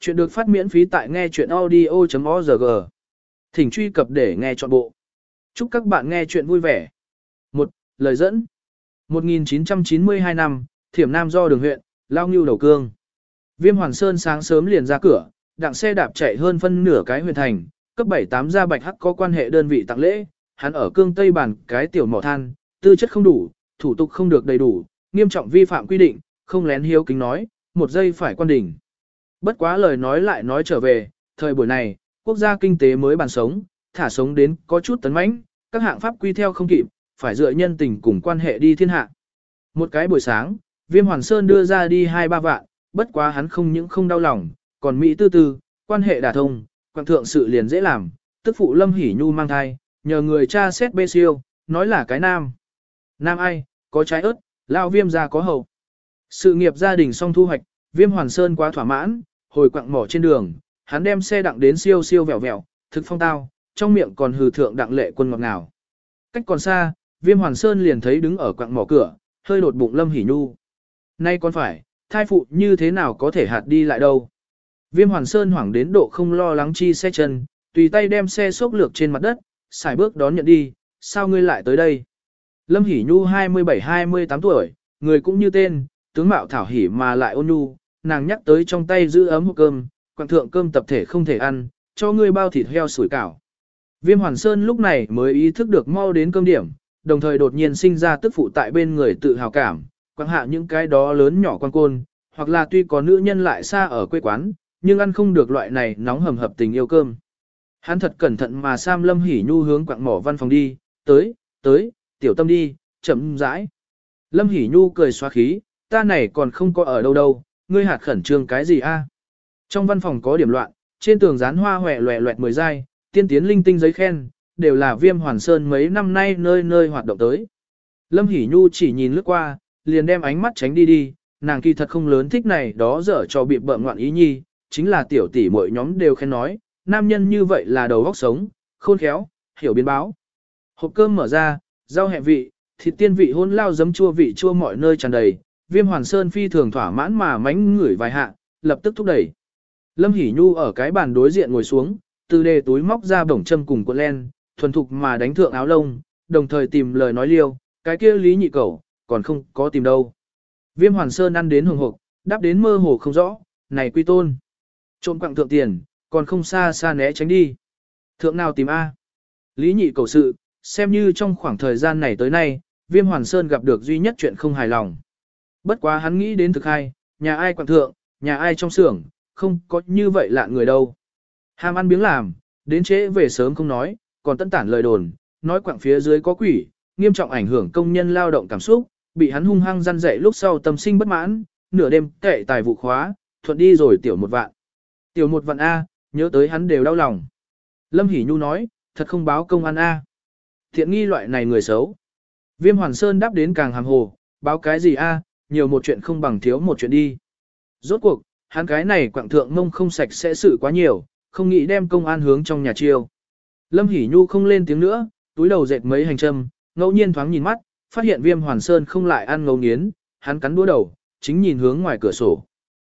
Chuyện được phát miễn phí tại nghe chuyện audio.org. Thỉnh truy cập để nghe trọn bộ. Chúc các bạn nghe chuyện vui vẻ. Một Lời dẫn 1992 năm, Thiểm Nam do đường huyện, Lao Ngưu đầu cương. Viêm Hoàn Sơn sáng sớm liền ra cửa, đặng xe đạp chạy hơn phân nửa cái huyện thành, cấp 7-8 gia bạch hắc có quan hệ đơn vị tặng lễ, hắn ở cương Tây bản cái tiểu mỏ than, tư chất không đủ, thủ tục không được đầy đủ, nghiêm trọng vi phạm quy định, không lén hiếu kính nói, một giây phải quan đỉnh. Bất quá lời nói lại nói trở về, thời buổi này, quốc gia kinh tế mới bàn sống, thả sống đến có chút tấn mãnh, các hạng pháp quy theo không kịp, phải dựa nhân tình cùng quan hệ đi thiên hạ. Một cái buổi sáng, Viêm Hoàn Sơn đưa ra đi hai ba vạn, bất quá hắn không những không đau lòng, còn Mỹ tư tư, quan hệ đả thông, quan thượng sự liền dễ làm, tức phụ Lâm Hỷ Nhu mang thai, nhờ người cha xét bê siêu, nói là cái nam. Nam ai, có trái ớt, lao viêm ra có hậu. Sự nghiệp gia đình xong thu hoạch, Viêm Hoàn Sơn quá thỏa mãn, hồi quặng mỏ trên đường, hắn đem xe đặng đến siêu siêu vẹo vẹo, thực phong tao, trong miệng còn hừ thượng đặng lệ quân ngọt ngào. Cách còn xa, Viêm Hoàn Sơn liền thấy đứng ở quặng mỏ cửa, hơi đột bụng Lâm Hỉ Nhu. Nay con phải, thai phụ như thế nào có thể hạt đi lại đâu. Viêm Hoàn Sơn hoảng đến độ không lo lắng chi xe chân, tùy tay đem xe xốc lược trên mặt đất, xài bước đón nhận đi, sao ngươi lại tới đây? Lâm Hỷ Nhu 27-28 tuổi, người cũng như tên, tướng mạo thảo hỉ mà lại ôn nhu, nàng nhắc tới trong tay giữ ấm hộp cơm, quan thượng cơm tập thể không thể ăn, cho ngươi bao thịt heo sủi cảo. Viêm Hoàn Sơn lúc này mới ý thức được mau đến cơm điểm, đồng thời đột nhiên sinh ra tức phụ tại bên người tự hào cảm, quăng hạ những cái đó lớn nhỏ quan côn, hoặc là tuy có nữ nhân lại xa ở quê quán, nhưng ăn không được loại này nóng hầm hập tình yêu cơm. Hắn thật cẩn thận mà Sam Lâm hỉ nhu hướng quạng mỏ văn phòng đi, tới, tới, tiểu tâm đi, chậm rãi. Lâm hỉ nhu cười xoa khí, ta này còn không có ở đâu đâu, ngươi hạt khẩn trương cái gì a? Trong văn phòng có điểm loạn, trên tường dán hoa hòe loẹ loẹt mười giai, tiên tiến linh tinh giấy khen, đều là viêm hoàn sơn mấy năm nay nơi nơi hoạt động tới. Lâm Hỷ Nhu chỉ nhìn lướt qua, liền đem ánh mắt tránh đi đi, nàng kỳ thật không lớn thích này đó dở cho bị bợm ngoạn ý nhi, chính là tiểu tỷ mỗi nhóm đều khen nói, nam nhân như vậy là đầu góc sống, khôn khéo, hiểu biến báo. Hộp cơm mở ra, rau hẹ vị, thịt tiên vị hôn lao giấm chua vị chua mọi nơi tràn đầy, viêm hoàn sơn phi thường thỏa mãn mà mánh ngửi vài hạ, lập tức thúc đẩy. Lâm Hỷ Nhu ở cái bàn đối diện ngồi xuống, từ đề túi móc ra bổng châm cùng cuộn len, thuần thục mà đánh thượng áo lông, đồng thời tìm lời nói liêu, cái kia lý nhị cẩu, còn không có tìm đâu. Viêm hoàn sơn ăn đến hồng hộp, đáp đến mơ hồ không rõ, này quy tôn. Trộm quặng thượng tiền, còn không xa xa né tránh đi. Thượng nào tìm A. Lý nhị cầu sự, xem như trong khoảng thời gian này tới nay, viêm hoàn sơn gặp được duy nhất chuyện không hài lòng. Bất quá hắn nghĩ đến thực hay, nhà ai quảng thượng, nhà ai trong xưởng, không có như vậy lạ người đâu. Ham ăn biếng làm, đến trễ về sớm không nói, còn tân tản lời đồn, nói quảng phía dưới có quỷ, nghiêm trọng ảnh hưởng công nhân lao động cảm xúc, bị hắn hung hăng răn dậy lúc sau tâm sinh bất mãn, nửa đêm kệ tài vụ khóa, thuận đi rồi tiểu một vạn. Tiểu một vạn A, nhớ tới hắn đều đau lòng. Lâm Hỷ Nhu nói, thật không báo công an A. Thiện nghi loại này người xấu. Viêm Hoàn Sơn đáp đến càng hàm hồ, báo cái gì A, nhiều một chuyện không bằng thiếu một chuyện đi. Rốt cuộc, hắn cái này quạng thượng mông không sạch sẽ sự quá nhiều, không nghĩ đem công an hướng trong nhà chiêu. Lâm Hỷ Nhu không lên tiếng nữa, túi đầu dệt mấy hành châm, ngẫu nhiên thoáng nhìn mắt, phát hiện viêm hoàn sơn không lại ăn ngấu nghiến, hắn cắn đũa đầu, chính nhìn hướng ngoài cửa sổ.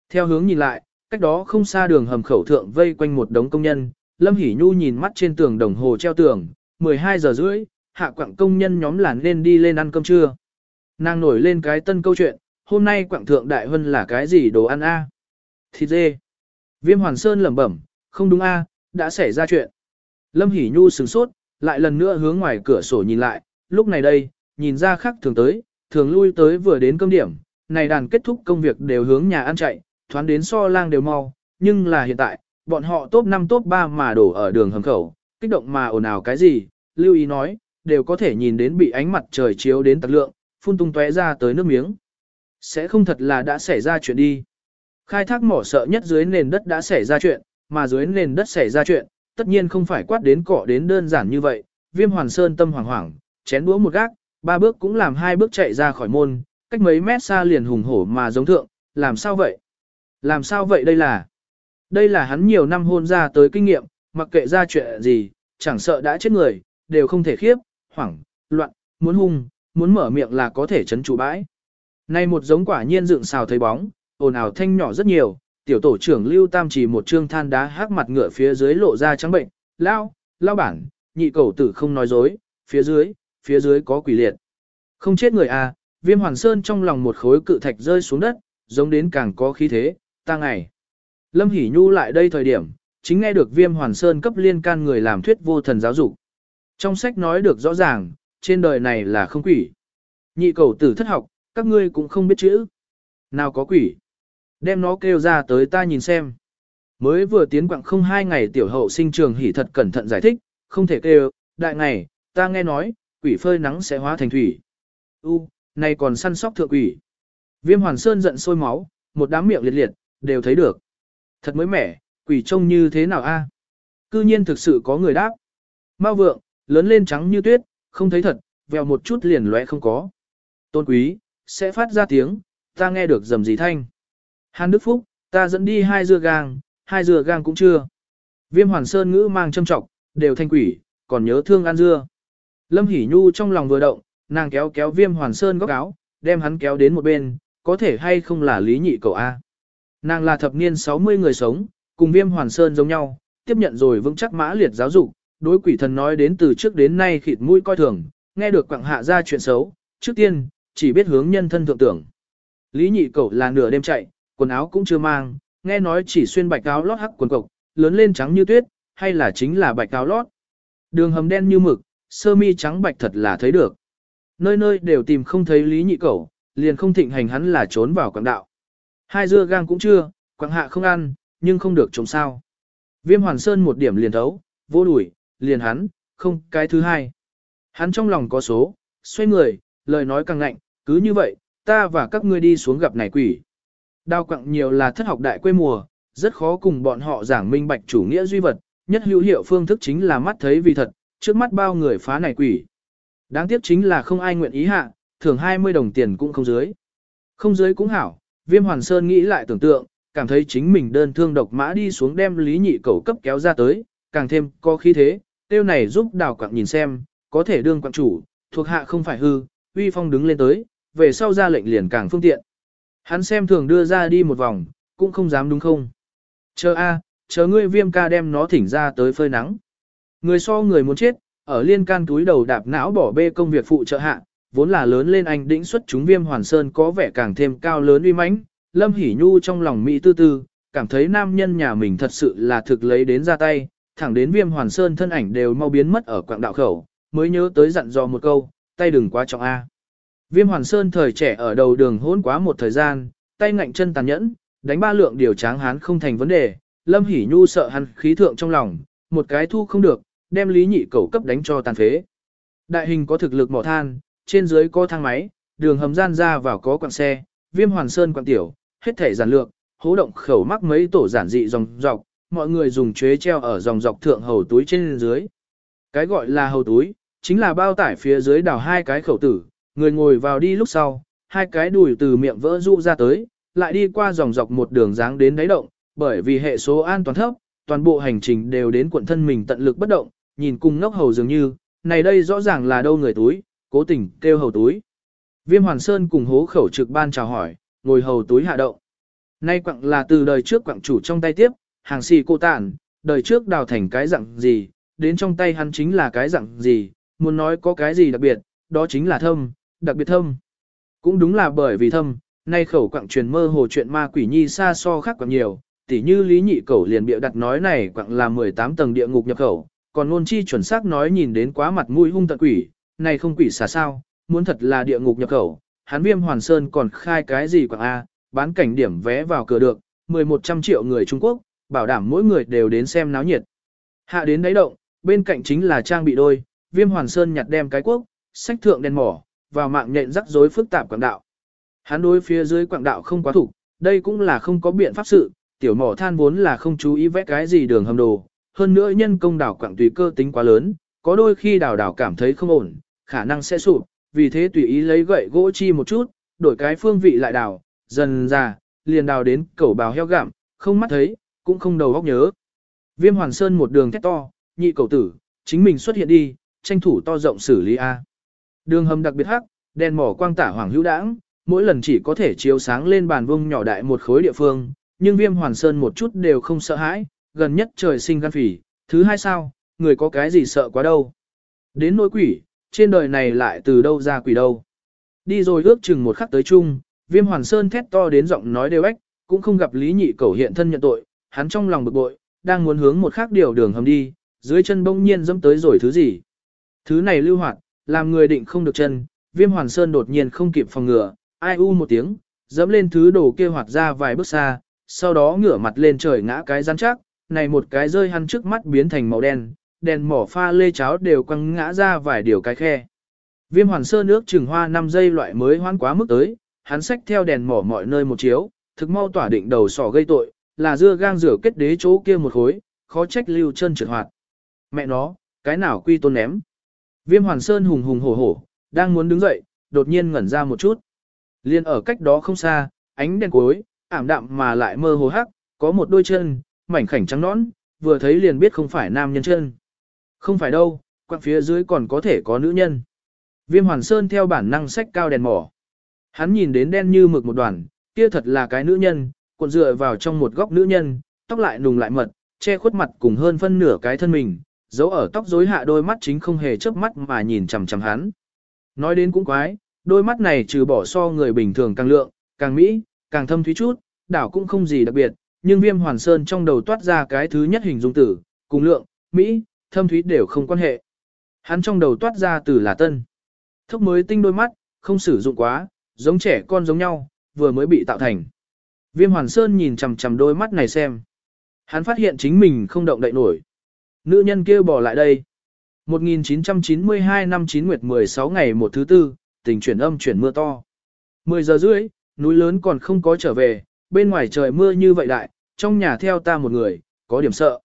Theo hướng nhìn lại, cách đó không xa đường hầm khẩu thượng vây quanh một đống công nhân, Lâm Hỷ Nhu nhìn mắt trên tường đồng hồ treo tường, 12 giờ rưỡi, hạ quặng công nhân nhóm làn lên đi lên ăn cơm trưa. Nàng nổi lên cái tân câu chuyện, hôm nay quảng thượng đại hân là cái gì đồ ăn a? Thịt dê. Viêm Hoàn Sơn lẩm bẩm, không đúng a, đã xảy ra chuyện. Lâm Hỷ Nhu sửng sốt, lại lần nữa hướng ngoài cửa sổ nhìn lại, lúc này đây, nhìn ra khác thường tới, thường lui tới vừa đến cơm điểm, này đàn kết thúc công việc đều hướng nhà ăn chạy, thoán đến so lang đều mau, nhưng là hiện tại, bọn họ top 5 top 3 mà đổ ở đường hầm khẩu, kích động mà ồn ào cái gì, lưu ý nói, đều có thể nhìn đến bị ánh mặt trời chiếu đến tạc lượng, phun tung tóe ra tới nước miếng. Sẽ không thật là đã xảy ra chuyện đi. Khai thác mỏ sợ nhất dưới nền đất đã xảy ra chuyện, mà dưới nền đất xảy ra chuyện, tất nhiên không phải quát đến cỏ đến đơn giản như vậy. Viêm hoàn sơn tâm hoảng hoảng, chén đũa một gác, ba bước cũng làm hai bước chạy ra khỏi môn, cách mấy mét xa liền hùng hổ mà giống thượng, làm sao vậy? Làm sao vậy đây là? Đây là hắn nhiều năm hôn ra tới kinh nghiệm, mặc kệ ra chuyện gì, chẳng sợ đã chết người, đều không thể khiếp, hoảng, loạn, muốn hung, muốn mở miệng là có thể chấn trụ bãi. Nay một giống quả nhiên dựng xào thấy bóng, ồn ào thanh nhỏ rất nhiều, tiểu tổ trưởng Lưu Tam chỉ một trương than đá hắc mặt ngựa phía dưới lộ ra trắng bệnh, lao, lao bản, nhị cầu tử không nói dối, phía dưới, phía dưới có quỷ liệt. Không chết người à, viêm hoàn sơn trong lòng một khối cự thạch rơi xuống đất, giống đến càng có khí thế, ta ngày. Lâm Hỷ Nhu lại đây thời điểm, chính nghe được viêm hoàn sơn cấp liên can người làm thuyết vô thần giáo dục. Trong sách nói được rõ ràng, trên đời này là không quỷ. Nhị cầu tử thất học, các ngươi cũng không biết chữ. Nào có quỷ. Đem nó kêu ra tới ta nhìn xem. Mới vừa tiến quặng không hai ngày tiểu hậu sinh trường hỉ thật cẩn thận giải thích, không thể kêu, đại ngày, ta nghe nói, quỷ phơi nắng sẽ hóa thành thủy. U, này còn săn sóc thượng quỷ. Viêm hoàn sơn giận sôi máu, một đám miệng liệt liệt, đều thấy được. Thật mới mẻ, quỷ trông như thế nào a? Cư nhiên thực sự có người đáp. Mao vượng, lớn lên trắng như tuyết, không thấy thật, vèo một chút liền lóe không có. Tôn quý, sẽ phát ra tiếng, ta nghe được rầm gì thanh. Hàn Đức Phúc, ta dẫn đi hai dưa gang, hai dưa gang cũng chưa. Viêm hoàn sơn ngữ mang châm trọng, đều thanh quỷ, còn nhớ thương ăn dưa. Lâm Hỷ Nhu trong lòng vừa động, nàng kéo kéo viêm hoàn sơn góc áo, đem hắn kéo đến một bên, có thể hay không là lý nhị cậu A. Nàng là thập niên 60 người sống, cùng viêm hoàn sơn giống nhau, tiếp nhận rồi vững chắc mã liệt giáo dục, đối quỷ thần nói đến từ trước đến nay khịt mũi coi thường, nghe được quặng hạ ra chuyện xấu, trước tiên, chỉ biết hướng nhân thân thượng tưởng. Lý nhị cậu là nửa đêm chạy, quần áo cũng chưa mang, nghe nói chỉ xuyên bạch áo lót hắc quần cộc, lớn lên trắng như tuyết, hay là chính là bạch áo lót. Đường hầm đen như mực, sơ mi trắng bạch thật là thấy được. Nơi nơi đều tìm không thấy lý nhị cẩu, liền không thịnh hành hắn là trốn vào quảng đạo. Hai dưa gang cũng chưa, quảng hạ không ăn, nhưng không được trông sao. Viêm hoàn sơn một điểm liền thấu, vô đuổi, liền hắn, không cái thứ hai. Hắn trong lòng có số, xoay người, lời nói càng ngạnh, cứ như vậy, ta và các ngươi đi xuống gặp này quỷ. Đao quặng nhiều là thất học đại quê mùa, rất khó cùng bọn họ giảng minh bạch chủ nghĩa duy vật, nhất hữu hiệu phương thức chính là mắt thấy vì thật, trước mắt bao người phá này quỷ. Đáng tiếc chính là không ai nguyện ý hạ, thường 20 đồng tiền cũng không dưới. Không dưới cũng hảo, viêm hoàn sơn nghĩ lại tưởng tượng, cảm thấy chính mình đơn thương độc mã đi xuống đem lý nhị cầu cấp kéo ra tới, càng thêm có khí thế, tiêu này giúp đào quặng nhìn xem, có thể đương quặng chủ, thuộc hạ không phải hư, uy phong đứng lên tới, về sau ra lệnh liền càng phương tiện. Hắn xem thường đưa ra đi một vòng, cũng không dám đúng không. Chờ a, chờ ngươi viêm ca đem nó thỉnh ra tới phơi nắng. Người so người muốn chết, ở liên can túi đầu đạp não bỏ bê công việc phụ trợ hạ, vốn là lớn lên anh đĩnh xuất chúng viêm hoàn sơn có vẻ càng thêm cao lớn uy mãnh. Lâm Hỷ Nhu trong lòng Mỹ tư tư, cảm thấy nam nhân nhà mình thật sự là thực lấy đến ra tay, thẳng đến viêm hoàn sơn thân ảnh đều mau biến mất ở quạng đạo khẩu, mới nhớ tới dặn dò một câu, tay đừng quá trọng A. Viêm hoàn sơn thời trẻ ở đầu đường hỗn quá một thời gian, tay ngạnh chân tàn nhẫn, đánh ba lượng điều tráng hán không thành vấn đề, Lâm hỉ Nhu sợ hắn khí thượng trong lòng, một cái thu không được, đem lý nhị cầu cấp đánh cho tàn phế. Đại hình có thực lực mỏ than, trên dưới có thang máy, đường hầm gian ra vào có quặng xe, viêm hoàn sơn quặng tiểu, hết thể giản lược, hố động khẩu mắc mấy tổ giản dị dòng dọc, mọi người dùng chuế treo ở dòng dọc thượng hầu túi trên dưới. Cái gọi là hầu túi, chính là bao tải phía dưới đào hai cái khẩu tử, người ngồi vào đi lúc sau, hai cái đùi từ miệng vỡ rụ ra tới, lại đi qua dòng dọc một đường dáng đến đáy động, bởi vì hệ số an toàn thấp, toàn bộ hành trình đều đến quận thân mình tận lực bất động, nhìn cùng ngốc hầu dường như, này đây rõ ràng là đâu người túi, cố tình kêu hầu túi. Viêm Hoàn Sơn cùng hố khẩu trực ban chào hỏi, ngồi hầu túi hạ động. Nay quặng là từ đời trước quặng chủ trong tay tiếp, hàng xì cô tản, đời trước đào thành cái dạng gì, đến trong tay hắn chính là cái dạng gì, muốn nói có cái gì đặc biệt, đó chính là thâm, đặc biệt thâm. Cũng đúng là bởi vì thâm, nay khẩu quặng truyền mơ hồ chuyện ma quỷ nhi xa so khác còn nhiều, tỉ như lý nhị cẩu liền bịa đặt nói này quặng là 18 tầng địa ngục nhập khẩu, còn ngôn chi chuẩn xác nói nhìn đến quá mặt mũi hung tận quỷ, này không quỷ xà sao, muốn thật là địa ngục nhập khẩu, hắn viêm hoàn sơn còn khai cái gì quạng A, bán cảnh điểm vé vào cửa được, 1100 triệu người Trung Quốc, bảo đảm mỗi người đều đến xem náo nhiệt. Hạ đến đáy động, bên cạnh chính là trang bị đôi, viêm hoàn sơn nhặt đem cái quốc, sách thượng đèn mỏ, vào mạng nhện rắc rối phức tạp quảng đạo. Hắn đối phía dưới quảng đạo không quá thủ, đây cũng là không có biện pháp sự, tiểu mỏ than vốn là không chú ý vẽ cái gì đường hầm đồ, hơn nữa nhân công đảo quảng tùy cơ tính quá lớn, có đôi khi đảo đảo cảm thấy không ổn, khả năng sẽ sụp, vì thế tùy ý lấy gậy gỗ chi một chút, đổi cái phương vị lại đảo, dần ra, liền đào đến cẩu bào heo gặm, không mắt thấy, cũng không đầu óc nhớ. Viêm Hoàn Sơn một đường thét to, nhị cầu tử, chính mình xuất hiện đi, tranh thủ to rộng xử lý A. Đường hầm đặc biệt hắc, đèn mỏ quang tả hoàng hữu đãng, mỗi lần chỉ có thể chiếu sáng lên bàn vông nhỏ đại một khối địa phương, nhưng viêm hoàn sơn một chút đều không sợ hãi, gần nhất trời sinh gan phỉ, thứ hai sao, người có cái gì sợ quá đâu. Đến nỗi quỷ, trên đời này lại từ đâu ra quỷ đâu. Đi rồi ước chừng một khắc tới chung, viêm hoàn sơn thét to đến giọng nói đều ếch, cũng không gặp lý nhị cầu hiện thân nhận tội, hắn trong lòng bực bội, đang muốn hướng một khác điều đường hầm đi, dưới chân bỗng nhiên dẫm tới rồi thứ gì. Thứ này lưu hoạt, làm người định không được chân, viêm hoàn sơn đột nhiên không kịp phòng ngừa, ai u một tiếng, dẫm lên thứ đồ kia hoạt ra vài bước xa, sau đó ngửa mặt lên trời ngã cái rắn chắc, này một cái rơi hắn trước mắt biến thành màu đen, đèn mỏ pha lê cháo đều quăng ngã ra vài điều cái khe. Viêm hoàn sơn nước trừng hoa 5 giây loại mới hoán quá mức tới, hắn xách theo đèn mỏ mọi nơi một chiếu, thực mau tỏa định đầu sỏ gây tội, là dưa gang rửa kết đế chỗ kia một khối, khó trách lưu chân trượt hoạt. Mẹ nó, cái nào quy tôn ném. Viêm hoàn sơn hùng hùng hổ hổ, đang muốn đứng dậy, đột nhiên ngẩn ra một chút. Liên ở cách đó không xa, ánh đèn cuối, ảm đạm mà lại mơ hồ hắc, có một đôi chân, mảnh khảnh trắng nõn, vừa thấy liền biết không phải nam nhân chân. Không phải đâu, quạng phía dưới còn có thể có nữ nhân. Viêm hoàn sơn theo bản năng sách cao đèn mỏ. Hắn nhìn đến đen như mực một đoàn, kia thật là cái nữ nhân, cuộn dựa vào trong một góc nữ nhân, tóc lại nùng lại mật, che khuất mặt cùng hơn phân nửa cái thân mình, giấu ở tóc rối hạ đôi mắt chính không hề chớp mắt mà nhìn chằm chằm hắn. Nói đến cũng quái, đôi mắt này trừ bỏ so người bình thường càng lượng, càng mỹ, càng thâm thúy chút, đảo cũng không gì đặc biệt, nhưng viêm hoàn sơn trong đầu toát ra cái thứ nhất hình dung tử, cùng lượng, mỹ, thâm thúy đều không quan hệ. Hắn trong đầu toát ra từ là tân. Thốc mới tinh đôi mắt, không sử dụng quá, giống trẻ con giống nhau, vừa mới bị tạo thành. Viêm hoàn sơn nhìn chằm chằm đôi mắt này xem. Hắn phát hiện chính mình không động đậy nổi. Nữ nhân kia bỏ lại đây. 1992 năm 9 nguyệt 16 ngày một thứ tư, tình chuyển âm chuyển mưa to. 10 giờ rưỡi, núi lớn còn không có trở về, bên ngoài trời mưa như vậy đại, trong nhà theo ta một người, có điểm sợ.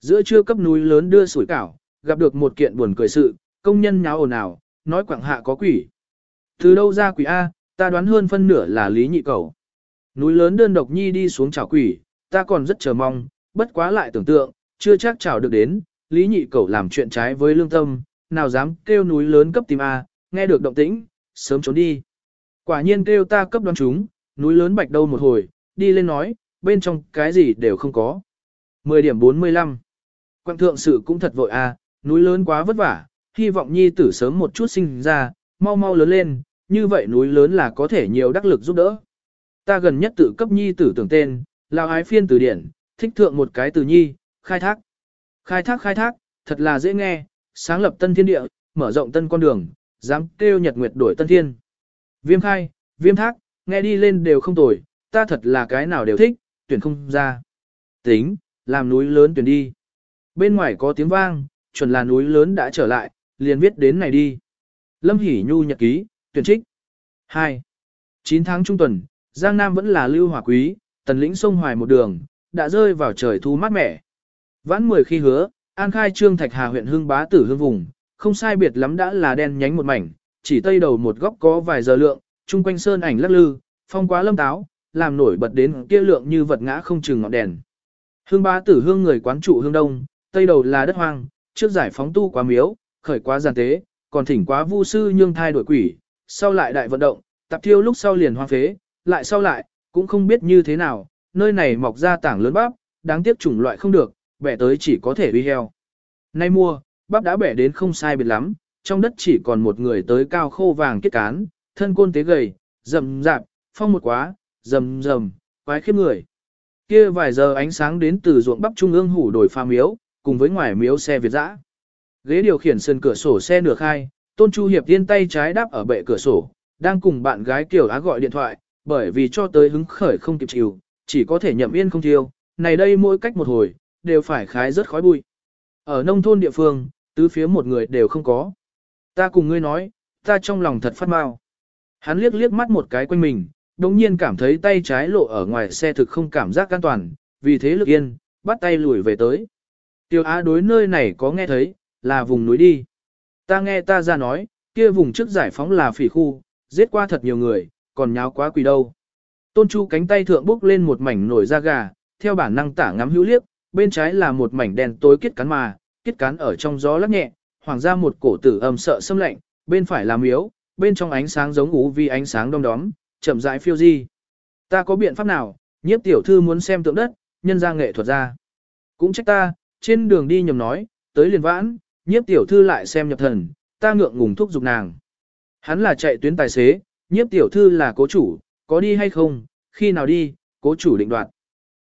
Giữa trưa cấp núi lớn đưa sủi cảo, gặp được một kiện buồn cười sự, công nhân nháo ồn ào, nói quảng hạ có quỷ. Từ đâu ra quỷ A, ta đoán hơn phân nửa là lý nhị cầu. Núi lớn đơn độc nhi đi xuống chảo quỷ, ta còn rất chờ mong, bất quá lại tưởng tượng, chưa chắc chảo được đến, lý nhị cầu làm chuyện trái với lương tâm, nào dám kêu núi lớn cấp tìm A, nghe được động tĩnh, sớm trốn đi. Quả nhiên kêu ta cấp đoán chúng, núi lớn bạch đâu một hồi, đi lên nói, bên trong cái gì đều không có. 10 điểm 45. Quang thượng sự cũng thật vội a, núi lớn quá vất vả, hy vọng nhi tử sớm một chút sinh ra, mau mau lớn lên, như vậy núi lớn là có thể nhiều đắc lực giúp đỡ. Ta gần nhất tự cấp nhi tử tưởng tên, lao ái phiên từ điển, thích thượng một cái từ nhi, khai thác. Khai thác khai thác, thật là dễ nghe, sáng lập tân thiên địa, mở rộng tân con đường, dám kêu nhật nguyệt đổi tân thiên. Viêm khai, viêm thác, nghe đi lên đều không tồi, ta thật là cái nào đều thích, tuyển không ra. Tính, làm núi lớn tuyển đi. Bên ngoài có tiếng vang, chuẩn là núi lớn đã trở lại, liền viết đến này đi. Lâm Hỷ Nhu nhật ký, tuyển trích. 2. 9 tháng trung tuần, Giang Nam vẫn là lưu hỏa quý, tần lĩnh sông hoài một đường, đã rơi vào trời thu mát mẻ. Vãn 10 khi hứa, An Khai Trương Thạch Hà huyện Hưng Bá Tử Hương vùng, không sai biệt lắm đã là đen nhánh một mảnh, chỉ tây đầu một góc có vài giờ lượng, chung quanh sơn ảnh lắc lư, phong quá lâm táo, làm nổi bật đến kia lượng như vật ngã không chừng ngọn đèn. Hương Bá Tử Hương người quán trụ hương đông, tây đầu là đất hoang, trước giải phóng tu quá miếu, khởi quá giàn tế, còn thỉnh quá vu sư nhương thai đổi quỷ, sau lại đại vận động, tập thiêu lúc sau liền hoang phế, lại sau lại, cũng không biết như thế nào, nơi này mọc ra tảng lớn bắp, đáng tiếc chủng loại không được, bẻ tới chỉ có thể uy heo. Nay mua, bắp đã bẻ đến không sai biệt lắm, trong đất chỉ còn một người tới cao khô vàng kết cán, thân côn tế gầy, rầm rạp, phong một quá, rầm rầm, quái khiếp người. Kia vài giờ ánh sáng đến từ ruộng bắp trung ương hủ đổi pha miếu, cùng với ngoài miếu xe Việt dã. Ghế điều khiển sân cửa sổ xe nửa khai, Tôn Chu Hiệp tiên tay trái đáp ở bệ cửa sổ, đang cùng bạn gái Kiều Á gọi điện thoại, bởi vì cho tới hứng khởi không kịp chịu, chỉ có thể nhậm yên không thiêu, này đây mỗi cách một hồi, đều phải khái rất khói bụi. Ở nông thôn địa phương, tứ phía một người đều không có. Ta cùng ngươi nói, ta trong lòng thật phát mau. Hắn liếc liếc mắt một cái quanh mình, đồng nhiên cảm thấy tay trái lộ ở ngoài xe thực không cảm giác an toàn, vì thế lực yên, bắt tay lùi về tới. Tiêu Á đối nơi này có nghe thấy, là vùng núi đi. Ta nghe ta ra nói, kia vùng trước giải phóng là phỉ khu, giết qua thật nhiều người, còn nháo quá quỷ đâu. Tôn Chu cánh tay thượng bốc lên một mảnh nổi da gà, theo bản năng tả ngắm hữu liếc, bên trái là một mảnh đen tối kết cắn mà, kết cắn ở trong gió lắc nhẹ, hoàng ra một cổ tử âm sợ xâm lạnh, bên phải là miếu, bên trong ánh sáng giống ú vi ánh sáng đông đóm, chậm rãi phiêu di. Ta có biện pháp nào, Nhiếp tiểu thư muốn xem tượng đất, nhân ra nghệ thuật ra. Cũng trách ta, trên đường đi nhầm nói, tới liền vãn, nhiếp tiểu thư lại xem nhập thần, ta ngượng ngùng thúc giục nàng. Hắn là chạy tuyến tài xế, nhiếp tiểu thư là cố chủ, có đi hay không, khi nào đi, cố chủ định đoạt.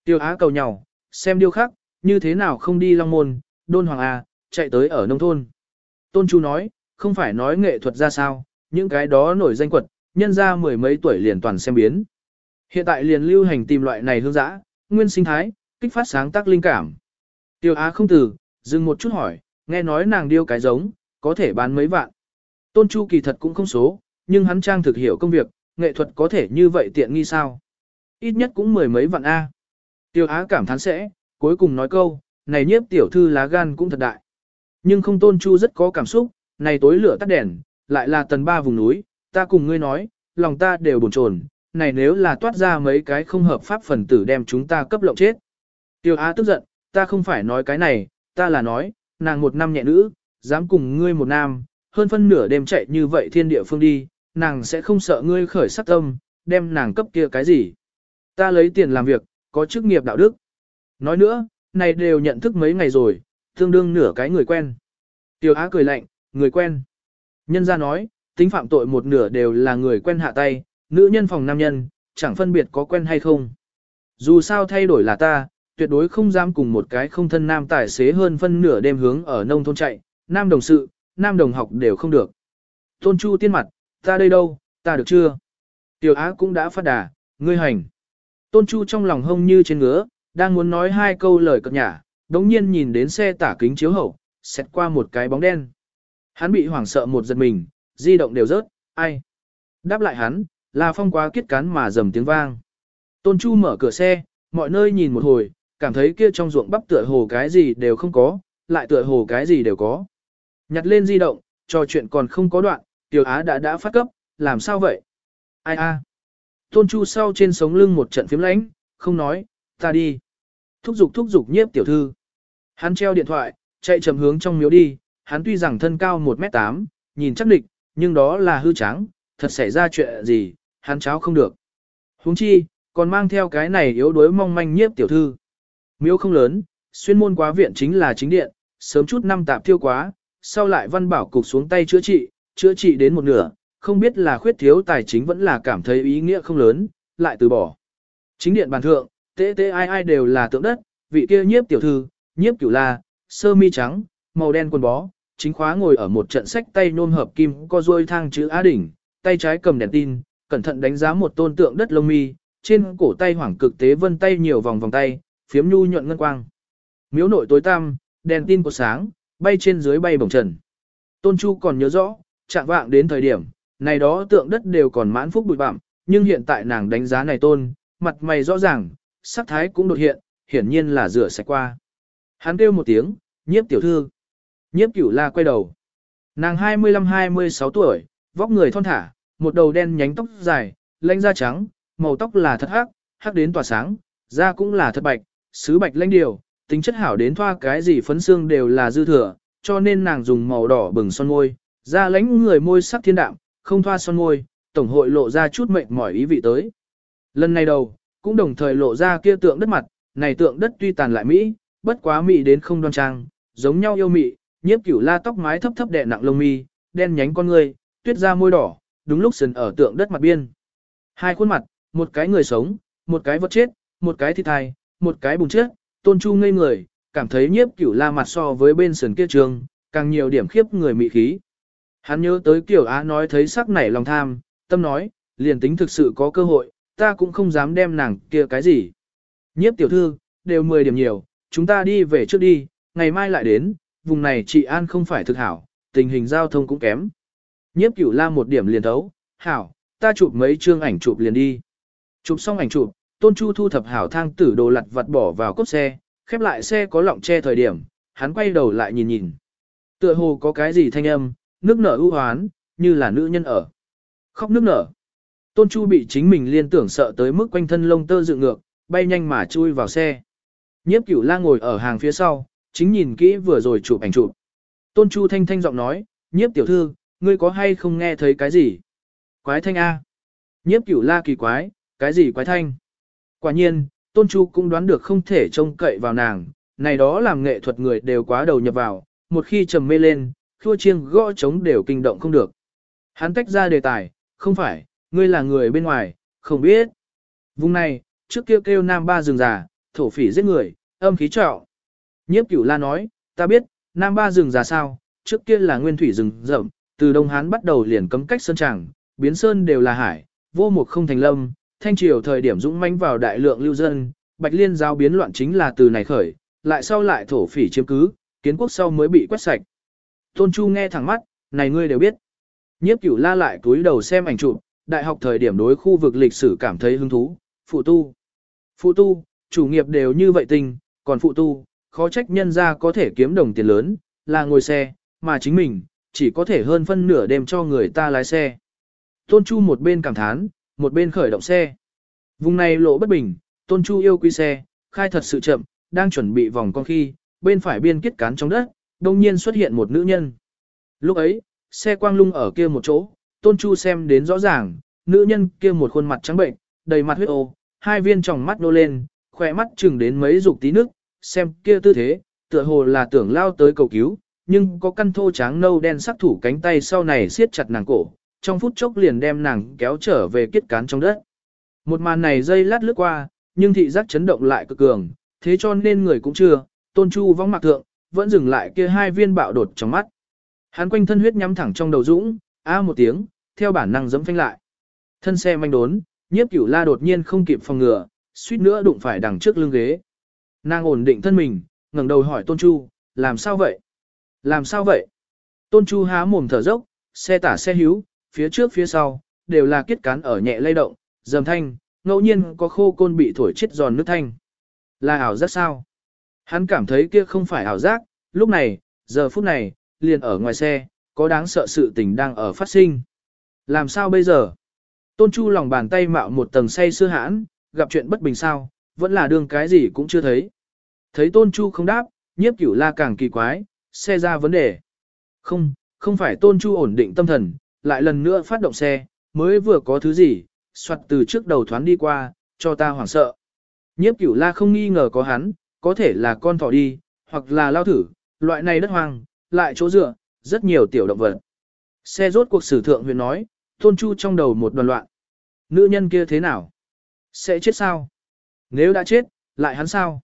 Tiêu á cầu nhau, xem điều khác, như thế nào không đi long môn, đôn hoàng A, chạy tới ở nông thôn. Tôn Chu nói, không phải nói nghệ thuật ra sao, những cái đó nổi danh quật, nhân ra mười mấy tuổi liền toàn xem biến. Hiện tại liền lưu hành tìm loại này hương dã, nguyên sinh thái, kích phát sáng tác linh cảm. Tiêu Á không từ, dừng một chút hỏi, nghe nói nàng điêu cái giống, có thể bán mấy vạn. Tôn Chu kỳ thật cũng không số, nhưng hắn trang thực hiểu công việc, nghệ thuật có thể như vậy tiện nghi sao. Ít nhất cũng mười mấy vạn A. Tiêu Á cảm thán sẽ, cuối cùng nói câu, này nhiếp tiểu thư lá gan cũng thật đại. Nhưng không Tôn Chu rất có cảm xúc, này tối lửa tắt đèn, lại là tầng ba vùng núi, ta cùng ngươi nói, lòng ta đều buồn chồn, này nếu là toát ra mấy cái không hợp pháp phần tử đem chúng ta cấp lộng chết. Tiêu Á tức giận, ta không phải nói cái này, ta là nói, nàng một năm nhẹ nữ, dám cùng ngươi một nam, hơn phân nửa đêm chạy như vậy thiên địa phương đi, nàng sẽ không sợ ngươi khởi sắc tâm, đem nàng cấp kia cái gì. Ta lấy tiền làm việc, có chức nghiệp đạo đức. Nói nữa, này đều nhận thức mấy ngày rồi, tương đương nửa cái người quen. Tiểu Á cười lạnh, người quen. Nhân ra nói, tính phạm tội một nửa đều là người quen hạ tay, nữ nhân phòng nam nhân, chẳng phân biệt có quen hay không. Dù sao thay đổi là ta, tuyệt đối không dám cùng một cái không thân nam tài xế hơn phân nửa đêm hướng ở nông thôn chạy, nam đồng sự, nam đồng học đều không được. Tôn Chu tiên mặt, ta đây đâu, ta được chưa? Tiểu Á cũng đã phát đà, ngươi hành. Tôn Chu trong lòng hông như trên ngứa, đang muốn nói hai câu lời cập nhả, đống nhiên nhìn đến xe tả kính chiếu hậu, xét qua một cái bóng đen. Hắn bị hoảng sợ một giật mình, di động đều rớt, ai? Đáp lại hắn, là phong quá kiết cán mà dầm tiếng vang. Tôn Chu mở cửa xe, mọi nơi nhìn một hồi, cảm thấy kia trong ruộng bắp tựa hồ cái gì đều không có, lại tựa hồ cái gì đều có. Nhặt lên di động, trò chuyện còn không có đoạn, Tiểu Á đã đã phát cấp, làm sao vậy? Ai a? Tôn Chu sau trên sống lưng một trận phiếm lãnh, không nói, ta đi. Thúc giục thúc giục nhiếp tiểu thư. Hắn treo điện thoại, chạy chậm hướng trong miếu đi, hắn tuy rằng thân cao 1m8, nhìn chắc địch, nhưng đó là hư trắng, thật xảy ra chuyện gì, hắn cháo không được. huống chi, còn mang theo cái này yếu đuối mong manh nhiếp tiểu thư. Miếu không lớn, xuyên môn quá viện chính là chính điện, sớm chút năm tạp tiêu quá, sau lại văn bảo cục xuống tay chữa trị, chữa trị đến một nửa, không biết là khuyết thiếu tài chính vẫn là cảm thấy ý nghĩa không lớn, lại từ bỏ. Chính điện bàn thượng, tế tế ai ai đều là tượng đất, vị kia nhiếp tiểu thư, nhiếp cửu la, sơ mi trắng, màu đen quần bó, chính khóa ngồi ở một trận sách tay nôm hợp kim co ruôi thang chữ Á đỉnh, tay trái cầm đèn tin, cẩn thận đánh giá một tôn tượng đất lông mi, trên cổ tay hoảng cực tế vân tay nhiều vòng vòng tay, phiếm nhu nhuận ngân quang. Miếu nội tối tăm, đèn tin của sáng, bay trên dưới bay bồng trần. Tôn Chu còn nhớ rõ, chạm vạng đến thời điểm, này đó tượng đất đều còn mãn phúc bụi bặm, nhưng hiện tại nàng đánh giá này tôn, mặt mày rõ ràng, sắc thái cũng đột hiện, hiển nhiên là rửa sạch qua. Hắn kêu một tiếng, nhiếp tiểu thư. Nhiếp cửu la quay đầu. Nàng 25-26 tuổi, vóc người thon thả, một đầu đen nhánh tóc dài, lanh da trắng, màu tóc là thật hắc, hắc đến tỏa sáng, da cũng là thật bạch, sứ bạch lanh điều, tính chất hảo đến thoa cái gì phấn xương đều là dư thừa, cho nên nàng dùng màu đỏ bừng son môi, ra lãnh người môi sắc thiên đạm, không thoa son môi, tổng hội lộ ra chút mệnh mỏi ý vị tới. Lần này đầu, cũng đồng thời lộ ra kia tượng đất mặt, này tượng đất tuy tàn lại mỹ, bất quá mỹ đến không đoan trang, giống nhau yêu mỹ, nhiếp cửu la tóc mái thấp thấp đè nặng lông mi, đen nhánh con người, tuyết da môi đỏ, đúng lúc sần ở tượng đất mặt biên. Hai khuôn mặt, một cái người sống, một cái vật chết, một cái thi thai, một cái bùng chết, tôn chu ngây người, cảm thấy nhiếp cửu la mặt so với bên sườn kia trường, càng nhiều điểm khiếp người mị khí. Hắn nhớ tới Kiều á nói thấy sắc nảy lòng tham, tâm nói, liền tính thực sự có cơ hội, ta cũng không dám đem nàng kia cái gì. Nhiếp tiểu thư, đều 10 điểm nhiều, chúng ta đi về trước đi, ngày mai lại đến, vùng này trị an không phải thực hảo, tình hình giao thông cũng kém. Nhiếp cửu la một điểm liền thấu, hảo, ta chụp mấy chương ảnh chụp liền đi. Chụp xong ảnh chụp, tôn chu thu thập hảo thang tử đồ lặt vặt bỏ vào cốp xe, khép lại xe có lọng che thời điểm, hắn quay đầu lại nhìn nhìn. Tựa hồ có cái gì thanh âm, nước nở ưu hoán, như là nữ nhân ở. Khóc nước nở. Tôn Chu bị chính mình liên tưởng sợ tới mức quanh thân lông tơ dựng ngược, bay nhanh mà chui vào xe. Nhiếp cửu la ngồi ở hàng phía sau, chính nhìn kỹ vừa rồi chụp ảnh chụp. Tôn Chu thanh thanh giọng nói, nhiếp tiểu thư, ngươi có hay không nghe thấy cái gì? Quái thanh A. Nhiếp cửu la kỳ quái, cái gì quái thanh? Quả nhiên, Tôn Chu cũng đoán được không thể trông cậy vào nàng, này đó làm nghệ thuật người đều quá đầu nhập vào, một khi trầm mê lên, khua chiêng gõ trống đều kinh động không được. Hắn tách ra đề tài, không phải, ngươi là người bên ngoài, không biết. Vùng này, trước kia kêu, kêu nam ba rừng già, thổ phỉ giết người, âm khí trọ. Nhiếp cửu la nói, ta biết, nam ba rừng già sao, trước kia là nguyên thủy rừng rậm, từ Đông Hán bắt đầu liền cấm cách sơn tràng, biến sơn đều là hải, vô mục không thành lâm, thanh triều thời điểm dũng mãnh vào đại lượng lưu dân, bạch liên giao biến loạn chính là từ này khởi, lại sau lại thổ phỉ chiếm cứ, kiến quốc sau mới bị quét sạch. Tôn Chu nghe thẳng mắt, này ngươi đều biết. Nhiếp cửu la lại túi đầu xem ảnh chụp, đại học thời điểm đối khu vực lịch sử cảm thấy hứng thú, phụ tu. Phụ tu, chủ nghiệp đều như vậy tình, còn phụ tu, khó trách nhân ra có thể kiếm đồng tiền lớn, là ngồi xe, mà chính mình, chỉ có thể hơn phân nửa đêm cho người ta lái xe. Tôn Chu một bên cảm thán, một bên khởi động xe. Vùng này lộ bất bình, Tôn Chu yêu quý xe, khai thật sự chậm, đang chuẩn bị vòng con khi, bên phải biên kết cán trong đất, đông nhiên xuất hiện một nữ nhân. Lúc ấy, xe quang lung ở kia một chỗ, Tôn Chu xem đến rõ ràng, nữ nhân kia một khuôn mặt trắng bệnh, đầy mặt huyết ô, hai viên tròng mắt nô lên, khỏe mắt chừng đến mấy dục tí nước, xem kia tư thế, tựa hồ là tưởng lao tới cầu cứu, nhưng có căn thô tráng nâu đen sắc thủ cánh tay sau này siết chặt nàng cổ, trong phút chốc liền đem nàng kéo trở về kết cán trong đất. Một màn này dây lát lướt qua, nhưng thị giác chấn động lại cực cường, thế cho nên người cũng chưa, tôn chu vong mạc thượng, vẫn dừng lại kia hai viên bạo đột trong mắt. Hắn quanh thân huyết nhắm thẳng trong đầu dũng, a một tiếng, theo bản năng giẫm phanh lại. Thân xe manh đốn, nhiếp cửu la đột nhiên không kịp phòng ngừa, suýt nữa đụng phải đằng trước lưng ghế. Nàng ổn định thân mình, ngẩng đầu hỏi Tôn Chu, làm sao vậy? Làm sao vậy? Tôn Chu há mồm thở dốc, xe tả xe hữu, phía trước phía sau, đều là kết cán ở nhẹ lay động, dầm thanh, ngẫu nhiên có khô côn bị thổi chết giòn nước thanh. Là ảo giác sao? Hắn cảm thấy kia không phải ảo giác, lúc này, giờ phút này, liền ở ngoài xe, có đáng sợ sự tình đang ở phát sinh. Làm sao bây giờ? Tôn Chu lòng bàn tay mạo một tầng say sưa hãn, gặp chuyện bất bình sao, vẫn là đương cái gì cũng chưa thấy. Thấy Tôn Chu không đáp, nhiếp cửu la càng kỳ quái, xe ra vấn đề. Không, không phải Tôn Chu ổn định tâm thần, lại lần nữa phát động xe, mới vừa có thứ gì, soạt từ trước đầu thoáng đi qua, cho ta hoảng sợ. Nhiếp cửu la không nghi ngờ có hắn, có thể là con thỏ đi, hoặc là lao thử, loại này đất hoang, lại chỗ dựa, rất nhiều tiểu động vật. Xe rốt cuộc sử thượng huyện nói, thôn Chu trong đầu một đoàn loạn. Nữ nhân kia thế nào? Sẽ chết sao? Nếu đã chết, lại hắn sao?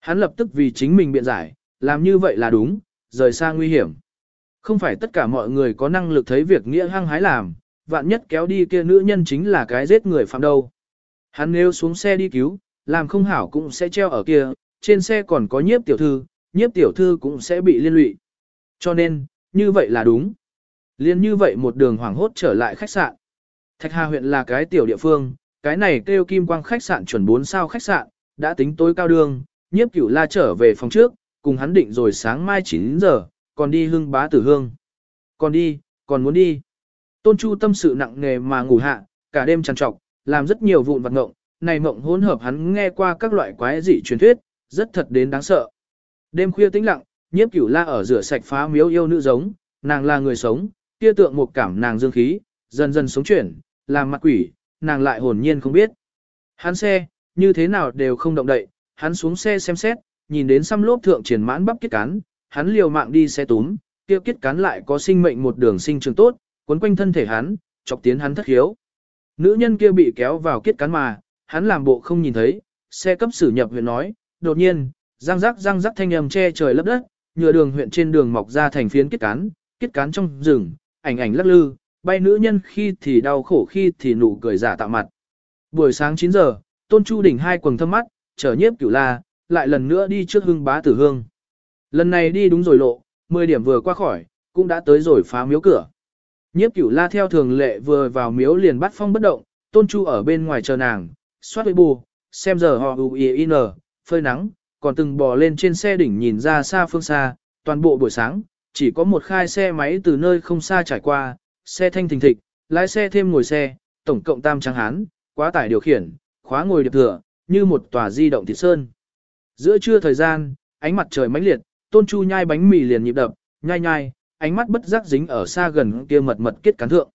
Hắn lập tức vì chính mình biện giải, làm như vậy là đúng, rời xa nguy hiểm. Không phải tất cả mọi người có năng lực thấy việc nghĩa hăng hái làm, vạn nhất kéo đi kia nữ nhân chính là cái giết người phạm đâu. Hắn nếu xuống xe đi cứu, làm không hảo cũng sẽ treo ở kia, trên xe còn có nhiếp tiểu thư, nhiếp tiểu thư cũng sẽ bị liên lụy. Cho nên, như vậy là đúng. Liên như vậy một đường hoảng hốt trở lại khách sạn. Thạch Hà huyện là cái tiểu địa phương, cái này kêu kim quang khách sạn chuẩn 4 sao khách sạn, đã tính tối cao đường, nhiếp cửu la trở về phòng trước, cùng hắn định rồi sáng mai 9 giờ, còn đi hưng bá tử hương. Còn đi, còn muốn đi. Tôn Chu tâm sự nặng nề mà ngủ hạ, cả đêm trằn trọc, làm rất nhiều vụn vặt ngộng, này mộng hỗn hợp hắn nghe qua các loại quái dị truyền thuyết, rất thật đến đáng sợ. Đêm khuya tĩnh lặng, nhiếp cửu la ở rửa sạch phá miếu yêu nữ giống, nàng là người sống, kia tượng một cảm nàng dương khí, dần dần sống chuyển, làm mặt quỷ, nàng lại hồn nhiên không biết. Hắn xe, như thế nào đều không động đậy, hắn xuống xe xem xét, nhìn đến xăm lốp thượng triển mãn bắp kết cán, hắn liều mạng đi xe túm, kia kết cán lại có sinh mệnh một đường sinh trường tốt, cuốn quanh thân thể hắn, chọc tiến hắn thất hiếu. Nữ nhân kia bị kéo vào kết cán mà, hắn làm bộ không nhìn thấy, xe cấp xử nhập huyện nói, đột nhiên, răng rắc răng rắc thanh âm che trời lấp đất, nhựa đường huyện trên đường mọc ra thành phiến kết cán, kết cán trong rừng, ảnh ảnh lắc lư, bay nữ nhân khi thì đau khổ khi thì nụ cười giả tạo mặt. Buổi sáng 9 giờ, Tôn Chu đỉnh hai quầng thâm mắt, trở nhiếp cửu la, lại lần nữa đi trước hưng bá tử hương. Lần này đi đúng rồi lộ, 10 điểm vừa qua khỏi, cũng đã tới rồi phá miếu cửa. Nhiếp cửu la theo thường lệ vừa vào miếu liền bắt phong bất động, Tôn Chu ở bên ngoài chờ nàng, xoát bù, xem giờ họ in phơi nắng, còn từng bò lên trên xe đỉnh nhìn ra xa phương xa, toàn bộ buổi sáng, chỉ có một khai xe máy từ nơi không xa trải qua, xe thanh thình thịch, lái xe thêm ngồi xe, tổng cộng tam trắng hán, quá tải điều khiển, khóa ngồi điệp thừa, như một tòa di động thịt sơn. Giữa trưa thời gian, ánh mặt trời mãnh liệt, tôn chu nhai bánh mì liền nhịp đập, nhai nhai, ánh mắt bất giác dính ở xa gần kia mật mật kết cán thượng.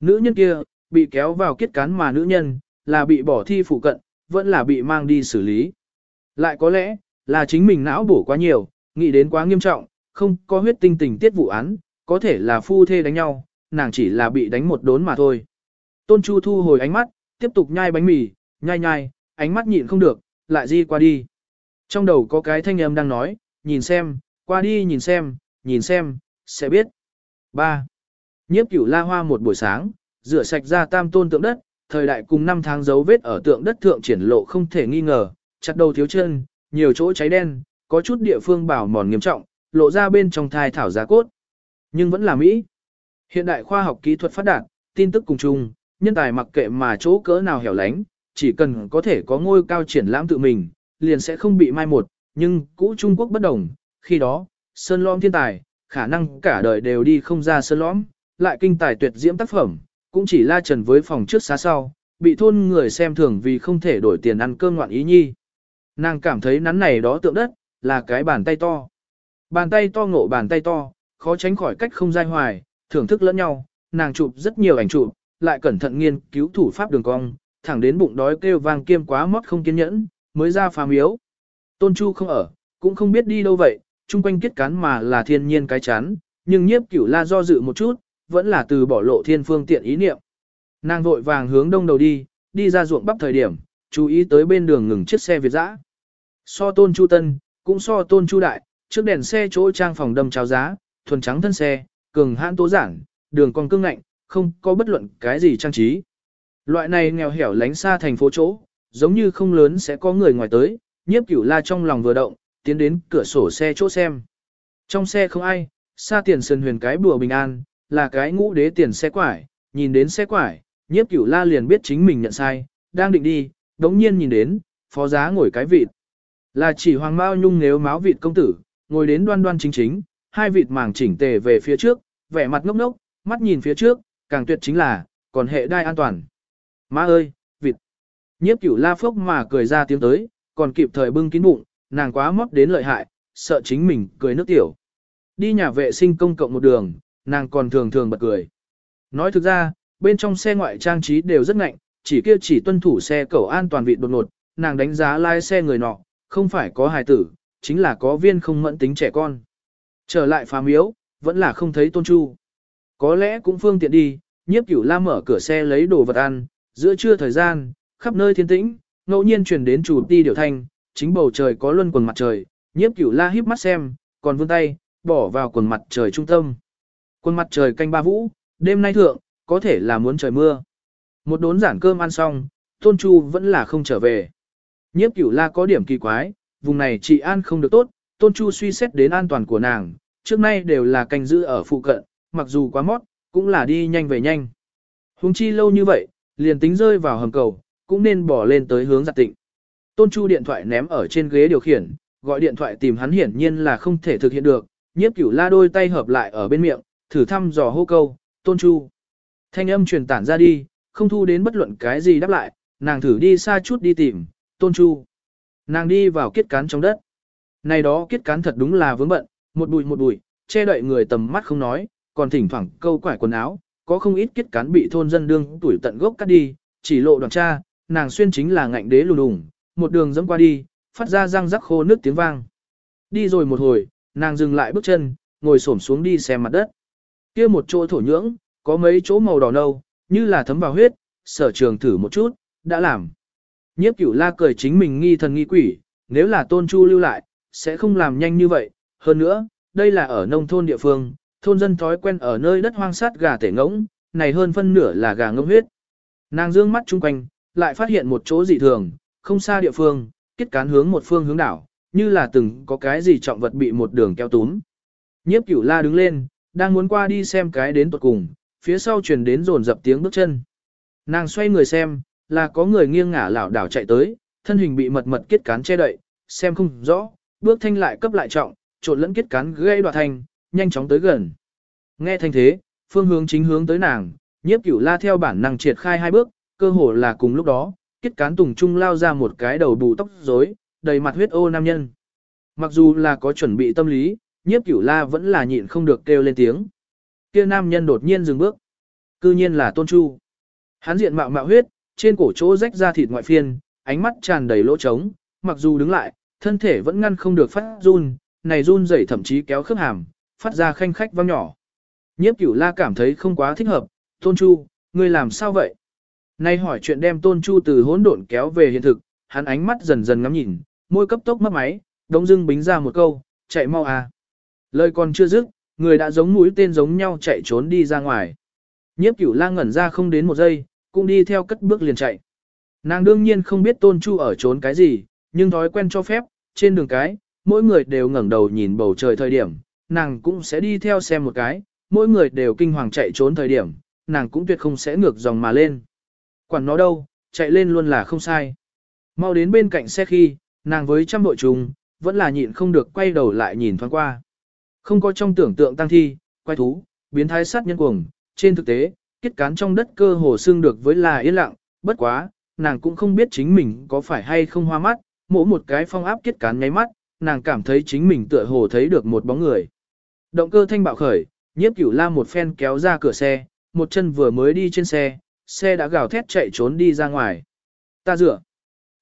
Nữ nhân kia, bị kéo vào kết cán mà nữ nhân, là bị bỏ thi phụ cận, vẫn là bị mang đi xử lý. Lại có lẽ, là chính mình não bổ quá nhiều, nghĩ đến quá nghiêm trọng, không có huyết tinh tình tiết vụ án, có thể là phu thê đánh nhau, nàng chỉ là bị đánh một đốn mà thôi. Tôn Chu thu hồi ánh mắt, tiếp tục nhai bánh mì, nhai nhai, ánh mắt nhịn không được, lại di qua đi. Trong đầu có cái thanh âm đang nói, nhìn xem, qua đi nhìn xem, nhìn xem, sẽ biết. 3. Nhiếp cửu la hoa một buổi sáng, rửa sạch ra tam tôn tượng đất, thời đại cùng năm tháng dấu vết ở tượng đất thượng triển lộ không thể nghi ngờ, chặt đầu thiếu chân, nhiều chỗ cháy đen, có chút địa phương bảo mòn nghiêm trọng, lộ ra bên trong thai thảo giá cốt. Nhưng vẫn là Mỹ. Hiện đại khoa học kỹ thuật phát đạt, tin tức cùng chung, nhân tài mặc kệ mà chỗ cỡ nào hẻo lánh, chỉ cần có thể có ngôi cao triển lãm tự mình, liền sẽ không bị mai một, nhưng cũ Trung Quốc bất đồng, khi đó, sơn lõm thiên tài, khả năng cả đời đều đi không ra sơn lõm, lại kinh tài tuyệt diễm tác phẩm, cũng chỉ la trần với phòng trước xá sau, bị thôn người xem thường vì không thể đổi tiền ăn cơm ngoạn ý nhi. Nàng cảm thấy nắn này đó tượng đất, là cái bàn tay to. Bàn tay to ngộ bàn tay to, khó tránh khỏi cách không dai hoài, thưởng thức lẫn nhau, nàng chụp rất nhiều ảnh chụp, lại cẩn thận nghiên cứu thủ pháp đường cong, thẳng đến bụng đói kêu vang kiêm quá mót không kiên nhẫn, mới ra phàm yếu Tôn Chu không ở, cũng không biết đi đâu vậy, chung quanh kết cán mà là thiên nhiên cái chán, nhưng nhiếp cửu la do dự một chút, vẫn là từ bỏ lộ thiên phương tiện ý niệm. Nàng vội vàng hướng đông đầu đi, đi ra ruộng bắp thời điểm, chú ý tới bên đường ngừng chiếc xe Việt dã. So tôn chu tân, cũng so tôn chu đại, trước đèn xe chỗ trang phòng đâm trao giá, thuần trắng thân xe, cường hãn tố giản, đường còn cương ngạnh, không có bất luận cái gì trang trí. Loại này nghèo hẻo lánh xa thành phố chỗ, giống như không lớn sẽ có người ngoài tới, nhiếp cửu la trong lòng vừa động, tiến đến cửa sổ xe chỗ xem. Trong xe không ai, xa tiền sơn huyền cái bùa bình an, là cái ngũ đế tiền xe quải, nhìn đến xe quải, nhiếp cửu la liền biết chính mình nhận sai, đang định đi, đống nhiên nhìn đến, phó giá ngồi cái vịt. Là chỉ hoàng mao nhung nếu máu vịt công tử, ngồi đến đoan đoan chính chính, hai vịt màng chỉnh tề về phía trước, vẻ mặt ngốc ngốc, mắt nhìn phía trước, càng tuyệt chính là, còn hệ đai an toàn. Má ơi, vịt. Nhiếp cửu la phốc mà cười ra tiếng tới, còn kịp thời bưng kín bụng, nàng quá mót đến lợi hại, sợ chính mình cười nước tiểu. Đi nhà vệ sinh công cộng một đường, nàng còn thường thường bật cười. Nói thực ra, bên trong xe ngoại trang trí đều rất ngạnh, chỉ kia chỉ tuân thủ xe cẩu an toàn vịt đột ngột, nàng đánh giá lái xe người nọ, không phải có hài tử, chính là có viên không mẫn tính trẻ con. Trở lại phá miếu, vẫn là không thấy tôn chu. Có lẽ cũng phương tiện đi, nhiếp cửu la mở cửa xe lấy đồ vật ăn, giữa trưa thời gian, khắp nơi thiên tĩnh, ngẫu nhiên truyền đến chủ ti điều thanh, chính bầu trời có luân quần mặt trời, nhiếp cửu la híp mắt xem, còn vươn tay, bỏ vào quần mặt trời trung tâm. Quần mặt trời canh ba vũ, đêm nay thượng, có thể là muốn trời mưa. Một đốn giản cơm ăn xong, Tôn Chu vẫn là không trở về. Nhiếp cửu la có điểm kỳ quái, vùng này chị an không được tốt, Tôn Chu suy xét đến an toàn của nàng, trước nay đều là canh giữ ở phụ cận, mặc dù quá mót, cũng là đi nhanh về nhanh. Hùng chi lâu như vậy, liền tính rơi vào hầm cầu, cũng nên bỏ lên tới hướng giặt tịnh. Tôn Chu điện thoại ném ở trên ghế điều khiển, gọi điện thoại tìm hắn hiển nhiên là không thể thực hiện được, nhiếp cửu la đôi tay hợp lại ở bên miệng, thử thăm dò hô câu, Tôn Chu. Thanh âm truyền tản ra đi, không thu đến bất luận cái gì đáp lại, nàng thử đi xa chút đi tìm, Tôn Chu. Nàng đi vào kết cán trong đất. Này đó kết cán thật đúng là vướng bận, một bụi một bụi, che đậy người tầm mắt không nói, còn thỉnh thoảng câu quải quần áo, có không ít kết cán bị thôn dân đương tuổi tận gốc cắt đi, chỉ lộ đoạn cha, nàng xuyên chính là ngạnh đế lùn đùng, một đường dẫm qua đi, phát ra răng rắc khô nước tiếng vang. Đi rồi một hồi, nàng dừng lại bước chân, ngồi xổm xuống đi xem mặt đất. Kia một chỗ thổ nhưỡng, có mấy chỗ màu đỏ nâu, như là thấm vào huyết, sở trường thử một chút, đã làm. Nhiếp cửu la cười chính mình nghi thần nghi quỷ, nếu là tôn chu lưu lại, sẽ không làm nhanh như vậy. Hơn nữa, đây là ở nông thôn địa phương, thôn dân thói quen ở nơi đất hoang sát gà tể ngỗng, này hơn phân nửa là gà ngỗng huyết. Nàng dương mắt chung quanh, lại phát hiện một chỗ dị thường, không xa địa phương, kết cán hướng một phương hướng đảo, như là từng có cái gì trọng vật bị một đường keo túm. Nhiếp cửu la đứng lên, đang muốn qua đi xem cái đến tuột cùng, phía sau truyền đến rồn dập tiếng bước chân. Nàng xoay người xem, là có người nghiêng ngả lảo đảo chạy tới, thân hình bị mật mật kết cán che đậy, xem không rõ, bước thanh lại cấp lại trọng, trộn lẫn kết cán gây đoạt thanh, nhanh chóng tới gần. Nghe thanh thế, phương hướng chính hướng tới nàng, nhiếp cửu la theo bản năng triệt khai hai bước, cơ hồ là cùng lúc đó, kết cán tùng trung lao ra một cái đầu bù tóc rối, đầy mặt huyết ô nam nhân. Mặc dù là có chuẩn bị tâm lý, nhiếp cửu la vẫn là nhịn không được kêu lên tiếng. Kia nam nhân đột nhiên dừng bước. Cư nhiên là tôn chu. Hắn diện mạo mạo huyết, trên cổ chỗ rách ra thịt ngoại phiên, ánh mắt tràn đầy lỗ trống, mặc dù đứng lại, thân thể vẫn ngăn không được phát run, này run rẩy thậm chí kéo khớp hàm, phát ra khanh khách vang nhỏ. Nhiếp cửu la cảm thấy không quá thích hợp, tôn chu, ngươi làm sao vậy? Nay hỏi chuyện đem tôn chu từ hỗn độn kéo về hiện thực, hắn ánh mắt dần dần ngắm nhìn, môi cấp tốc mấp máy, đống dưng bính ra một câu, chạy mau à. Lời còn chưa dứt, người đã giống mũi tên giống nhau chạy trốn đi ra ngoài. Nhiếp cửu la ngẩn ra không đến một giây, cũng đi theo cất bước liền chạy. Nàng đương nhiên không biết tôn chu ở trốn cái gì, nhưng thói quen cho phép, trên đường cái, mỗi người đều ngẩng đầu nhìn bầu trời thời điểm, nàng cũng sẽ đi theo xem một cái, mỗi người đều kinh hoàng chạy trốn thời điểm, nàng cũng tuyệt không sẽ ngược dòng mà lên. Quản nó đâu, chạy lên luôn là không sai. Mau đến bên cạnh xe khi, nàng với trăm đội trùng, vẫn là nhịn không được quay đầu lại nhìn thoáng qua. Không có trong tưởng tượng tăng thi, quay thú, biến thái sát nhân cuồng, trên thực tế, kết cán trong đất cơ hồ xương được với là yên lặng, bất quá, nàng cũng không biết chính mình có phải hay không hoa mắt, mỗi một cái phong áp kết cán nháy mắt, nàng cảm thấy chính mình tựa hồ thấy được một bóng người. Động cơ thanh bạo khởi, nhiếp cửu la một phen kéo ra cửa xe, một chân vừa mới đi trên xe, xe đã gào thét chạy trốn đi ra ngoài. Ta dựa.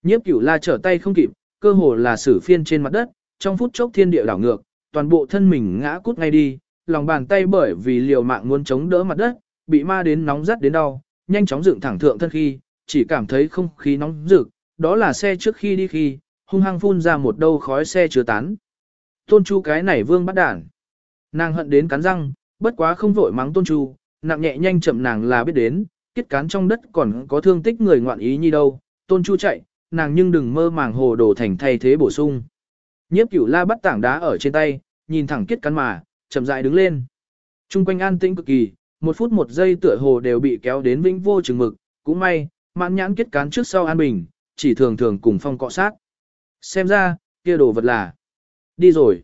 Nhiếp cửu la trở tay không kịp, cơ hồ là sử phiên trên mặt đất, trong phút chốc thiên địa đảo ngược, toàn bộ thân mình ngã cút ngay đi, lòng bàn tay bởi vì liều mạng muốn chống đỡ mặt đất, bị ma đến nóng rát đến đau, nhanh chóng dựng thẳng thượng thân khi, chỉ cảm thấy không khí nóng rực, đó là xe trước khi đi khi, hung hăng phun ra một đâu khói xe chứa tán. Tôn Chu cái này vương bắt đản. Nàng hận đến cắn răng, bất quá không vội mắng Tôn Chu, nặng nhẹ nhanh chậm nàng là biết đến, kết cán trong đất còn có thương tích người ngoạn ý như đâu, Tôn Chu chạy, nàng nhưng đừng mơ màng hồ đồ thành thay thế bổ sung. Nhiếp cửu la bắt tảng đá ở trên tay, nhìn thẳng kết cán mà, chậm rãi đứng lên. Trung quanh an tĩnh cực kỳ, một phút một giây tựa hồ đều bị kéo đến vĩnh vô chừng mực, cũng may, mãn nhãn kết cán trước sau an bình, chỉ thường thường cùng phong cọ sát. Xem ra, kia đồ vật là đi rồi.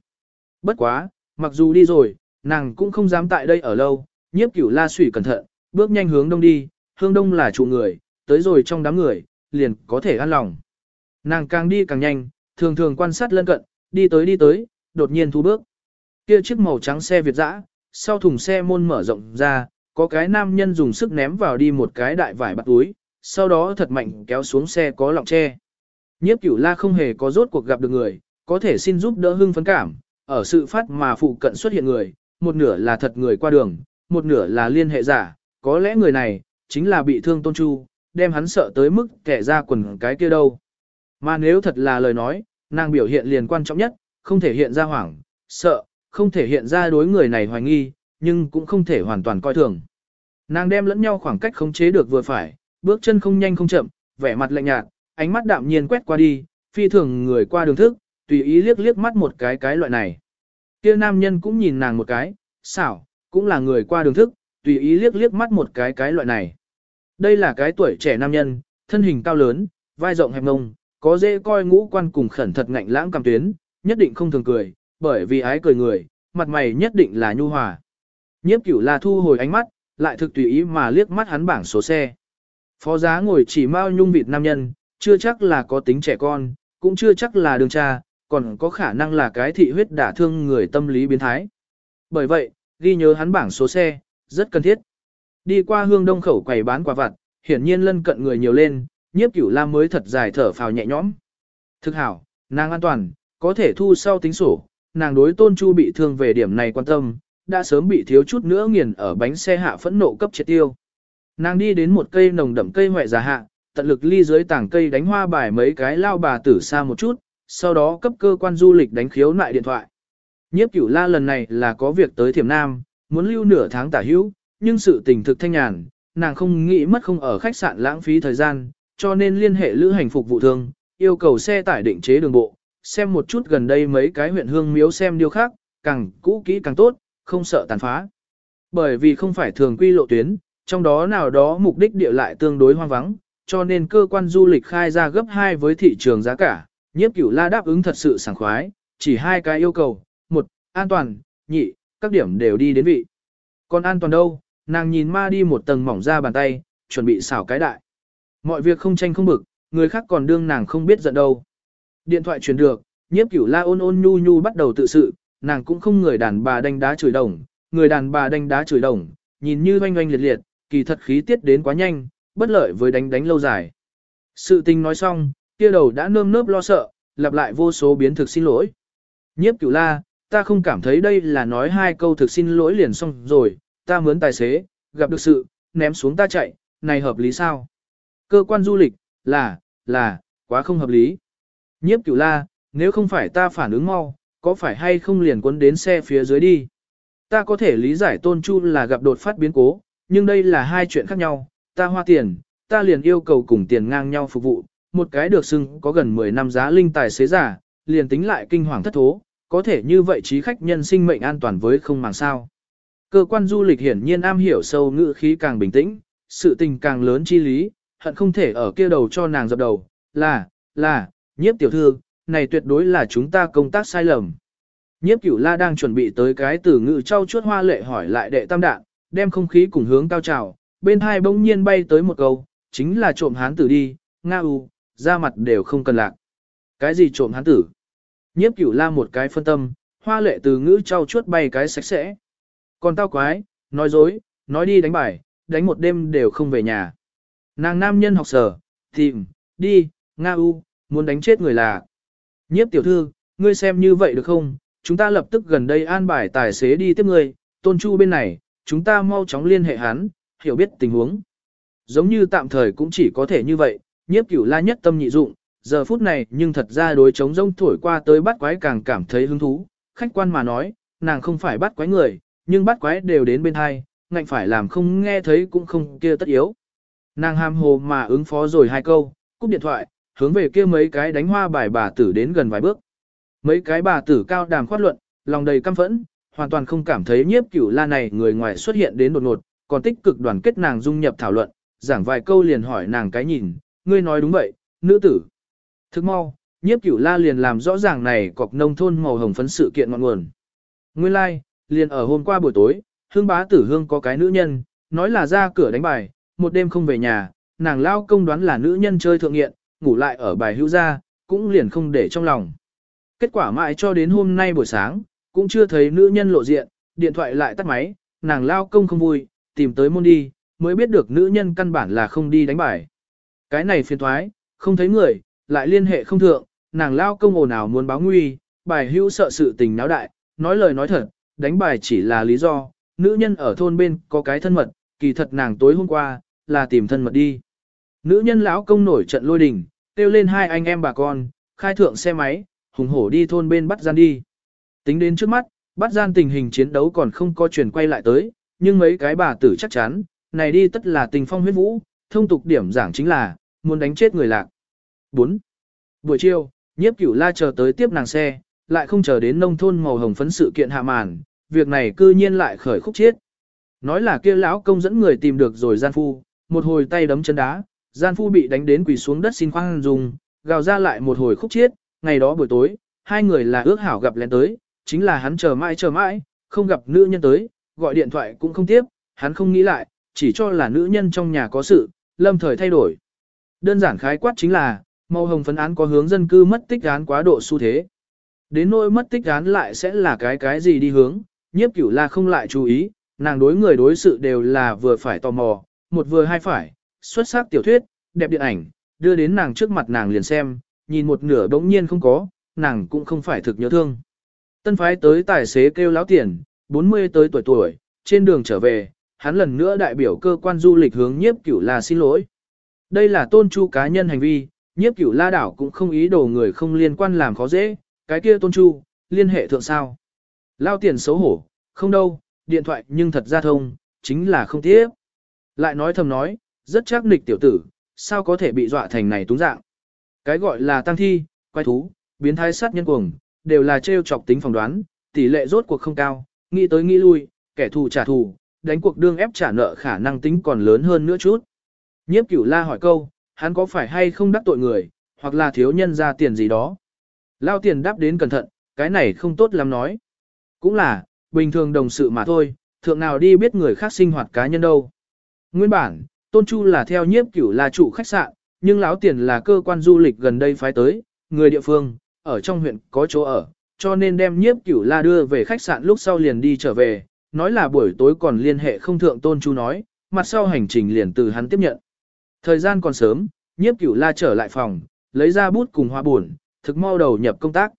Bất quá, mặc dù đi rồi, nàng cũng không dám tại đây ở lâu, nhiếp cửu la sủy cẩn thận, bước nhanh hướng đông đi, hướng đông là trụ người, tới rồi trong đám người, liền có thể an lòng. Nàng càng đi càng nhanh, thường thường quan sát lân cận, đi tới đi tới, đột nhiên thu bước. Kia chiếc màu trắng xe Việt dã, sau thùng xe môn mở rộng ra, có cái nam nhân dùng sức ném vào đi một cái đại vải bạc túi, sau đó thật mạnh kéo xuống xe có lọng tre. Nhiếp cửu la không hề có rốt cuộc gặp được người, có thể xin giúp đỡ hưng phấn cảm, ở sự phát mà phụ cận xuất hiện người, một nửa là thật người qua đường, một nửa là liên hệ giả, có lẽ người này, chính là bị thương tôn chu, đem hắn sợ tới mức kẻ ra quần cái kia đâu. Mà nếu thật là lời nói, nàng biểu hiện liền quan trọng nhất, không thể hiện ra hoảng, sợ, không thể hiện ra đối người này hoài nghi, nhưng cũng không thể hoàn toàn coi thường. Nàng đem lẫn nhau khoảng cách khống chế được vừa phải, bước chân không nhanh không chậm, vẻ mặt lạnh nhạt, ánh mắt đạm nhiên quét qua đi, phi thường người qua đường thức, tùy ý liếc liếc mắt một cái cái loại này. Kia nam nhân cũng nhìn nàng một cái, xảo, cũng là người qua đường thức, tùy ý liếc liếc mắt một cái cái loại này. Đây là cái tuổi trẻ nam nhân, thân hình cao lớn, vai rộng hẹp ngông, có dễ coi ngũ quan cùng khẩn thật ngạnh lãng cảm tuyến, nhất định không thường cười, bởi vì ái cười người, mặt mày nhất định là nhu hòa. Nhiếp cửu là thu hồi ánh mắt, lại thực tùy ý mà liếc mắt hắn bảng số xe. Phó giá ngồi chỉ mau nhung vịt nam nhân, chưa chắc là có tính trẻ con, cũng chưa chắc là đường cha, còn có khả năng là cái thị huyết đả thương người tâm lý biến thái. Bởi vậy, ghi nhớ hắn bảng số xe, rất cần thiết. Đi qua hương đông khẩu quầy bán quả vặt, hiển nhiên lân cận người nhiều lên, nhiếp cửu lam mới thật dài thở phào nhẹ nhõm. Thực hảo, nàng an toàn, có thể thu sau tính sổ, nàng đối tôn chu bị thương về điểm này quan tâm, đã sớm bị thiếu chút nữa nghiền ở bánh xe hạ phẫn nộ cấp triệt tiêu. Nàng đi đến một cây nồng đậm cây ngoại già hạ, tận lực ly dưới tảng cây đánh hoa bài mấy cái lao bà tử xa một chút, sau đó cấp cơ quan du lịch đánh khiếu nại điện thoại. Nhiếp cửu la lần này là có việc tới thiểm nam, muốn lưu nửa tháng tả hữu, nhưng sự tình thực thanh nhàn, nàng không nghĩ mất không ở khách sạn lãng phí thời gian, cho nên liên hệ lữ hành phục vụ thương, yêu cầu xe tải định chế đường bộ, xem một chút gần đây mấy cái huyện hương miếu xem điều khác, càng cũ kỹ càng tốt, không sợ tàn phá. Bởi vì không phải thường quy lộ tuyến, trong đó nào đó mục đích địa lại tương đối hoang vắng, cho nên cơ quan du lịch khai ra gấp 2 với thị trường giá cả, nhiếp cửu la đáp ứng thật sự sảng khoái, chỉ hai cái yêu cầu, một, an toàn, nhị, các điểm đều đi đến vị. Còn an toàn đâu, nàng nhìn ma đi một tầng mỏng ra bàn tay, chuẩn bị xảo cái đại. Mọi việc không tranh không bực, người khác còn đương nàng không biết giận đâu. Điện thoại truyền được, nhiếp cửu la ôn ôn nhu nhu bắt đầu tự sự, nàng cũng không người đàn bà đánh đá chửi đồng, người đàn bà đánh đá chửi đồng, nhìn như oanh oanh liệt liệt, kỳ thật khí tiết đến quá nhanh, bất lợi với đánh đánh lâu dài. Sự tình nói xong, kia đầu đã nơm nớp lo sợ, lặp lại vô số biến thực xin lỗi. Nhiếp cửu la, ta không cảm thấy đây là nói hai câu thực xin lỗi liền xong rồi, ta mướn tài xế, gặp được sự, ném xuống ta chạy, này hợp lý sao? Cơ quan du lịch, là, là, quá không hợp lý. Nhiếp cửu la, nếu không phải ta phản ứng mau, có phải hay không liền quấn đến xe phía dưới đi? Ta có thể lý giải tôn chu là gặp đột phát biến cố, nhưng đây là hai chuyện khác nhau, ta hoa tiền, ta liền yêu cầu cùng tiền ngang nhau phục vụ, một cái được xưng có gần 10 năm giá linh tài xế giả, liền tính lại kinh hoàng thất thố, có thể như vậy trí khách nhân sinh mệnh an toàn với không màng sao. Cơ quan du lịch hiển nhiên am hiểu sâu ngữ khí càng bình tĩnh, sự tình càng lớn chi lý, hận không thể ở kia đầu cho nàng dập đầu, là, là, nhiếp tiểu thư, này tuyệt đối là chúng ta công tác sai lầm. Nhiếp cửu la đang chuẩn bị tới cái từ ngữ trao chuốt hoa lệ hỏi lại đệ tam đạn, đem không khí cùng hướng cao trào, bên hai bỗng nhiên bay tới một câu, chính là trộm hán tử đi, nga u, ra mặt đều không cần lạc. Cái gì trộm hán tử? Nhiếp cửu la một cái phân tâm, hoa lệ từ ngữ trao chuốt bay cái sạch sẽ. Còn tao quái, nói dối, nói đi đánh bài, đánh một đêm đều không về nhà. Nàng nam nhân học sở, tìm, đi, nga u, muốn đánh chết người là. Nhiếp tiểu thư, ngươi xem như vậy được không? Chúng ta lập tức gần đây an bài tài xế đi tiếp ngươi, tôn chu bên này, chúng ta mau chóng liên hệ hắn, hiểu biết tình huống. Giống như tạm thời cũng chỉ có thể như vậy, nhiếp cửu la nhất tâm nhị dụng, giờ phút này nhưng thật ra đối chống rông thổi qua tới bắt quái càng cảm thấy hứng thú. Khách quan mà nói, nàng không phải bắt quái người, nhưng bắt quái đều đến bên hai, ngạnh phải làm không nghe thấy cũng không kia tất yếu. Nàng ham hồ mà ứng phó rồi hai câu, cúp điện thoại, hướng về kia mấy cái đánh hoa bài bà tử đến gần vài bước. Mấy cái bà tử cao đàm khoát luận, lòng đầy căm phẫn, hoàn toàn không cảm thấy nhiếp cửu la này người ngoài xuất hiện đến đột ngột, còn tích cực đoàn kết nàng dung nhập thảo luận, giảng vài câu liền hỏi nàng cái nhìn, ngươi nói đúng vậy, nữ tử. Thức mau, nhiếp cửu la liền làm rõ ràng này cọc nông thôn màu hồng phấn sự kiện ngọn nguồn. Nguyên lai, like, liền ở hôm qua buổi tối, hương bá tử hương có cái nữ nhân, nói là ra cửa đánh bài, một đêm không về nhà, nàng lao công đoán là nữ nhân chơi thượng nghiện, ngủ lại ở bài hữu gia, cũng liền không để trong lòng. Kết quả mãi cho đến hôm nay buổi sáng, cũng chưa thấy nữ nhân lộ diện, điện thoại lại tắt máy, nàng lao công không vui, tìm tới môn đi, mới biết được nữ nhân căn bản là không đi đánh bài. Cái này phiền thoái, không thấy người, lại liên hệ không thượng, nàng lao công ồn ào muốn báo nguy, bài hữu sợ sự tình náo đại, nói lời nói thật, đánh bài chỉ là lý do, nữ nhân ở thôn bên có cái thân mật, kỳ thật nàng tối hôm qua, là tìm thân mật đi. Nữ nhân lão công nổi trận lôi đình, kêu lên hai anh em bà con, khai thượng xe máy, hùng hổ đi thôn bên bắt gian đi. Tính đến trước mắt, bắt gian tình hình chiến đấu còn không có chuyển quay lại tới, nhưng mấy cái bà tử chắc chắn, này đi tất là tình phong huyết vũ, thông tục điểm giảng chính là, muốn đánh chết người lạc. 4. Buổi chiều, nhiếp cửu la chờ tới tiếp nàng xe, lại không chờ đến nông thôn màu hồng phấn sự kiện hạ màn, việc này cư nhiên lại khởi khúc chết. Nói là kia lão công dẫn người tìm được rồi gian phu, một hồi tay đấm chân đá, gian phu bị đánh đến quỳ xuống đất xin khoan dùng, gào ra lại một hồi khúc chết, ngày đó buổi tối, hai người là ước hảo gặp lén tới, chính là hắn chờ mãi chờ mãi, không gặp nữ nhân tới, gọi điện thoại cũng không tiếp, hắn không nghĩ lại, chỉ cho là nữ nhân trong nhà có sự, lâm thời thay đổi. Đơn giản khái quát chính là, màu hồng phấn án có hướng dân cư mất tích án quá độ xu thế. Đến nỗi mất tích án lại sẽ là cái cái gì đi hướng, nhiếp cửu là không lại chú ý, nàng đối người đối sự đều là vừa phải tò mò, một vừa hai phải, xuất sắc tiểu thuyết, đẹp điện ảnh, đưa đến nàng trước mặt nàng liền xem, nhìn một nửa bỗng nhiên không có, nàng cũng không phải thực nhớ thương. Tân phái tới tài xế kêu láo tiền, 40 tới tuổi tuổi, trên đường trở về, hắn lần nữa đại biểu cơ quan du lịch hướng nhiếp cửu là xin lỗi. Đây là tôn chu cá nhân hành vi, nhiếp cửu la đảo cũng không ý đồ người không liên quan làm khó dễ, cái kia tôn chu, liên hệ thượng sao. Lao tiền xấu hổ, không đâu, điện thoại nhưng thật ra thông, chính là không tiếp. Lại nói thầm nói, rất chắc nịch tiểu tử, sao có thể bị dọa thành này túng dạng. Cái gọi là tăng thi, quay thú, biến thái sát nhân cuồng, đều là trêu chọc tính phỏng đoán, tỷ lệ rốt cuộc không cao, nghĩ tới nghĩ lui, kẻ thù trả thù, đánh cuộc đương ép trả nợ khả năng tính còn lớn hơn nữa chút. Nhiếp cửu la hỏi câu, hắn có phải hay không đắc tội người, hoặc là thiếu nhân ra tiền gì đó. Lao tiền đáp đến cẩn thận, cái này không tốt lắm nói. Cũng là, bình thường đồng sự mà thôi, thượng nào đi biết người khác sinh hoạt cá nhân đâu. Nguyên bản, Tôn Chu là theo nhiếp cửu là chủ khách sạn, nhưng lão tiền là cơ quan du lịch gần đây phái tới, người địa phương, ở trong huyện có chỗ ở, cho nên đem nhiếp cửu la đưa về khách sạn lúc sau liền đi trở về, nói là buổi tối còn liên hệ không thượng Tôn Chu nói, mặt sau hành trình liền từ hắn tiếp nhận. Thời gian còn sớm, nhiếp cửu la trở lại phòng, lấy ra bút cùng hoa buồn, thực mau đầu nhập công tác.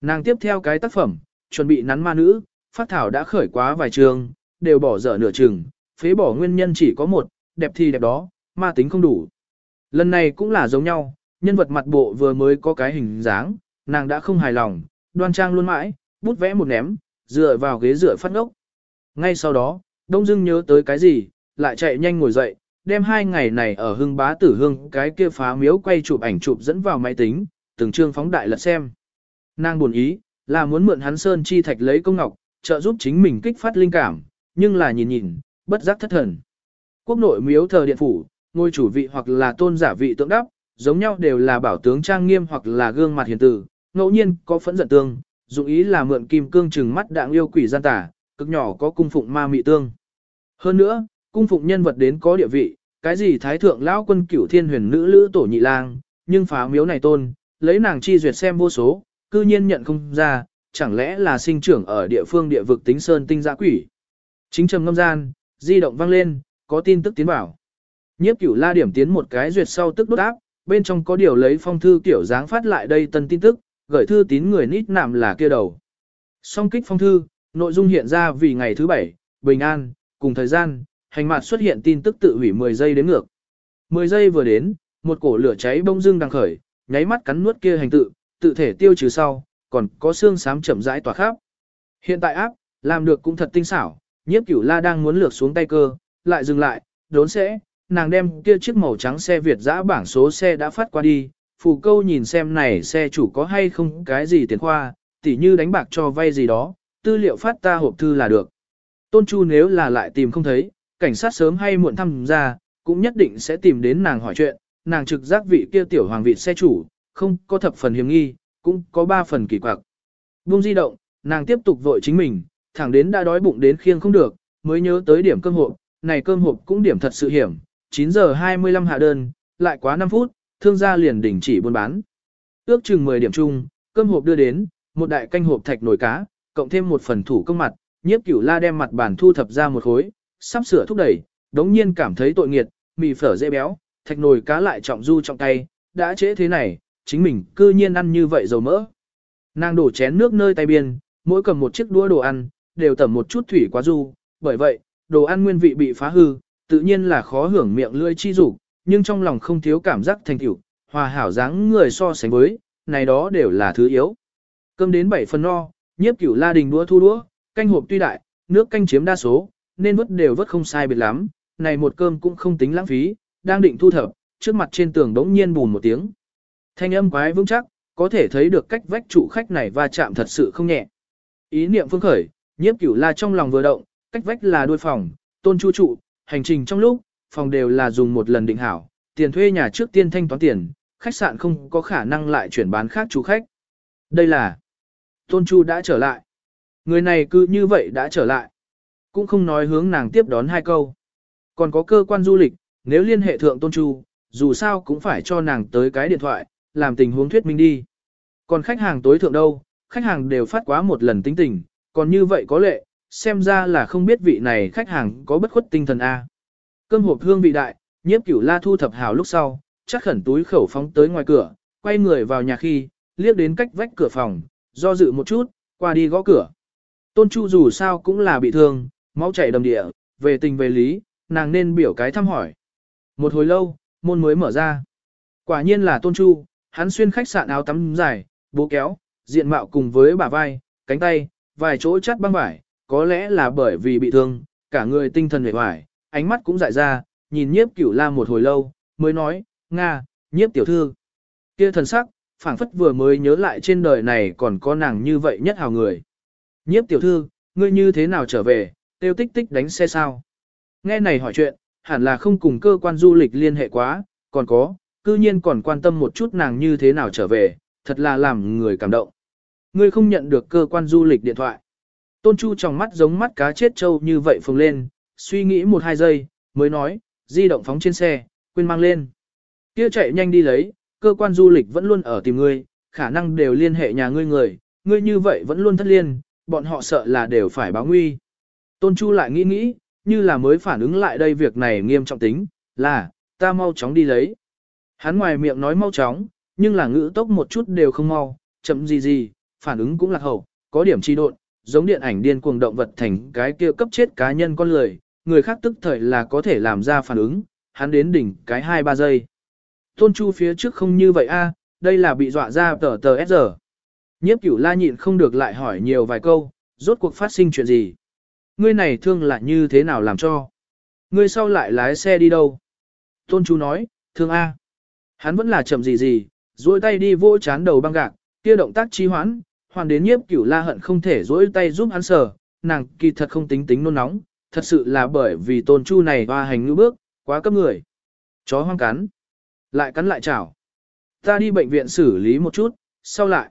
Nàng tiếp theo cái tác phẩm, chuẩn bị nắn ma nữ, phát thảo đã khởi quá vài trường, đều bỏ dở nửa chừng, phế bỏ nguyên nhân chỉ có một, đẹp thì đẹp đó, ma tính không đủ. Lần này cũng là giống nhau, nhân vật mặt bộ vừa mới có cái hình dáng, nàng đã không hài lòng, đoan trang luôn mãi, bút vẽ một ném, dựa vào ghế dựa phát ngốc. Ngay sau đó, Đông Dương nhớ tới cái gì, lại chạy nhanh ngồi dậy, đem hai ngày này ở hưng bá tử hương cái kia phá miếu quay chụp ảnh chụp dẫn vào máy tính, từng chương phóng đại lật xem. Nàng buồn ý, là muốn mượn hắn sơn chi thạch lấy công ngọc, trợ giúp chính mình kích phát linh cảm, nhưng là nhìn nhìn, bất giác thất thần. Quốc nội miếu thờ điện phủ, ngôi chủ vị hoặc là tôn giả vị tượng đắp, giống nhau đều là bảo tướng trang nghiêm hoặc là gương mặt hiền tử, ngẫu nhiên có phẫn giận tương, dụng ý là mượn kim cương trừng mắt đạng yêu quỷ gian tả, cực nhỏ có cung phụng ma mị tương. Hơn nữa, cung phụng nhân vật đến có địa vị, cái gì thái thượng lão quân cửu thiên huyền nữ lữ tổ nhị lang, nhưng phá miếu này tôn, lấy nàng chi duyệt xem vô số, cư nhiên nhận không ra, chẳng lẽ là sinh trưởng ở địa phương địa vực tính sơn tinh giã quỷ. Chính trầm ngâm gian, di động vang lên, có tin tức tiến vào. Nhiếp cửu la điểm tiến một cái duyệt sau tức đốt áp, bên trong có điều lấy phong thư kiểu dáng phát lại đây tân tin tức, gửi thư tín người nít nạm là kia đầu. Song kích phong thư, nội dung hiện ra vì ngày thứ bảy, bình an, cùng thời gian, hành mặt xuất hiện tin tức tự hủy 10 giây đến ngược. 10 giây vừa đến, một cổ lửa cháy bông dưng đang khởi, nháy mắt cắn nuốt kia hành tự, tự thể tiêu trừ sau, còn có xương xám chậm rãi tỏa khắp. Hiện tại áp, làm được cũng thật tinh xảo, nhiếp cửu la đang muốn lược xuống tay cơ, lại dừng lại, đốn sẽ, nàng đem kia chiếc màu trắng xe Việt dã bảng số xe đã phát qua đi, phù câu nhìn xem này xe chủ có hay không cái gì tiền khoa, tỉ như đánh bạc cho vay gì đó, tư liệu phát ta hộp thư là được. Tôn Chu nếu là lại tìm không thấy, cảnh sát sớm hay muộn thăm ra, cũng nhất định sẽ tìm đến nàng hỏi chuyện, nàng trực giác vị kia tiểu hoàng vị xe chủ, không có thập phần hiểm nghi, cũng có ba phần kỳ quặc. Buông di động, nàng tiếp tục vội chính mình, thẳng đến đã đói bụng đến khiêng không được, mới nhớ tới điểm cơm hộp, này cơm hộp cũng điểm thật sự hiểm, 9 giờ 25 hạ đơn, lại quá 5 phút, thương gia liền đình chỉ buôn bán. Ước chừng 10 điểm chung, cơm hộp đưa đến, một đại canh hộp thạch nồi cá, cộng thêm một phần thủ công mặt, nhiếp cửu la đem mặt bàn thu thập ra một khối, sắp sửa thúc đẩy, đống nhiên cảm thấy tội nghiệt, mì phở dễ béo, thạch nồi cá lại trọng du trọng tay, đã trễ thế này, chính mình cư nhiên ăn như vậy dầu mỡ. Nàng đổ chén nước nơi tay biên, mỗi cầm một chiếc đũa đồ ăn, đều tẩm một chút thủy quá du, bởi vậy, đồ ăn nguyên vị bị phá hư, tự nhiên là khó hưởng miệng lưỡi chi dục, nhưng trong lòng không thiếu cảm giác thành tựu, hòa hảo dáng người so sánh với, này đó đều là thứ yếu. Cơm đến 7 phần no, nhiếp cửu la đình đũa thu đũa, canh hộp tuy đại, nước canh chiếm đa số, nên vớt đều vớt không sai biệt lắm, này một cơm cũng không tính lãng phí, đang định thu thập, trước mặt trên tường đống nhiên bùn một tiếng. Thanh âm quái vững chắc, có thể thấy được cách vách trụ khách này va chạm thật sự không nhẹ. Ý niệm phương khởi, nhiếp cửu la trong lòng vừa động, cách vách là đuôi phòng, tôn chu trụ, hành trình trong lúc, phòng đều là dùng một lần định hảo, tiền thuê nhà trước tiên thanh toán tiền, khách sạn không có khả năng lại chuyển bán khác chủ khách. Đây là Tôn Chu đã trở lại. Người này cứ như vậy đã trở lại. Cũng không nói hướng nàng tiếp đón hai câu. Còn có cơ quan du lịch, nếu liên hệ thượng Tôn Chu, dù sao cũng phải cho nàng tới cái điện thoại, làm tình huống thuyết minh đi. Còn khách hàng tối thượng đâu, khách hàng đều phát quá một lần tính tình, còn như vậy có lệ, xem ra là không biết vị này khách hàng có bất khuất tinh thần A. Cơm hộp hương vị đại, nhiếp cửu la thu thập hào lúc sau, chắc khẩn túi khẩu phóng tới ngoài cửa, quay người vào nhà khi, liếc đến cách vách cửa phòng, do dự một chút, qua đi gõ cửa. Tôn Chu dù sao cũng là bị thương, máu chảy đầm địa, về tình về lý, nàng nên biểu cái thăm hỏi. Một hồi lâu, môn mới mở ra. Quả nhiên là Tôn Chu, hắn xuyên khách sạn áo tắm dài, bố kéo, diện mạo cùng với bả vai, cánh tay, vài chỗ chắt băng vải, có lẽ là bởi vì bị thương, cả người tinh thần hề hoài, ánh mắt cũng dại ra, nhìn nhiếp cửu la một hồi lâu, mới nói, Nga, nhiếp tiểu thư. kia thần sắc, phảng phất vừa mới nhớ lại trên đời này còn có nàng như vậy nhất hào người. Nhiếp tiểu thư, ngươi như thế nào trở về, tiêu tích tích đánh xe sao? Nghe này hỏi chuyện, hẳn là không cùng cơ quan du lịch liên hệ quá, còn có, cư nhiên còn quan tâm một chút nàng như thế nào trở về, thật là làm người cảm động. Ngươi không nhận được cơ quan du lịch điện thoại. Tôn Chu trong mắt giống mắt cá chết trâu như vậy phồng lên, suy nghĩ một hai giây, mới nói, di động phóng trên xe, quên mang lên. Kia chạy nhanh đi lấy, cơ quan du lịch vẫn luôn ở tìm ngươi, khả năng đều liên hệ nhà ngươi người, ngươi như vậy vẫn luôn thất liên, bọn họ sợ là đều phải báo nguy. Tôn Chu lại nghĩ nghĩ, như là mới phản ứng lại đây việc này nghiêm trọng tính, là, ta mau chóng đi lấy. Hắn ngoài miệng nói mau chóng, nhưng là ngữ tốc một chút đều không mau, chậm gì gì, phản ứng cũng lạc hậu, có điểm trì độn, giống điện ảnh điên cuồng động vật thành cái kia cấp chết cá nhân con lười, người khác tức thời là có thể làm ra phản ứng, hắn đến đỉnh cái 2-3 giây. Tôn Chu phía trước không như vậy a, đây là bị dọa ra tờ tờ SR. giờ. Nhiếp cửu la nhịn không được lại hỏi nhiều vài câu, rốt cuộc phát sinh chuyện gì. Ngươi này thương là như thế nào làm cho? Ngươi sau lại lái xe đi đâu? Tôn Chu nói, thương A. Hắn vẫn là chậm gì gì, duỗi tay đi vô chán đầu băng gạc, kia động tác trí hoãn, hoàn đến nhiếp cửu la hận không thể dỗi tay giúp hắn sờ, nàng kỳ thật không tính tính nôn nóng, thật sự là bởi vì tôn chu này hoa hành ngữ bước, quá cấp người. Chó hoang cắn, lại cắn lại chảo. Ta đi bệnh viện xử lý một chút, sau lại.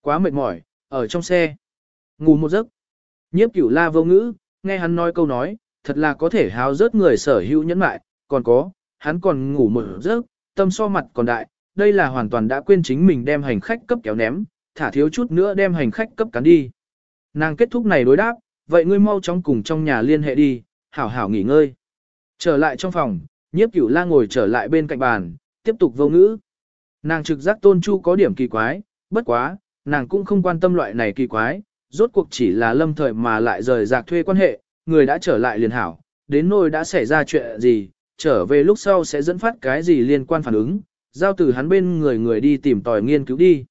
Quá mệt mỏi, ở trong xe. Ngủ một giấc. Nhiếp cửu la vô ngữ, nghe hắn nói câu nói, thật là có thể háo rớt người sở hữu nhẫn mại, còn có, hắn còn ngủ một giấc, tâm so mặt còn đại, đây là hoàn toàn đã quên chính mình đem hành khách cấp kéo ném, thả thiếu chút nữa đem hành khách cấp cắn đi. Nàng kết thúc này đối đáp, vậy ngươi mau chóng cùng trong nhà liên hệ đi, hảo hảo nghỉ ngơi. Trở lại trong phòng, nhiếp cửu la ngồi trở lại bên cạnh bàn, tiếp tục vô ngữ. Nàng trực giác tôn chu có điểm kỳ quái, bất quá, nàng cũng không quan tâm loại này kỳ quái, rốt cuộc chỉ là lâm thời mà lại rời rạc thuê quan hệ, người đã trở lại liền hảo, đến nơi đã xảy ra chuyện gì, trở về lúc sau sẽ dẫn phát cái gì liên quan phản ứng, giao từ hắn bên người người đi tìm tòi nghiên cứu đi.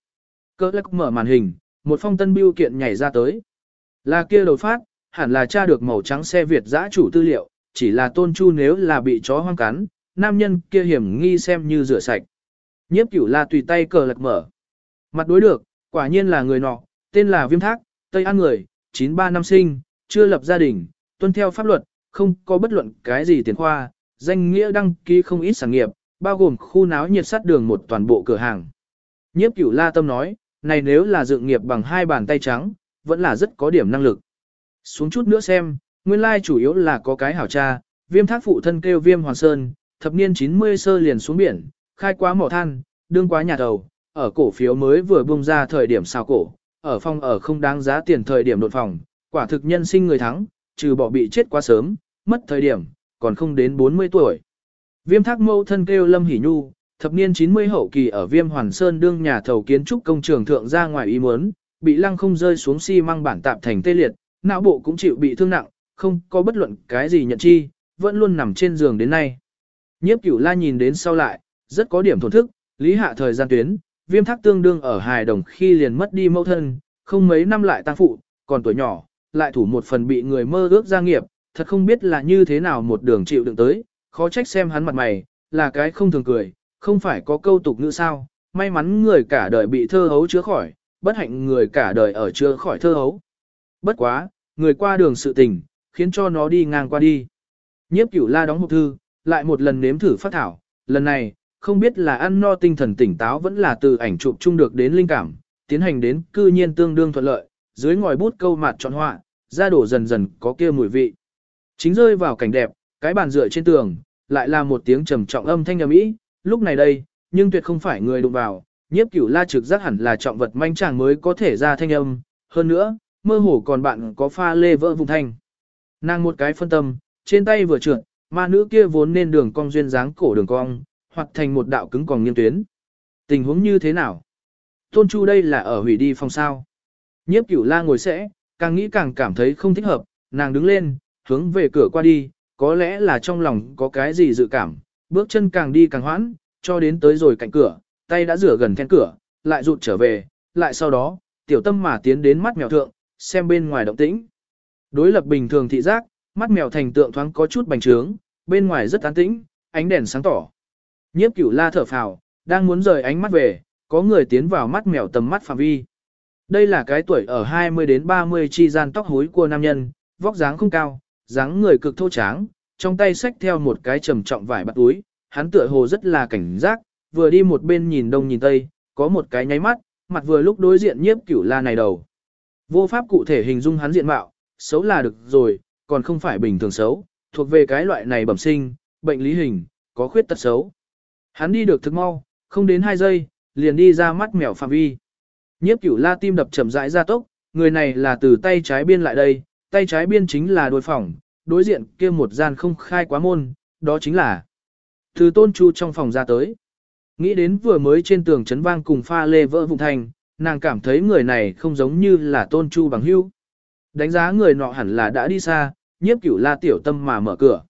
Cơ lắc mở màn hình, một phong tân biêu kiện nhảy ra tới. Là kia đầu phát, hẳn là tra được màu trắng xe Việt giã chủ tư liệu, chỉ là tôn chu nếu là bị chó hoang cắn, nam nhân kia hiểm nghi xem như rửa sạch. Nhiếp cửu là tùy tay cờ lật mở. Mặt đối được, quả nhiên là người nọ, tên là Viêm Thác, Tây An người, 93 năm sinh, chưa lập gia đình, tuân theo pháp luật, không có bất luận cái gì tiền khoa, danh nghĩa đăng ký không ít sản nghiệp, bao gồm khu náo nhiệt sát đường một toàn bộ cửa hàng. Nhiếp cửu la tâm nói, này nếu là dựng nghiệp bằng hai bàn tay trắng, vẫn là rất có điểm năng lực. Xuống chút nữa xem, nguyên lai chủ yếu là có cái hảo cha, viêm thác phụ thân kêu viêm hoàn sơn, thập niên 90 sơ liền xuống biển, khai quá mỏ than, đương quá nhà thầu, ở cổ phiếu mới vừa bung ra thời điểm sao cổ, ở phòng ở không đáng giá tiền thời điểm đột phòng, quả thực nhân sinh người thắng, trừ bỏ bị chết quá sớm, mất thời điểm, còn không đến 40 tuổi. Viêm thác mâu thân kêu Lâm Hỷ Nhu, thập niên 90 hậu kỳ ở Viêm Hoàn Sơn đương nhà thầu kiến trúc công trường thượng ra ngoài ý muốn, bị lăng không rơi xuống xi si măng bản tạp thành tê liệt, não bộ cũng chịu bị thương nặng, không có bất luận cái gì nhận chi, vẫn luôn nằm trên giường đến nay. Nhiếp cửu la nhìn đến sau lại, rất có điểm thổn thức, lý hạ thời gian tuyến, viêm thác tương đương ở hài đồng khi liền mất đi mẫu thân, không mấy năm lại tăng phụ, còn tuổi nhỏ, lại thủ một phần bị người mơ ước gia nghiệp, thật không biết là như thế nào một đường chịu đựng tới, khó trách xem hắn mặt mày, là cái không thường cười, không phải có câu tục ngữ sao, may mắn người cả đời bị thơ hấu chữa khỏi, bất hạnh người cả đời ở chứa khỏi thơ hấu. Bất quá, người qua đường sự tình, khiến cho nó đi ngang qua đi. Nhiếp cửu la đóng hộp thư, lại một lần nếm thử phát thảo, lần này, không biết là ăn no tinh thần tỉnh táo vẫn là từ ảnh chụp chung được đến linh cảm, tiến hành đến cư nhiên tương đương thuận lợi, dưới ngòi bút câu mặt trọn họa, ra đổ dần dần có kia mùi vị. Chính rơi vào cảnh đẹp, cái bàn dựa trên tường, lại là một tiếng trầm trọng âm thanh ầm ĩ, lúc này đây, nhưng tuyệt không phải người đụng vào, nhiếp cửu la trực giác hẳn là trọng vật manh chàng mới có thể ra thanh âm, hơn nữa, mơ hồ còn bạn có pha lê vỡ vùng thanh. Nàng một cái phân tâm, trên tay vừa trượt, ma nữ kia vốn nên đường cong duyên dáng cổ đường cong, hoặc thành một đạo cứng còn nghiêm tuyến. Tình huống như thế nào? Tôn Chu đây là ở hủy đi phòng sao. Nhiếp cửu la ngồi sẽ, càng nghĩ càng cảm thấy không thích hợp, nàng đứng lên, hướng về cửa qua đi, có lẽ là trong lòng có cái gì dự cảm, bước chân càng đi càng hoãn, cho đến tới rồi cạnh cửa, tay đã rửa gần then cửa, lại rụt trở về, lại sau đó, tiểu tâm mà tiến đến mắt mèo thượng, xem bên ngoài động tĩnh. Đối lập bình thường thị giác, mắt mèo thành tượng thoáng có chút bành trướng, bên ngoài rất an tĩnh, ánh đèn sáng tỏ. Nhiếp cửu la thở phào, đang muốn rời ánh mắt về, có người tiến vào mắt mèo tầm mắt phạm vi. Đây là cái tuổi ở 20 đến 30 chi gian tóc hối của nam nhân, vóc dáng không cao, dáng người cực thô tráng, trong tay xách theo một cái trầm trọng vải bạt túi, hắn tựa hồ rất là cảnh giác, vừa đi một bên nhìn đông nhìn tây, có một cái nháy mắt, mặt vừa lúc đối diện nhiếp cửu la này đầu. Vô pháp cụ thể hình dung hắn diện mạo, xấu là được rồi, còn không phải bình thường xấu, thuộc về cái loại này bẩm sinh, bệnh lý hình, có khuyết tật xấu. Hắn đi được thực mau, không đến 2 giây, liền đi ra mắt mèo phạm vi. Nhiếp cửu la tim đập chậm rãi ra tốc, người này là từ tay trái biên lại đây, tay trái biên chính là đôi phòng, đối diện kia một gian không khai quá môn, đó chính là từ tôn chu trong phòng ra tới. Nghĩ đến vừa mới trên tường chấn vang cùng pha lê vỡ vụn thành, nàng cảm thấy người này không giống như là tôn chu bằng hưu. Đánh giá người nọ hẳn là đã đi xa, nhiếp cửu la tiểu tâm mà mở cửa.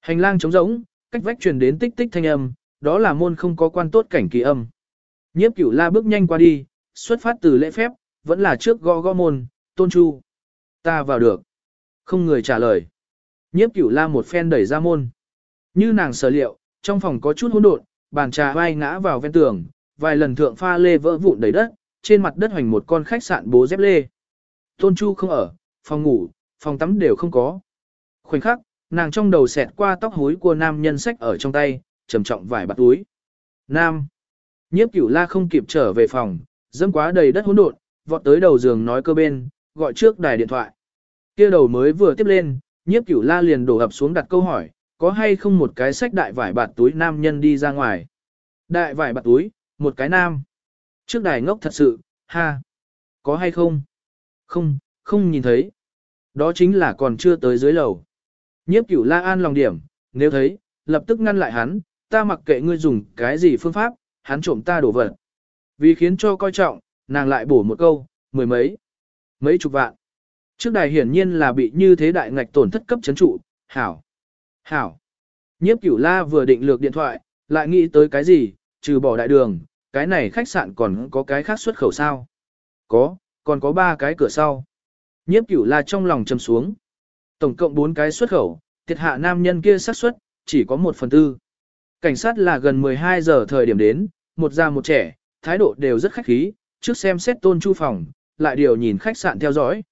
Hành lang trống rỗng, cách vách truyền đến tích tích thanh âm, đó là môn không có quan tốt cảnh kỳ âm. Nhiếp cửu la bước nhanh qua đi, xuất phát từ lễ phép, vẫn là trước gõ gõ môn, tôn chu. Ta vào được. Không người trả lời. Nhiếp cửu la một phen đẩy ra môn. Như nàng sở liệu, trong phòng có chút hỗn độn, bàn trà vai ngã vào ven tường, vài lần thượng pha lê vỡ vụn đầy đất, trên mặt đất hoành một con khách sạn bố dép lê. Tôn Chu không ở, phòng ngủ, phòng tắm đều không có. Khoảnh khắc, nàng trong đầu xẹt qua tóc hối của nam nhân sách ở trong tay, trầm trọng vải bạt túi. Nam. Nhiếp cửu la không kịp trở về phòng, dâm quá đầy đất hỗn độn, vọt tới đầu giường nói cơ bên, gọi trước đài điện thoại. kia đầu mới vừa tiếp lên, nhiếp cửu la liền đổ ập xuống đặt câu hỏi, có hay không một cái sách đại vải bạt túi nam nhân đi ra ngoài. Đại vải bạt túi, một cái nam. Trước đài ngốc thật sự, ha. Có hay không? Không, không nhìn thấy. Đó chính là còn chưa tới dưới lầu. Nhiếp cửu la an lòng điểm, nếu thấy, lập tức ngăn lại hắn, ta mặc kệ ngươi dùng cái gì phương pháp, hắn trộm ta đổ vật. Vì khiến cho coi trọng, nàng lại bổ một câu, mười mấy, mấy chục vạn. Trước đài hiển nhiên là bị như thế đại ngạch tổn thất cấp chấn trụ, hảo, hảo. Nhiếp cửu la vừa định lược điện thoại, lại nghĩ tới cái gì, trừ bỏ đại đường, cái này khách sạn còn có cái khác xuất khẩu sao? Có, còn có ba cái cửa sau. Nhiếp cửu la trong lòng châm xuống. Tổng cộng bốn cái xuất khẩu, thiệt hạ nam nhân kia xác suất chỉ có một phần tư. Cảnh sát là gần 12 giờ thời điểm đến, một già một trẻ, thái độ đều rất khách khí, trước xem xét tôn chu phòng, lại điều nhìn khách sạn theo dõi.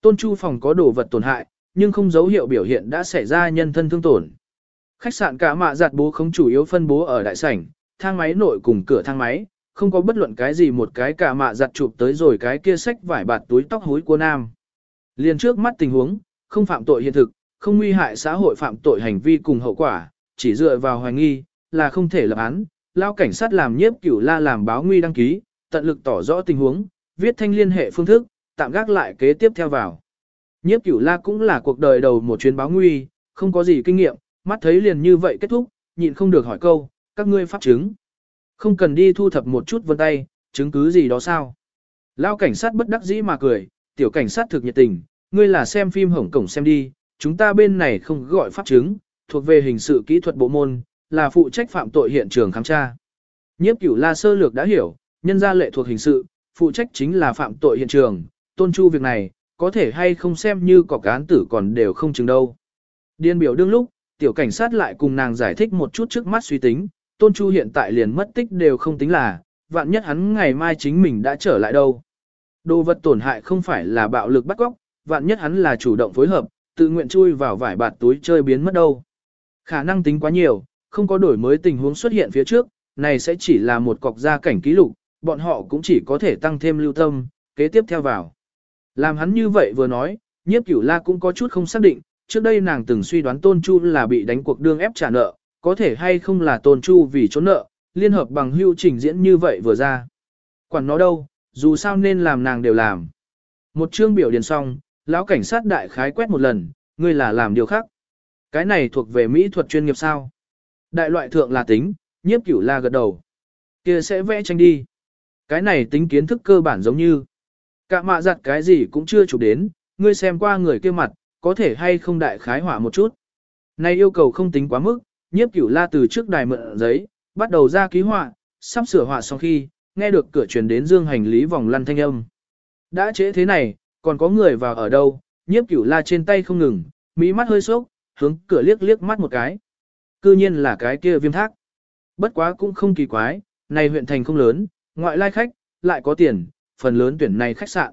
Tôn chu phòng có đồ vật tổn hại, nhưng không dấu hiệu biểu hiện đã xảy ra nhân thân thương tổn. Khách sạn cả mạ giặt bố không chủ yếu phân bố ở đại sảnh, thang máy nội cùng cửa thang máy, không có bất luận cái gì một cái cả mạ giặt chụp tới rồi cái kia sách vải bạt túi tóc hối của nam. Liên trước mắt tình huống, không phạm tội hiện thực, không nguy hại xã hội phạm tội hành vi cùng hậu quả, chỉ dựa vào hoài nghi, là không thể lập án. Lao cảnh sát làm nhiếp cửu la làm báo nguy đăng ký, tận lực tỏ rõ tình huống, viết thanh liên hệ phương thức, tạm gác lại kế tiếp theo vào. Nhiếp cửu la cũng là cuộc đời đầu một chuyến báo nguy, không có gì kinh nghiệm, mắt thấy liền như vậy kết thúc, nhịn không được hỏi câu, các ngươi pháp chứng. Không cần đi thu thập một chút vân tay, chứng cứ gì đó sao. Lao cảnh sát bất đắc dĩ mà cười, tiểu cảnh sát thực nhiệt tình, ngươi là xem phim hổng cổng xem đi, chúng ta bên này không gọi pháp chứng, thuộc về hình sự kỹ thuật bộ môn, là phụ trách phạm tội hiện trường khám tra. Nhiếp cửu la sơ lược đã hiểu, nhân gia lệ thuộc hình sự, phụ trách chính là phạm tội hiện trường, tôn chu việc này, có thể hay không xem như có cán tử còn đều không chừng đâu. Điên biểu đương lúc, tiểu cảnh sát lại cùng nàng giải thích một chút trước mắt suy tính, tôn chu hiện tại liền mất tích đều không tính là, vạn nhất hắn ngày mai chính mình đã trở lại đâu. Đồ vật tổn hại không phải là bạo lực bắt cóc, vạn nhất hắn là chủ động phối hợp, tự nguyện chui vào vải bạt túi chơi biến mất đâu. Khả năng tính quá nhiều, không có đổi mới tình huống xuất hiện phía trước, này sẽ chỉ là một cọc gia cảnh ký lục, bọn họ cũng chỉ có thể tăng thêm lưu tâm, kế tiếp theo vào. Làm hắn như vậy vừa nói, nhiếp cửu la cũng có chút không xác định, trước đây nàng từng suy đoán Tôn Chu là bị đánh cuộc đương ép trả nợ, có thể hay không là Tôn Chu vì trốn nợ, liên hợp bằng hưu trình diễn như vậy vừa ra. Quản nó đâu, dù sao nên làm nàng đều làm. Một chương biểu điền xong, lão cảnh sát đại khái quét một lần, ngươi là làm điều khác. Cái này thuộc về mỹ thuật chuyên nghiệp sao? Đại loại thượng là tính, nhiếp cửu la gật đầu. kia sẽ vẽ tranh đi. Cái này tính kiến thức cơ bản giống như. Cả mạ giặt cái gì cũng chưa chụp đến, ngươi xem qua người kia mặt, có thể hay không đại khái hỏa một chút. Này yêu cầu không tính quá mức, nhiếp cửu la từ trước đài mượn giấy, bắt đầu ra ký họa, sắp sửa họa xong khi, nghe được cửa truyền đến dương hành lý vòng lăn thanh âm. Đã chế thế này, còn có người vào ở đâu, nhiếp cửu la trên tay không ngừng, mỹ mắt hơi sốc, hướng cửa liếc liếc mắt một cái. Cư nhiên là cái kia viêm thác. Bất quá cũng không kỳ quái, này huyện thành không lớn, ngoại lai khách, lại có tiền, phần lớn tuyển này khách sạn.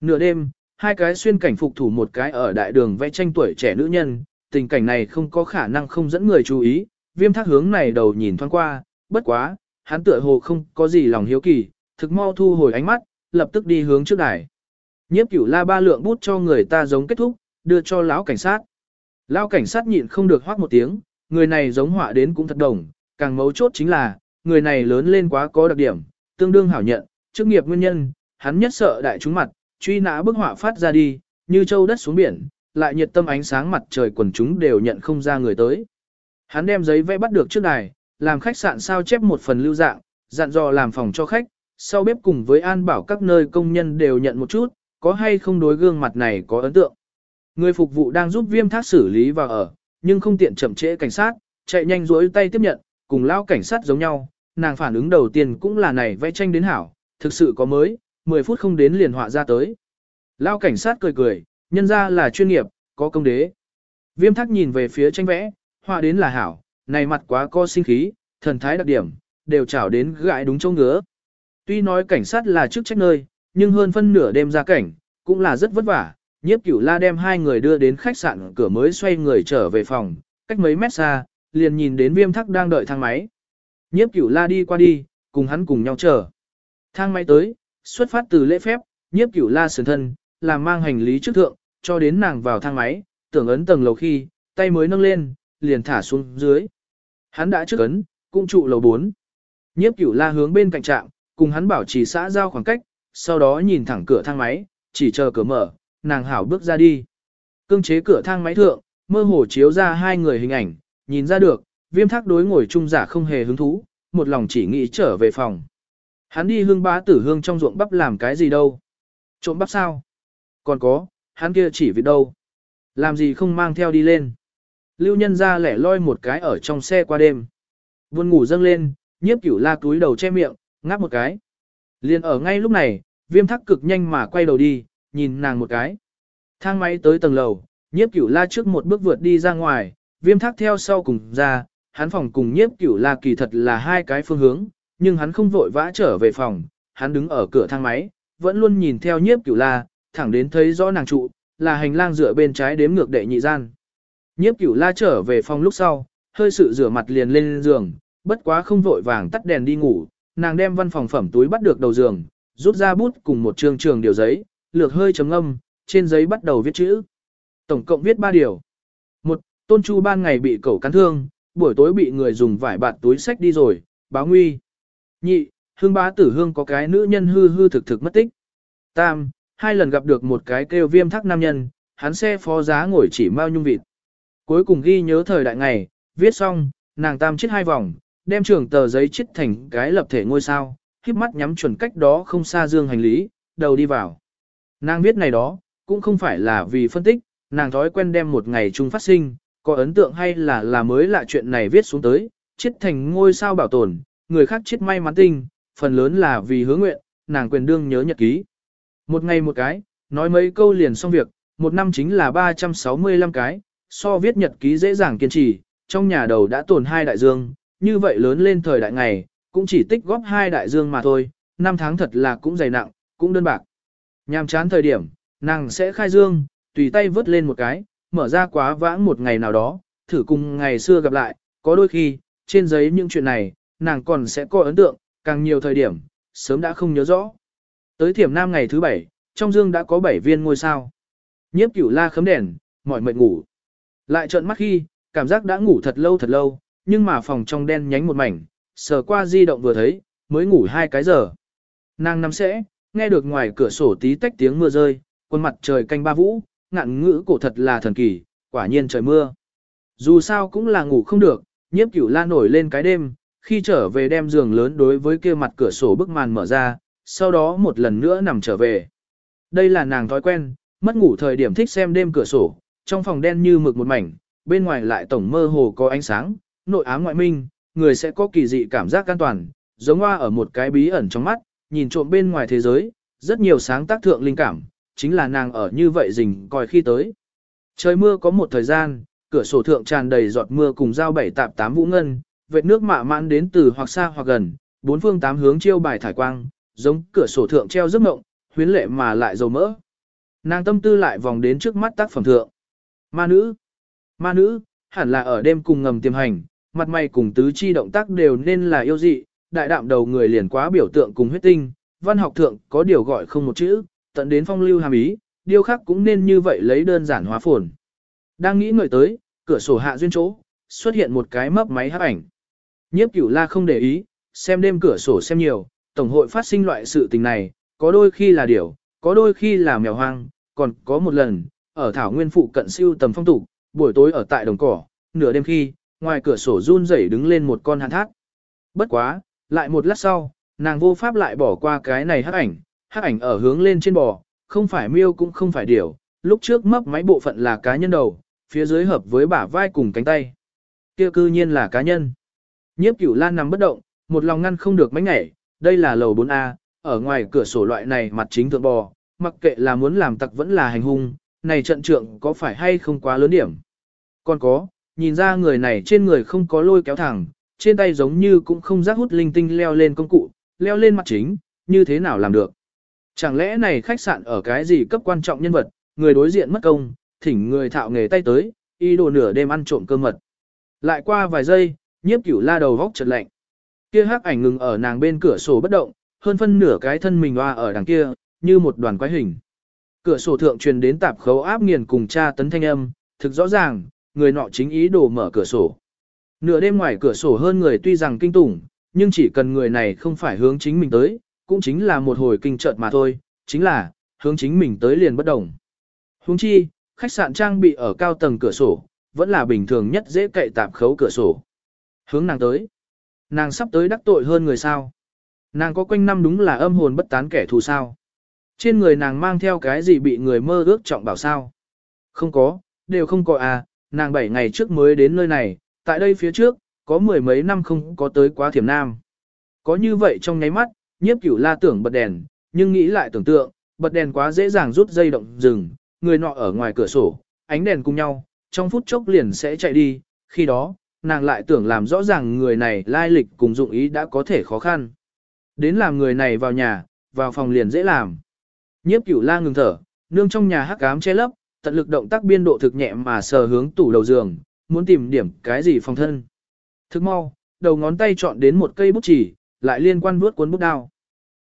Nửa đêm, hai cái xuyên cảnh phục thủ một cái ở đại đường vẽ tranh tuổi trẻ nữ nhân, tình cảnh này không có khả năng không dẫn người chú ý, viêm thác hướng này đầu nhìn thoáng qua, bất quá, hắn tựa hồ không có gì lòng hiếu kỳ, thực mau thu hồi ánh mắt, lập tức đi hướng trước đài. Nhiếp cửu la ba lượng bút cho người ta giống kết thúc, đưa cho lão cảnh sát. Lão cảnh sát nhịn không được hoác một tiếng, người này giống họa đến cũng thật đồng, càng mấu chốt chính là, người này lớn lên quá có đặc điểm, tương đương hảo nhận, chức nghiệp nguyên nhân, hắn nhất sợ đại chúng mặt, truy nã bức họa phát ra đi, như châu đất xuống biển, lại nhiệt tâm ánh sáng mặt trời quần chúng đều nhận không ra người tới. Hắn đem giấy vẽ bắt được trước đài, làm khách sạn sao chép một phần lưu dạng, dặn dò làm phòng cho khách, sau bếp cùng với an bảo các nơi công nhân đều nhận một chút, có hay không đối gương mặt này có ấn tượng. Người phục vụ đang giúp viêm thác xử lý và ở, nhưng không tiện chậm trễ cảnh sát, chạy nhanh rối tay tiếp nhận, cùng lao cảnh sát giống nhau, nàng phản ứng đầu tiên cũng là này vẽ tranh đến hảo, thực sự có mới, 10 phút không đến liền họa ra tới. Lao cảnh sát cười cười, nhân ra là chuyên nghiệp, có công đế. Viêm thác nhìn về phía tranh vẽ, họa đến là hảo, này mặt quá co sinh khí, thần thái đặc điểm, đều trảo đến gãi đúng chỗ ngứa. Tuy nói cảnh sát là chức trách nơi, nhưng hơn phân nửa đêm ra cảnh, cũng là rất vất vả. Nhiếp cửu la đem hai người đưa đến khách sạn cửa mới xoay người trở về phòng, cách mấy mét xa, liền nhìn đến viêm thắc đang đợi thang máy. Nhiếp cửu la đi qua đi, cùng hắn cùng nhau chờ. Thang máy tới, xuất phát từ lễ phép, nhiếp cửu la sườn thân, làm mang hành lý trước thượng, cho đến nàng vào thang máy, tưởng ấn tầng lầu khi, tay mới nâng lên, liền thả xuống dưới. Hắn đã trước ấn, cũng trụ lầu 4. Nhiếp cửu la hướng bên cạnh trạm, cùng hắn bảo trì xã giao khoảng cách, sau đó nhìn thẳng cửa thang máy, chỉ chờ cửa mở, nàng hảo bước ra đi. Cương chế cửa thang máy thượng, mơ hồ chiếu ra hai người hình ảnh, nhìn ra được, viêm thác đối ngồi trung giả không hề hứng thú, một lòng chỉ nghĩ trở về phòng. Hắn đi hương bá tử hương trong ruộng bắp làm cái gì đâu? Trộm bắp sao? Còn có, hắn kia chỉ vì đâu? Làm gì không mang theo đi lên? Lưu nhân ra lẻ loi một cái ở trong xe qua đêm. Buồn ngủ dâng lên, nhiếp cửu la túi đầu che miệng, ngáp một cái. Liền ở ngay lúc này, viêm thắc cực nhanh mà quay đầu đi, nhìn nàng một cái. Thang máy tới tầng lầu, nhiếp cửu la trước một bước vượt đi ra ngoài, viêm thác theo sau cùng ra, hắn phòng cùng nhiếp cửu la kỳ thật là hai cái phương hướng, nhưng hắn không vội vã trở về phòng, hắn đứng ở cửa thang máy, vẫn luôn nhìn theo nhiếp cửu la, thẳng đến thấy rõ nàng trụ, là hành lang dựa bên trái đếm ngược đệ nhị gian. Nhiếp cửu la trở về phòng lúc sau, hơi sự rửa mặt liền lên giường, bất quá không vội vàng tắt đèn đi ngủ, nàng đem văn phòng phẩm túi bắt được đầu giường, rút ra bút cùng một trường trường điều giấy, lược hơi chấm âm, trên giấy bắt đầu viết chữ. Tổng cộng viết 3 điều. một Tôn Chu ban ngày bị cẩu cắn thương, buổi tối bị người dùng vải bạt túi sách đi rồi, báo nguy. Nhị, hương bá tử hương có cái nữ nhân hư hư thực thực mất tích. Tam, hai lần gặp được một cái kêu viêm thắc nam nhân, hắn xe phó giá ngồi chỉ mau nhung vịt. Cuối cùng ghi nhớ thời đại ngày, viết xong, nàng tam chết hai vòng, đem trường tờ giấy chết thành cái lập thể ngôi sao, khiếp mắt nhắm chuẩn cách đó không xa dương hành lý, đầu đi vào. Nàng viết này đó, cũng không phải là vì phân tích, nàng thói quen đem một ngày chung phát sinh, có ấn tượng hay là là mới lạ chuyện này viết xuống tới, chết thành ngôi sao bảo tồn, người khác chết may mắn tinh, phần lớn là vì hứa nguyện, nàng quyền đương nhớ nhật ký. Một ngày một cái, nói mấy câu liền xong việc, một năm chính là 365 cái, so viết nhật ký dễ dàng kiên trì, trong nhà đầu đã tồn hai đại dương, như vậy lớn lên thời đại ngày, cũng chỉ tích góp hai đại dương mà thôi, năm tháng thật là cũng dày nặng, cũng đơn bạc. Nhàm chán thời điểm, nàng sẽ khai dương, tùy tay vớt lên một cái, mở ra quá vãng một ngày nào đó, thử cùng ngày xưa gặp lại, có đôi khi, trên giấy những chuyện này, nàng còn sẽ có ấn tượng, càng nhiều thời điểm, sớm đã không nhớ rõ. Tới thiểm nam ngày thứ bảy, trong dương đã có bảy viên ngôi sao. Nhiếp cửu la khấm đèn, mỏi mệt ngủ. Lại trợn mắt khi, cảm giác đã ngủ thật lâu thật lâu, nhưng mà phòng trong đen nhánh một mảnh, sờ qua di động vừa thấy, mới ngủ hai cái giờ. Nàng nằm sẽ, nghe được ngoài cửa sổ tí tách tiếng mưa rơi, quân mặt trời canh ba vũ, ngạn ngữ cổ thật là thần kỳ, quả nhiên trời mưa. Dù sao cũng là ngủ không được, nhiếp cửu la nổi lên cái đêm, khi trở về đem giường lớn đối với kia mặt cửa sổ bức màn mở ra, sau đó một lần nữa nằm trở về. Đây là nàng thói quen, mất ngủ thời điểm thích xem đêm cửa sổ, trong phòng đen như mực một mảnh, bên ngoài lại tổng mơ hồ có ánh sáng, nội ám ngoại minh, người sẽ có kỳ dị cảm giác an toàn, giống hoa ở một cái bí ẩn trong mắt, nhìn trộm bên ngoài thế giới, rất nhiều sáng tác thượng linh cảm, chính là nàng ở như vậy rình coi khi tới. Trời mưa có một thời gian, cửa sổ thượng tràn đầy giọt mưa cùng dao bảy tạp tám vũ ngân, vệt nước mạ mãn đến từ hoặc xa hoặc gần, bốn phương tám hướng chiêu bài thải quang, giống cửa sổ thượng treo giấc mộng, huyến lệ mà lại dầu mỡ. Nàng tâm tư lại vòng đến trước mắt tác phẩm thượng. Ma nữ, ma nữ, hẳn là ở đêm cùng ngầm tiềm hành, mặt mày cùng tứ chi động tác đều nên là yêu dị, đại đạm đầu người liền quá biểu tượng cùng huyết tinh, văn học thượng có điều gọi không một chữ, tận đến phong lưu hàm ý, điều khác cũng nên như vậy lấy đơn giản hóa phồn. Đang nghĩ ngợi tới, cửa sổ hạ duyên chỗ, xuất hiện một cái mấp máy hấp ảnh. Nhiếp cửu la không để ý, xem đêm cửa sổ xem nhiều, tổng hội phát sinh loại sự tình này, có đôi khi là điểu, có đôi khi là mèo hoang, còn có một lần, ở thảo nguyên phụ cận siêu tầm phong tục, buổi tối ở tại đồng cỏ, nửa đêm khi, ngoài cửa sổ run rẩy đứng lên một con hạn thác. Bất quá, lại một lát sau, nàng vô pháp lại bỏ qua cái này hắc ảnh, hắc ảnh ở hướng lên trên bò, không phải miêu cũng không phải điểu, lúc trước mấp máy bộ phận là cá nhân đầu, phía dưới hợp với bả vai cùng cánh tay. Kia cư nhiên là cá nhân. Nhiếp cửu lan nằm bất động, một lòng ngăn không được mánh nhảy, đây là lầu 4A, ở ngoài cửa sổ loại này mặt chính thượng bò, mặc kệ là muốn làm tặc vẫn là hành hung, này trận trượng có phải hay không quá lớn điểm. Còn có, nhìn ra người này trên người không có lôi kéo thẳng, trên tay giống như cũng không rác hút linh tinh leo lên công cụ, leo lên mặt chính, như thế nào làm được. Chẳng lẽ này khách sạn ở cái gì cấp quan trọng nhân vật, người đối diện mất công, thỉnh người thạo nghề tay tới, y đồ nửa đêm ăn trộm cơ mật. Lại qua vài giây, nhiếp cửu la đầu vóc chợt lạnh. Kia hắc ảnh ngừng ở nàng bên cửa sổ bất động, hơn phân nửa cái thân mình hoa ở đằng kia, như một đoàn quái hình. Cửa sổ thượng truyền đến tạp khấu áp nghiền cùng cha tấn thanh âm, thực rõ ràng, người nọ chính ý đồ mở cửa sổ. Nửa đêm ngoài cửa sổ hơn người tuy rằng kinh tủng, nhưng chỉ cần người này không phải hướng chính mình tới, cũng chính là một hồi kinh chợt mà thôi, chính là, hướng chính mình tới liền bất đồng. Hướng chi, khách sạn trang bị ở cao tầng cửa sổ, vẫn là bình thường nhất dễ cậy tạp khấu cửa sổ. Hướng nàng tới. Nàng sắp tới đắc tội hơn người sao. Nàng có quanh năm đúng là âm hồn bất tán kẻ thù sao. Trên người nàng mang theo cái gì bị người mơ ước trọng bảo sao. Không có, đều không có à, nàng 7 ngày trước mới đến nơi này, tại đây phía trước, có mười mấy năm không có tới quá thiểm nam. Có như vậy trong nháy mắt, nhiếp cửu la tưởng bật đèn, nhưng nghĩ lại tưởng tượng, bật đèn quá dễ dàng rút dây động rừng, người nọ ở ngoài cửa sổ, ánh đèn cùng nhau, trong phút chốc liền sẽ chạy đi, khi đó, nàng lại tưởng làm rõ ràng người này lai lịch cùng dụng ý đã có thể khó khăn. Đến làm người này vào nhà, vào phòng liền dễ làm. Nhiếp cửu la ngừng thở, nương trong nhà hắc ám che lấp, tận lực động tác biên độ thực nhẹ mà sờ hướng tủ đầu giường, muốn tìm điểm cái gì phòng thân. Thức mau, đầu ngón tay chọn đến một cây bút chỉ, lại liên quan vuốt cuốn bút đao.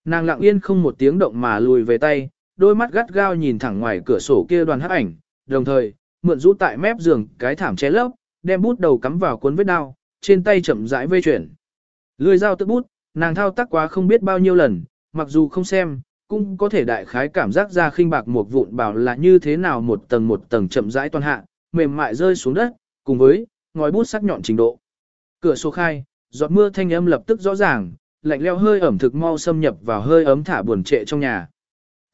Nàng lặng yên không một tiếng động mà lùi về tay, đôi mắt gắt gao nhìn thẳng ngoài cửa sổ kia đoàn hắc ảnh, đồng thời, mượn rũ tại mép giường cái thảm che lấp, đem bút đầu cắm vào cuốn vết đao, trên tay chậm rãi vây chuyển. Lưỡi dao tức bút, nàng thao tác quá không biết bao nhiêu lần, mặc dù không xem, cũng có thể đại khái cảm giác ra khinh bạc một vụn bảo là như thế nào một tầng một tầng chậm rãi toàn hạ, mềm mại rơi xuống đất, cùng với ngòi bút sắc nhọn trình độ. Cửa sổ khai, giọt mưa thanh âm lập tức rõ ràng, lạnh leo hơi ẩm thực mau xâm nhập vào hơi ấm thả buồn trệ trong nhà.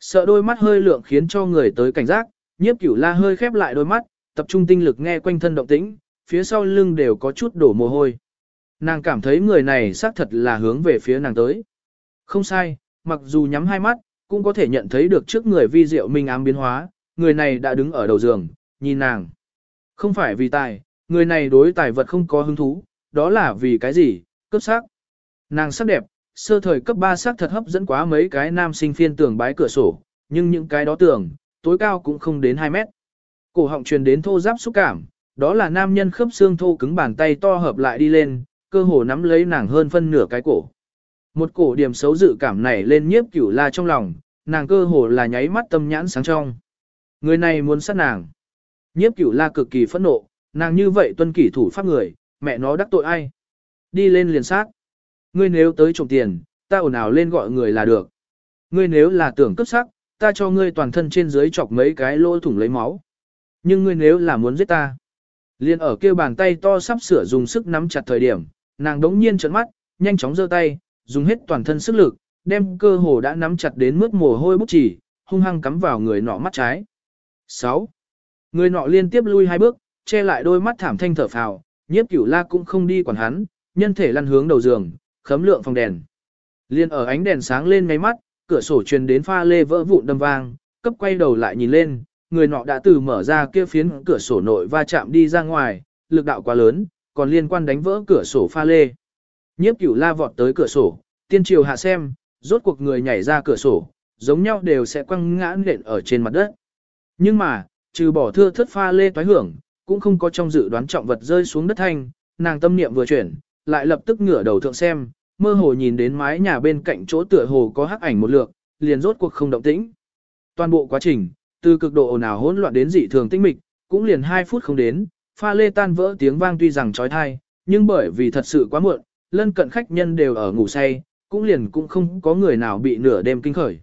Sợ đôi mắt hơi lượng khiến cho người tới cảnh giác, nhiếp cửu la hơi khép lại đôi mắt, tập trung tinh lực nghe quanh thân động tĩnh, phía sau lưng đều có chút đổ mồ hôi. Nàng cảm thấy người này xác thật là hướng về phía nàng tới. Không sai, mặc dù nhắm hai mắt, cũng có thể nhận thấy được trước người vi diệu minh ám biến hóa, người này đã đứng ở đầu giường, nhìn nàng. Không phải vì tài, người này đối tài vật không có hứng thú, đó là vì cái gì, cấp sắc. Nàng sắc đẹp, sơ thời cấp 3 sắc thật hấp dẫn quá mấy cái nam sinh phiên tường bái cửa sổ, nhưng những cái đó tường, tối cao cũng không đến 2 mét. Cổ họng truyền đến thô giáp xúc cảm, đó là nam nhân khớp xương thô cứng bàn tay to hợp lại đi lên, cơ hồ nắm lấy nàng hơn phân nửa cái cổ. Một cổ điểm xấu dự cảm này lên nhiếp cửu la trong lòng, nàng cơ hồ là nháy mắt tâm nhãn sáng trong. Người này muốn sát nàng. Nhiếp cửu la cực kỳ phẫn nộ, nàng như vậy tuân kỷ thủ pháp người, mẹ nó đắc tội ai. Đi lên liền sát. Ngươi nếu tới trộm tiền, ta ồn ào lên gọi người là được. Ngươi nếu là tưởng cấp sắc, ta cho ngươi toàn thân trên dưới chọc mấy cái lỗ thủng lấy máu. Nhưng ngươi nếu là muốn giết ta, liên ở kia bàn tay to sắp sửa dùng sức nắm chặt thời điểm, nàng đống nhiên trợn mắt, nhanh chóng giơ tay, dùng hết toàn thân sức lực, đem cơ hồ đã nắm chặt đến mức mồ hôi bút chỉ, hung hăng cắm vào người nọ mắt trái. 6. Người nọ liên tiếp lui hai bước, che lại đôi mắt thảm thanh thở phào, nhiếp cửu la cũng không đi quản hắn, nhân thể lăn hướng đầu giường, khấm lượng phòng đèn. Liên ở ánh đèn sáng lên ngay mắt, cửa sổ truyền đến pha lê vỡ vụn đâm vang, cấp quay đầu lại nhìn lên, người nọ đã từ mở ra kia phiến cửa sổ nội va chạm đi ra ngoài, lực đạo quá lớn, còn liên quan đánh vỡ cửa sổ pha lê. Nhiếp cửu la vọt tới cửa sổ, tiên triều hạ xem, rốt cuộc người nhảy ra cửa sổ, giống nhau đều sẽ quăng ngã nện ở trên mặt đất. Nhưng mà, trừ bỏ thưa thất pha lê toái hưởng, cũng không có trong dự đoán trọng vật rơi xuống đất thanh, nàng tâm niệm vừa chuyển, lại lập tức ngửa đầu thượng xem, mơ hồ nhìn đến mái nhà bên cạnh chỗ tựa hồ có hắc ảnh một lượt, liền rốt cuộc không động tĩnh. Toàn bộ quá trình, từ cực độ ồn ào hỗn loạn đến dị thường tinh mịch, cũng liền 2 phút không đến, pha lê tan vỡ tiếng vang tuy rằng trói thai, nhưng bởi vì thật sự quá muộn, lân cận khách nhân đều ở ngủ say, cũng liền cũng không có người nào bị nửa đêm kinh khởi.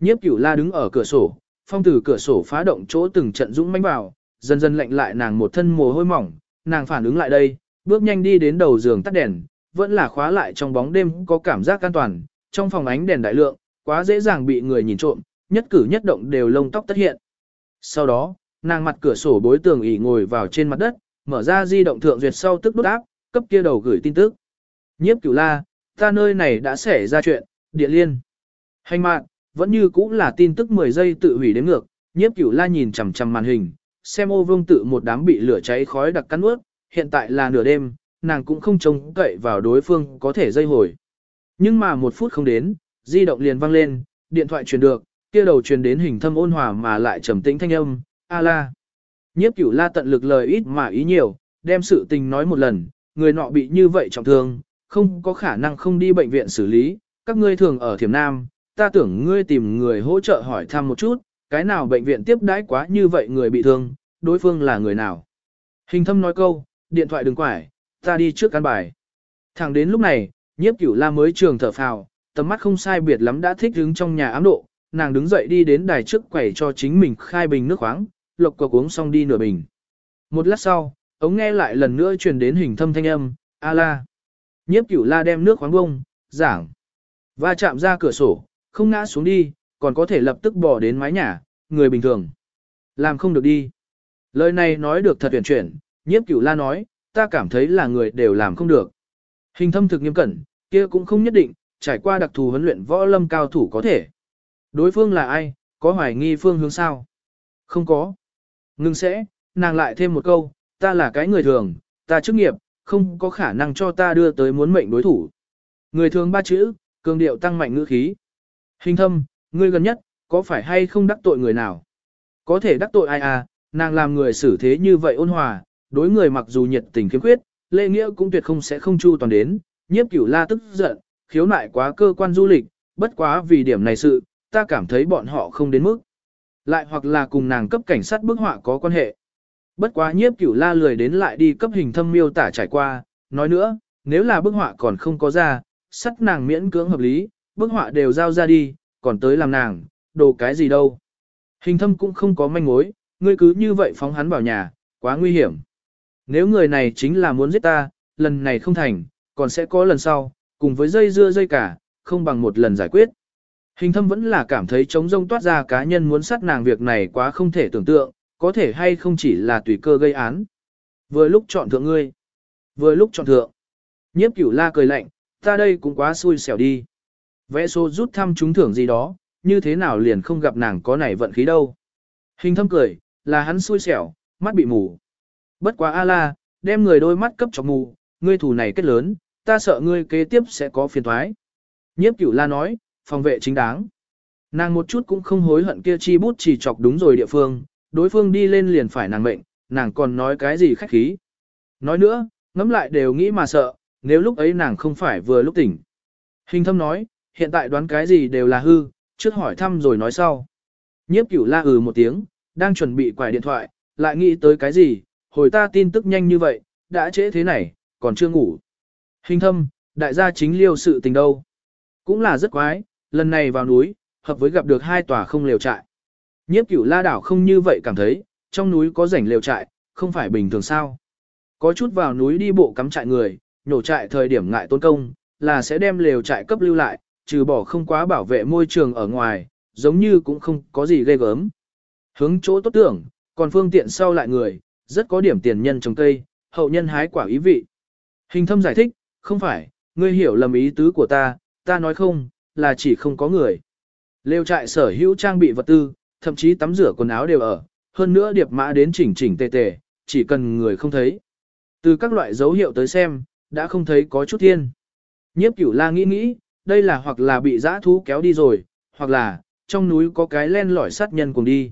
Nhiếp cửu la đứng ở cửa sổ, phong từ cửa sổ phá động chỗ từng trận dũng mãnh vào, dần dần lạnh lại nàng một thân mồ hôi mỏng, nàng phản ứng lại đây, Bước nhanh đi đến đầu giường tắt đèn, vẫn là khóa lại trong bóng đêm có cảm giác an toàn, trong phòng ánh đèn đại lượng, quá dễ dàng bị người nhìn trộm, nhất cử nhất động đều lông tóc tất hiện. Sau đó, nàng mặt cửa sổ bối tường ỉ ngồi vào trên mặt đất, mở ra di động thượng duyệt sau tức đốt áp, cấp kia đầu gửi tin tức. Nhiếp cửu la, ta nơi này đã xảy ra chuyện, địa liên. Hành mạng, vẫn như cũ là tin tức 10 giây tự hủy đến ngược, nhiếp cửu la nhìn chằm chằm màn hình, xem ô vương tự một đám bị lửa cháy khói đặc cắn ướt, hiện tại là nửa đêm, nàng cũng không trông cậy vào đối phương có thể dây hồi. Nhưng mà một phút không đến, di động liền vang lên, điện thoại truyền được, kia đầu truyền đến hình thâm ôn hòa mà lại trầm tĩnh thanh âm, a la. Nhiếp cửu la tận lực lời ít mà ý nhiều, đem sự tình nói một lần, người nọ bị như vậy trọng thương, không có khả năng không đi bệnh viện xử lý, các ngươi thường ở thiểm nam, ta tưởng ngươi tìm người hỗ trợ hỏi thăm một chút, cái nào bệnh viện tiếp đãi quá như vậy người bị thương, đối phương là người nào. Hình thâm nói câu, điện thoại đừng quải, ta đi trước căn bài. Thẳng đến lúc này, nhiếp cửu la mới trường thở phào, tầm mắt không sai biệt lắm đã thích đứng trong nhà ám độ, nàng đứng dậy đi đến đài trước quẩy cho chính mình khai bình nước khoáng, lộc cộc uống xong đi nửa bình. Một lát sau, ống nghe lại lần nữa truyền đến hình thâm thanh âm, a la. Nhiếp cửu la đem nước khoáng bông, giảng. Va chạm ra cửa sổ, không ngã xuống đi, còn có thể lập tức bỏ đến mái nhà, người bình thường. Làm không được đi. Lời này nói được thật tuyển chuyển, nhiếp cửu la nói, ta cảm thấy là người đều làm không được. Hình thâm thực nghiêm cẩn, kia cũng không nhất định, trải qua đặc thù huấn luyện võ lâm cao thủ có thể. Đối phương là ai, có hoài nghi phương hướng sao? Không có. Ngưng sẽ, nàng lại thêm một câu, ta là cái người thường, ta chức nghiệp, không có khả năng cho ta đưa tới muốn mệnh đối thủ. Người thường ba chữ, cường điệu tăng mạnh ngữ khí. Hình thâm, ngươi gần nhất, có phải hay không đắc tội người nào? Có thể đắc tội ai à, nàng làm người xử thế như vậy ôn hòa, đối người mặc dù nhiệt tình khiếm khuyết, lễ nghĩa cũng tuyệt không sẽ không chu toàn đến, nhiếp cửu la tức giận, khiếu nại quá cơ quan du lịch, bất quá vì điểm này sự, ta cảm thấy bọn họ không đến mức. Lại hoặc là cùng nàng cấp cảnh sát bức họa có quan hệ. Bất quá nhiếp cửu la lười đến lại đi cấp hình thâm miêu tả trải qua, nói nữa, nếu là bức họa còn không có ra, sắt nàng miễn cưỡng hợp lý, bức họa đều giao ra đi, còn tới làm nàng, đồ cái gì đâu. Hình thâm cũng không có manh mối, ngươi cứ như vậy phóng hắn vào nhà, quá nguy hiểm. Nếu người này chính là muốn giết ta, lần này không thành, còn sẽ có lần sau, cùng với dây dưa dây cả, không bằng một lần giải quyết. Hình thâm vẫn là cảm thấy trống rông toát ra cá nhân muốn sát nàng việc này quá không thể tưởng tượng, có thể hay không chỉ là tùy cơ gây án. Vừa lúc chọn thượng ngươi, vừa lúc chọn thượng. Nhiếp cửu la cười lạnh, ta đây cũng quá xui xẻo đi. Vẽ số rút thăm trúng thưởng gì đó, như thế nào liền không gặp nàng có nảy vận khí đâu. Hình thâm cười, là hắn xui xẻo, mắt bị mù. Bất quá a la, đem người đôi mắt cấp cho mù, ngươi thủ này kết lớn, ta sợ ngươi kế tiếp sẽ có phiền thoái. Nhiếp cửu la nói, phòng vệ chính đáng. Nàng một chút cũng không hối hận kia chi bút chỉ chọc đúng rồi địa phương, đối phương đi lên liền phải nàng mệnh, nàng còn nói cái gì khách khí. Nói nữa, ngẫm lại đều nghĩ mà sợ, nếu lúc ấy nàng không phải vừa lúc tỉnh. Hình thâm nói, hiện tại đoán cái gì đều là hư, trước hỏi thăm rồi nói sau. Nhiếp cửu la ừ một tiếng, đang chuẩn bị quải điện thoại, lại nghĩ tới cái gì, hồi ta tin tức nhanh như vậy, đã trễ thế này, còn chưa ngủ. Hình thâm, đại gia chính liêu sự tình đâu. Cũng là rất quái, lần này vào núi, hợp với gặp được hai tòa không lều trại. Nhiếp cửu la đảo không như vậy cảm thấy, trong núi có rảnh lều trại, không phải bình thường sao. Có chút vào núi đi bộ cắm trại người, nhổ trại thời điểm ngại tôn công, là sẽ đem lều trại cấp lưu lại, trừ bỏ không quá bảo vệ môi trường ở ngoài, giống như cũng không có gì ghê gớm. Hướng chỗ tốt tưởng, còn phương tiện sau lại người, rất có điểm tiền nhân trồng cây, hậu nhân hái quả ý vị. Hình thâm giải thích, không phải, ngươi hiểu lầm ý tứ của ta, ta nói không, là chỉ không có người. Lêu trại sở hữu trang bị vật tư, thậm chí tắm rửa quần áo đều ở, hơn nữa điệp mã đến chỉnh chỉnh tề tề, chỉ cần người không thấy. Từ các loại dấu hiệu tới xem, đã không thấy có chút thiên. Nhiếp cửu la nghĩ nghĩ, đây là hoặc là bị dã thú kéo đi rồi, hoặc là, trong núi có cái len lỏi sát nhân cùng đi.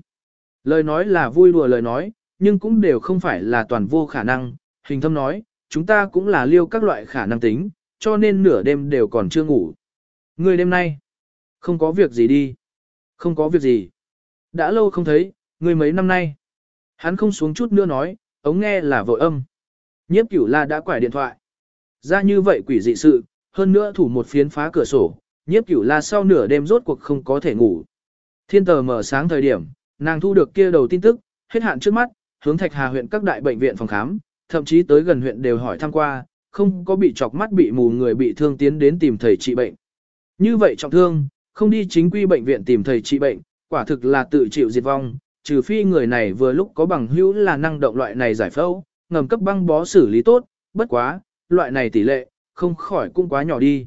Lời nói là vui đùa lời nói, nhưng cũng đều không phải là toàn vô khả năng. Hình thâm nói, chúng ta cũng là liêu các loại khả năng tính, cho nên nửa đêm đều còn chưa ngủ. Người đêm nay, không có việc gì đi. Không có việc gì. Đã lâu không thấy, người mấy năm nay. Hắn không xuống chút nữa nói, ống nghe là vội âm. Nhiếp cửu la đã quải điện thoại. Ra như vậy quỷ dị sự, hơn nữa thủ một phiến phá cửa sổ, nhiếp cửu la sau nửa đêm rốt cuộc không có thể ngủ. Thiên tờ mở sáng thời điểm, nàng thu được kia đầu tin tức, hết hạn trước mắt, hướng Thạch Hà huyện các đại bệnh viện phòng khám, thậm chí tới gần huyện đều hỏi thăm qua, không có bị chọc mắt bị mù người bị thương tiến đến tìm thầy trị bệnh. Như vậy trọng thương, không đi chính quy bệnh viện tìm thầy trị bệnh, quả thực là tự chịu diệt vong, trừ phi người này vừa lúc có bằng hữu là năng động loại này giải phẫu, ngầm cấp băng bó xử lý tốt, bất quá, loại này tỷ lệ, không khỏi cũng quá nhỏ đi.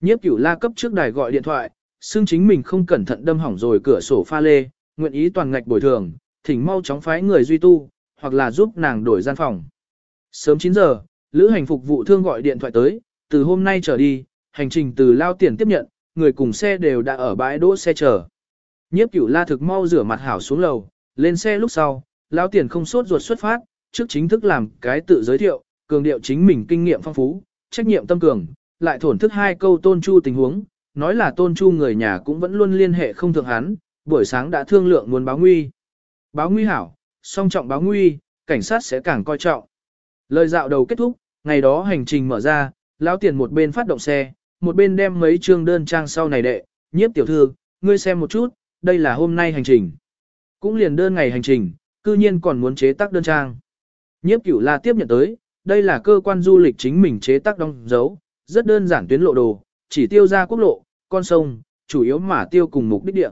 Nhiếp cửu la cấp trước đài gọi điện thoại, xưng chính mình không cẩn thận đâm hỏng rồi cửa sổ pha lê, nguyện ý toàn ngạch bồi thường, thỉnh mau chóng phái người duy tu, hoặc là giúp nàng đổi gian phòng. Sớm 9 giờ, lữ hành phục vụ thương gọi điện thoại tới, từ hôm nay trở đi, hành trình từ lao tiền tiếp nhận, người cùng xe đều đã ở bãi đỗ xe chờ. Nhiếp cửu la thực mau rửa mặt hảo xuống lầu, lên xe lúc sau, lao tiền không sốt ruột xuất phát, trước chính thức làm cái tự giới thiệu, cường điệu chính mình kinh nghiệm phong phú, trách nhiệm tâm cường, lại thổn thức hai câu tôn chu tình huống, nói là tôn chu người nhà cũng vẫn luôn liên hệ không thường hắn, buổi sáng đã thương lượng muốn báo nguy. Báo nguy hảo, song trọng báo nguy, cảnh sát sẽ càng coi trọng. Lời dạo đầu kết thúc, ngày đó hành trình mở ra, lão tiền một bên phát động xe, một bên đem mấy chương đơn trang sau này đệ, nhiếp tiểu thư, ngươi xem một chút, đây là hôm nay hành trình. Cũng liền đơn ngày hành trình, cư nhiên còn muốn chế tác đơn trang. Nhiếp cửu la tiếp nhận tới, đây là cơ quan du lịch chính mình chế tác đóng dấu, rất đơn giản tuyến lộ đồ, chỉ tiêu ra quốc lộ, con sông, chủ yếu mà tiêu cùng mục đích địa.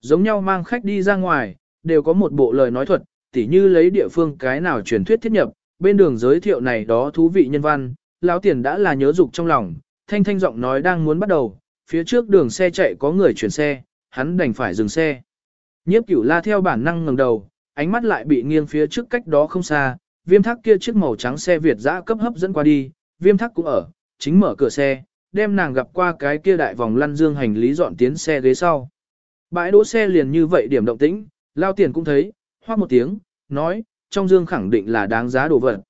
Giống nhau mang khách đi ra ngoài, đều có một bộ lời nói thuật, tỉ như lấy địa phương cái nào truyền thuyết thiết nhập, bên đường giới thiệu này đó thú vị nhân văn, lão tiền đã là nhớ dục trong lòng, thanh thanh giọng nói đang muốn bắt đầu, phía trước đường xe chạy có người chuyển xe, hắn đành phải dừng xe. Nhiếp cửu la theo bản năng ngẩng đầu, ánh mắt lại bị nghiêng phía trước cách đó không xa, viêm thác kia chiếc màu trắng xe Việt dã cấp hấp dẫn qua đi, viêm thác cũng ở, chính mở cửa xe, đem nàng gặp qua cái kia đại vòng lăn dương hành lý dọn tiến xe ghế sau. Bãi đỗ xe liền như vậy điểm động tĩnh, lao tiền cũng thấy, hoác một tiếng, nói, trong dương khẳng định là đáng giá đồ vật.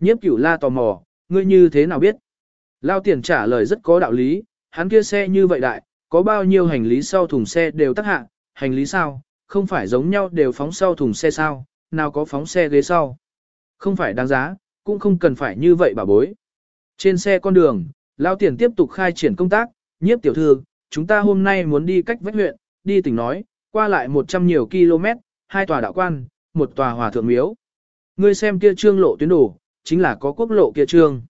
Nhiếp cửu la tò mò, ngươi như thế nào biết? Lao tiền trả lời rất có đạo lý, hắn kia xe như vậy đại, có bao nhiêu hành lý sau thùng xe đều tắc hạ, hành lý sao, không phải giống nhau đều phóng sau thùng xe sao, nào có phóng xe ghế sau. Không phải đáng giá, cũng không cần phải như vậy bà bối. Trên xe con đường, Lao tiền tiếp tục khai triển công tác, nhiếp tiểu thư, chúng ta hôm nay muốn đi cách vách huyện, đi tỉnh nói, qua lại 100 nhiều km, hai tòa đạo quan, một tòa hòa thượng miếu. Ngươi xem kia trương lộ tuyến đủ, chính là có quốc lộ kia trương.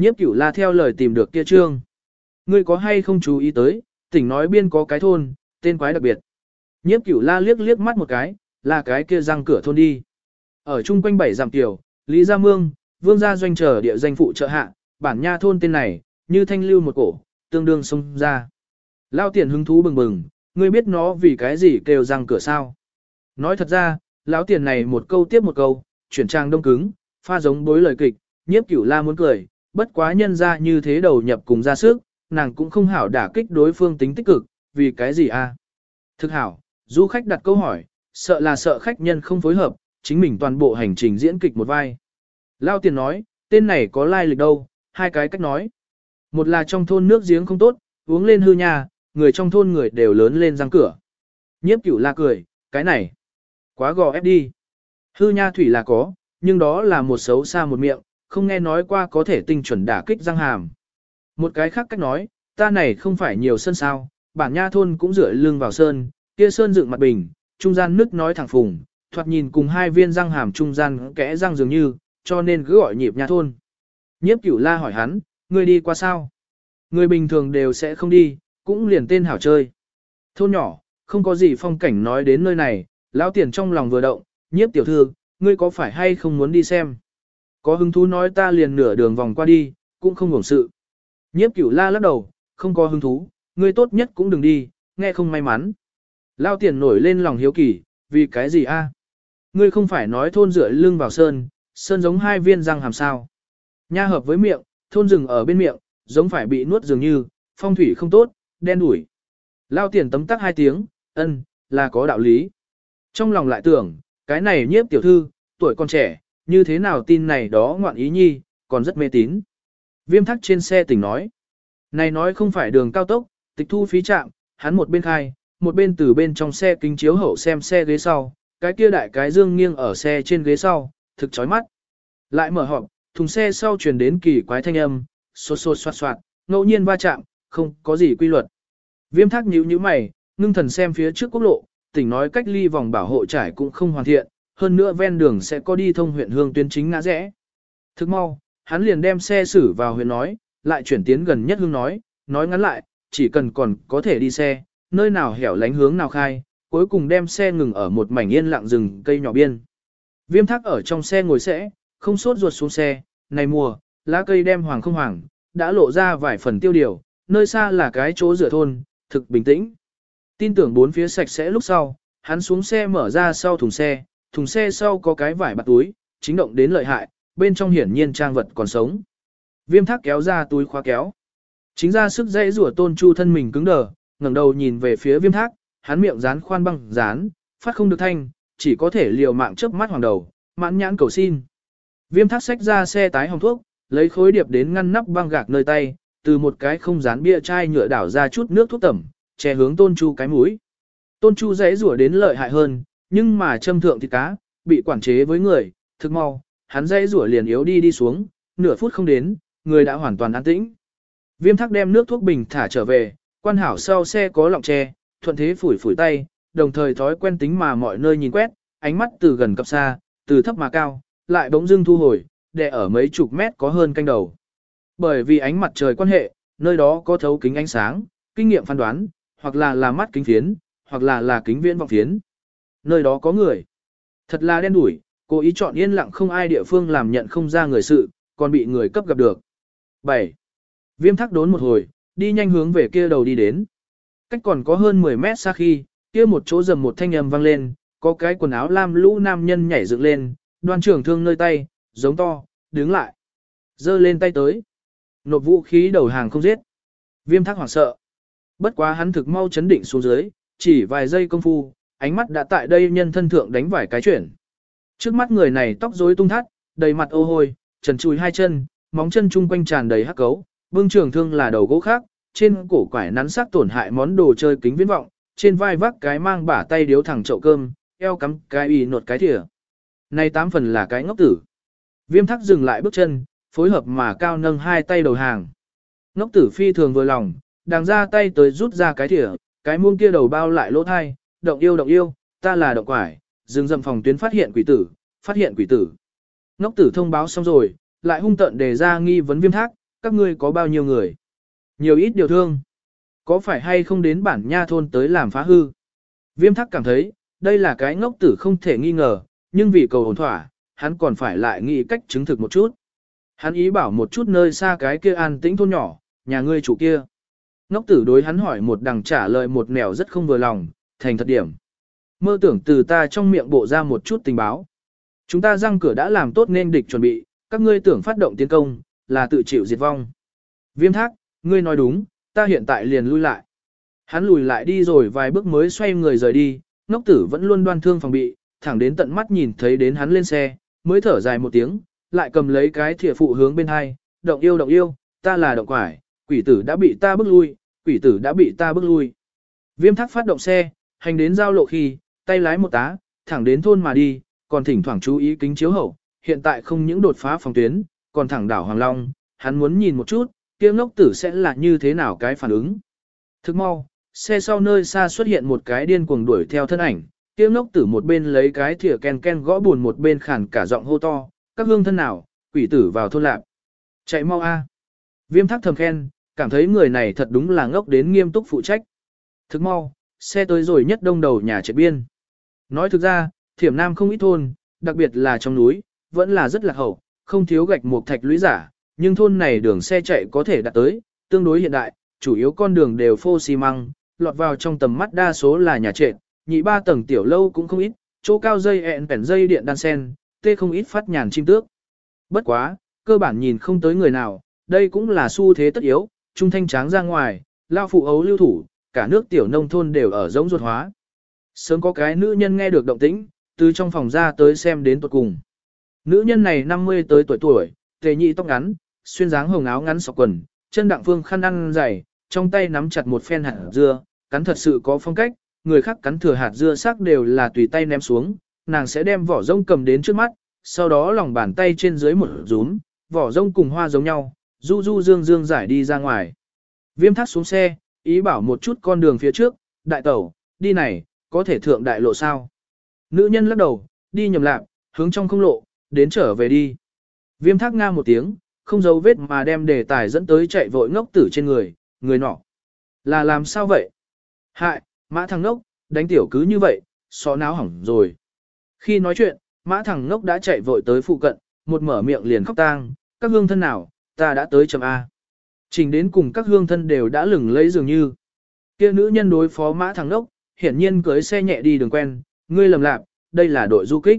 Nhiếp cửu la theo lời tìm được kia trương. Ngươi có hay không chú ý tới, tỉnh nói biên có cái thôn, tên quái đặc biệt. Nhiếp cửu la liếc liếc mắt một cái, là cái kia răng cửa thôn đi. Ở chung quanh bảy giảm tiểu, Lý Gia Mương, Vương Gia Doanh trở địa danh phụ trợ hạ, bản nha thôn tên này, như thanh lưu một cổ, tương đương sông ra. Lao tiền hứng thú bừng bừng, ngươi biết nó vì cái gì kêu răng cửa sao. Nói thật ra, lão tiền này một câu tiếp một câu, chuyển trang đông cứng, pha giống bối lời kịch, nhiếp cửu la muốn cười, bất quá nhân ra như thế đầu nhập cùng ra sức, nàng cũng không hảo đả kích đối phương tính tích cực, vì cái gì a? Thực hảo, du khách đặt câu hỏi, sợ là sợ khách nhân không phối hợp, chính mình toàn bộ hành trình diễn kịch một vai. Lao tiền nói, tên này có lai lịch đâu, hai cái cách nói. Một là trong thôn nước giếng không tốt, uống lên hư nhà, người trong thôn người đều lớn lên răng cửa. Nhiếp cửu la cười, cái này, quá gò ép đi. Hư nha thủy là có, nhưng đó là một xấu xa một miệng, không nghe nói qua có thể tinh chuẩn đả kích răng hàm. Một cái khác cách nói, ta này không phải nhiều sơn sao, bản nha thôn cũng rửa lưng vào sơn, kia sơn dựng mặt bình, trung gian nước nói thẳng phùng, thoạt nhìn cùng hai viên răng hàm trung gian kẽ răng dường như, cho nên cứ gọi nhịp nha thôn. Nhiếp cửu la hỏi hắn, ngươi đi qua sao? Người bình thường đều sẽ không đi, cũng liền tên hảo chơi. Thôn nhỏ, không có gì phong cảnh nói đến nơi này, lão tiền trong lòng vừa động, nhiếp tiểu thư, ngươi có phải hay không muốn đi xem? Có hứng thú nói ta liền nửa đường vòng qua đi, cũng không hưởng sự. Nhiếp cửu la lắc đầu, không có hứng thú, ngươi tốt nhất cũng đừng đi, nghe không may mắn. Lao tiền nổi lên lòng hiếu kỳ, vì cái gì a? Ngươi không phải nói thôn rửa lưng vào sơn, sơn giống hai viên răng hàm sao. Nha hợp với miệng, thôn rừng ở bên miệng, giống phải bị nuốt dường như, phong thủy không tốt, đen đủi. Lao tiền tấm tắc hai tiếng, ân, là có đạo lý. Trong lòng lại tưởng, cái này nhiếp tiểu thư, tuổi còn trẻ, như thế nào tin này đó ngoạn ý nhi, còn rất mê tín. Viêm thắc trên xe tỉnh nói. Này nói không phải đường cao tốc, tịch thu phí trạm, hắn một bên khai, một bên từ bên trong xe kính chiếu hậu xem xe ghế sau, cái kia đại cái dương nghiêng ở xe trên ghế sau, thực chói mắt. Lại mở họp, thùng xe sau truyền đến kỳ quái thanh âm, xô xô xoạt xoạt, ngẫu nhiên va chạm, không có gì quy luật. Viêm thác nhíu nhíu mày, ngưng thần xem phía trước quốc lộ, tỉnh nói cách ly vòng bảo hộ trải cũng không hoàn thiện, hơn nữa ven đường sẽ có đi thông huyện hương tuyến chính ngã rẽ, Thức mau, hắn liền đem xe xử vào huyện nói, lại chuyển tiến gần nhất hương nói, nói ngắn lại, chỉ cần còn có thể đi xe, nơi nào hẻo lánh hướng nào khai, cuối cùng đem xe ngừng ở một mảnh yên lặng rừng cây nhỏ biên. Viêm thác ở trong xe ngồi sẽ, không sốt ruột xuống xe, này mùa, lá cây đem hoàng không hoàng, đã lộ ra vài phần tiêu điều, nơi xa là cái chỗ rửa thôn, thực bình tĩnh. Tin tưởng bốn phía sạch sẽ lúc sau, hắn xuống xe mở ra sau thùng xe, thùng xe sau có cái vải bạt túi, chính động đến lợi hại, bên trong hiển nhiên trang vật còn sống. Viêm thác kéo ra túi khóa kéo. Chính ra sức dây rủa tôn chu thân mình cứng đờ, ngẩng đầu nhìn về phía viêm thác, hắn miệng dán khoan băng dán, phát không được thanh, chỉ có thể liều mạng chớp mắt hoàng đầu, mãn nhãn cầu xin. Viêm thác xách ra xe tái hồng thuốc, lấy khối điệp đến ngăn nắp băng gạc nơi tay, từ một cái không dán bia chai nhựa đảo ra chút nước thuốc tẩm, che hướng tôn chu cái mũi. Tôn chu dễ rủa đến lợi hại hơn, nhưng mà châm thượng thịt cá, bị quản chế với người, thực mau, hắn dây rủa liền yếu đi đi xuống, nửa phút không đến, người đã hoàn toàn an tĩnh. Viêm thác đem nước thuốc bình thả trở về, quan hảo sau xe có lọng tre, thuận thế phủi phủi tay, đồng thời thói quen tính mà mọi nơi nhìn quét, ánh mắt từ gần cập xa, từ thấp mà cao, lại bỗng dưng thu hồi, để ở mấy chục mét có hơn canh đầu. Bởi vì ánh mặt trời quan hệ, nơi đó có thấu kính ánh sáng, kinh nghiệm phán đoán, hoặc là là mắt kính phiến, hoặc là là kính viễn vọng phiến. Nơi đó có người. Thật là đen đủi, cố ý chọn yên lặng không ai địa phương làm nhận không ra người sự, còn bị người cấp gặp được. 7. Viêm thắc đốn một hồi, đi nhanh hướng về kia đầu đi đến. Cách còn có hơn 10 mét xa khi, kia một chỗ rầm một thanh âm vang lên, có cái quần áo lam lũ nam nhân nhảy dựng lên, đoan trưởng thương nơi tay, giống to, đứng lại. giơ lên tay tới. Nộp vũ khí đầu hàng không giết. Viêm thắc hoảng sợ. Bất quá hắn thực mau chấn định xuống dưới, chỉ vài giây công phu, ánh mắt đã tại đây nhân thân thượng đánh vài cái chuyển. Trước mắt người này tóc rối tung thắt, đầy mặt ô hôi, trần chùi hai chân, móng chân chung quanh tràn đầy hắc cấu, bưng trường thương là đầu gỗ khác, trên cổ quải nắn sắc tổn hại món đồ chơi kính viễn vọng, trên vai vác cái mang bả tay điếu thẳng chậu cơm, eo cắm cái y nột cái thìa. Này tám phần là cái ngốc tử. Viêm thắc dừng lại bước chân, phối hợp mà cao nâng hai tay đầu hàng. Ngốc tử phi thường vừa lòng, đàng ra tay tới rút ra cái thìa, cái muông kia đầu bao lại lỗ thai, động yêu động yêu, ta là động quải, dừng dầm phòng tuyến phát hiện quỷ tử, phát hiện quỷ tử. Ngốc tử thông báo xong rồi, lại hung tận đề ra nghi vấn viêm thác, các ngươi có bao nhiêu người? Nhiều ít điều thương. Có phải hay không đến bản nha thôn tới làm phá hư? Viêm thác cảm thấy, đây là cái ngốc tử không thể nghi ngờ, nhưng vì cầu ổn thỏa, hắn còn phải lại nghĩ cách chứng thực một chút. Hắn ý bảo một chút nơi xa cái kia an tĩnh thôn nhỏ, nhà ngươi chủ kia. Ngốc tử đối hắn hỏi một đằng trả lời một nẻo rất không vừa lòng, thành thật điểm. Mơ tưởng từ ta trong miệng bộ ra một chút tình báo. Chúng ta răng cửa đã làm tốt nên địch chuẩn bị, các ngươi tưởng phát động tiến công, là tự chịu diệt vong. Viêm thác, ngươi nói đúng, ta hiện tại liền lui lại. Hắn lùi lại đi rồi vài bước mới xoay người rời đi, ngốc tử vẫn luôn đoan thương phòng bị, thẳng đến tận mắt nhìn thấy đến hắn lên xe, mới thở dài một tiếng, lại cầm lấy cái thìa phụ hướng bên hai, động yêu động yêu, ta là động quải, quỷ tử đã bị ta bước lui, quỷ tử đã bị ta bước lui. Viêm thác phát động xe, hành đến giao lộ khi, tay lái một tá, thẳng đến thôn mà đi, còn thỉnh thoảng chú ý kính chiếu hậu, hiện tại không những đột phá phòng tuyến, còn thẳng đảo Hoàng Long, hắn muốn nhìn một chút, kia ngốc tử sẽ là như thế nào cái phản ứng. Thức mau, xe sau nơi xa xuất hiện một cái điên cuồng đuổi theo thân ảnh, kia ngốc tử một bên lấy cái thìa ken ken gõ buồn một bên khản cả giọng hô to, các hương thân nào, quỷ tử vào thôn lạc. Chạy mau a. Viêm thác thầm khen, cảm thấy người này thật đúng là ngốc đến nghiêm túc phụ trách. Thức mau, xe tới rồi nhất đông đầu nhà trại biên. Nói thực ra, thiểm nam không ít thôn, đặc biệt là trong núi, vẫn là rất là hậu, không thiếu gạch một thạch lũy giả, nhưng thôn này đường xe chạy có thể đạt tới, tương đối hiện đại, chủ yếu con đường đều phô xi măng, lọt vào trong tầm mắt đa số là nhà trệ, nhị ba tầng tiểu lâu cũng không ít, chỗ cao dây ẹn bẻn dây điện đan sen, tê không ít phát nhàn chim tước. Bất quá, cơ bản nhìn không tới người nào, đây cũng là xu thế tất yếu, trung thanh tráng ra ngoài, lao phụ ấu lưu thủ, cả nước tiểu nông thôn đều ở giống ruột hóa. Sớm có cái nữ nhân nghe được động tĩnh, từ trong phòng ra tới xem đến tuột cùng. Nữ nhân này 50 tới tuổi tuổi, tề nhị tóc ngắn, xuyên dáng hồng áo ngắn sọc quần, chân đặng phương khăn ăn dày, trong tay nắm chặt một phen hạt dưa, cắn thật sự có phong cách, người khác cắn thừa hạt dưa sắc đều là tùy tay ném xuống, nàng sẽ đem vỏ rông cầm đến trước mắt, sau đó lòng bàn tay trên dưới một rúm, vỏ rông cùng hoa giống nhau, du du dương dương giải đi ra ngoài. Viêm thác xuống xe, ý bảo một chút con đường phía trước, đại tẩu, đi này, có thể thượng đại lộ sao. Nữ nhân lắc đầu, đi nhầm lạc, hướng trong không lộ, đến trở về đi. Viêm thác nga một tiếng, không giấu vết mà đem đề tài dẫn tới chạy vội ngốc tử trên người, người nọ. Là làm sao vậy? Hại, mã thằng ngốc, đánh tiểu cứ như vậy, xó náo hỏng rồi. Khi nói chuyện, mã thằng ngốc đã chạy vội tới phụ cận, một mở miệng liền khóc tang, các hương thân nào, ta đã tới chấm A. Trình đến cùng các hương thân đều đã lừng lấy dường như. Kia nữ nhân đối phó mã thằng đốc, hiển nhiên cưới xe nhẹ đi đường quen, ngươi lầm lạc, đây là đội du kích.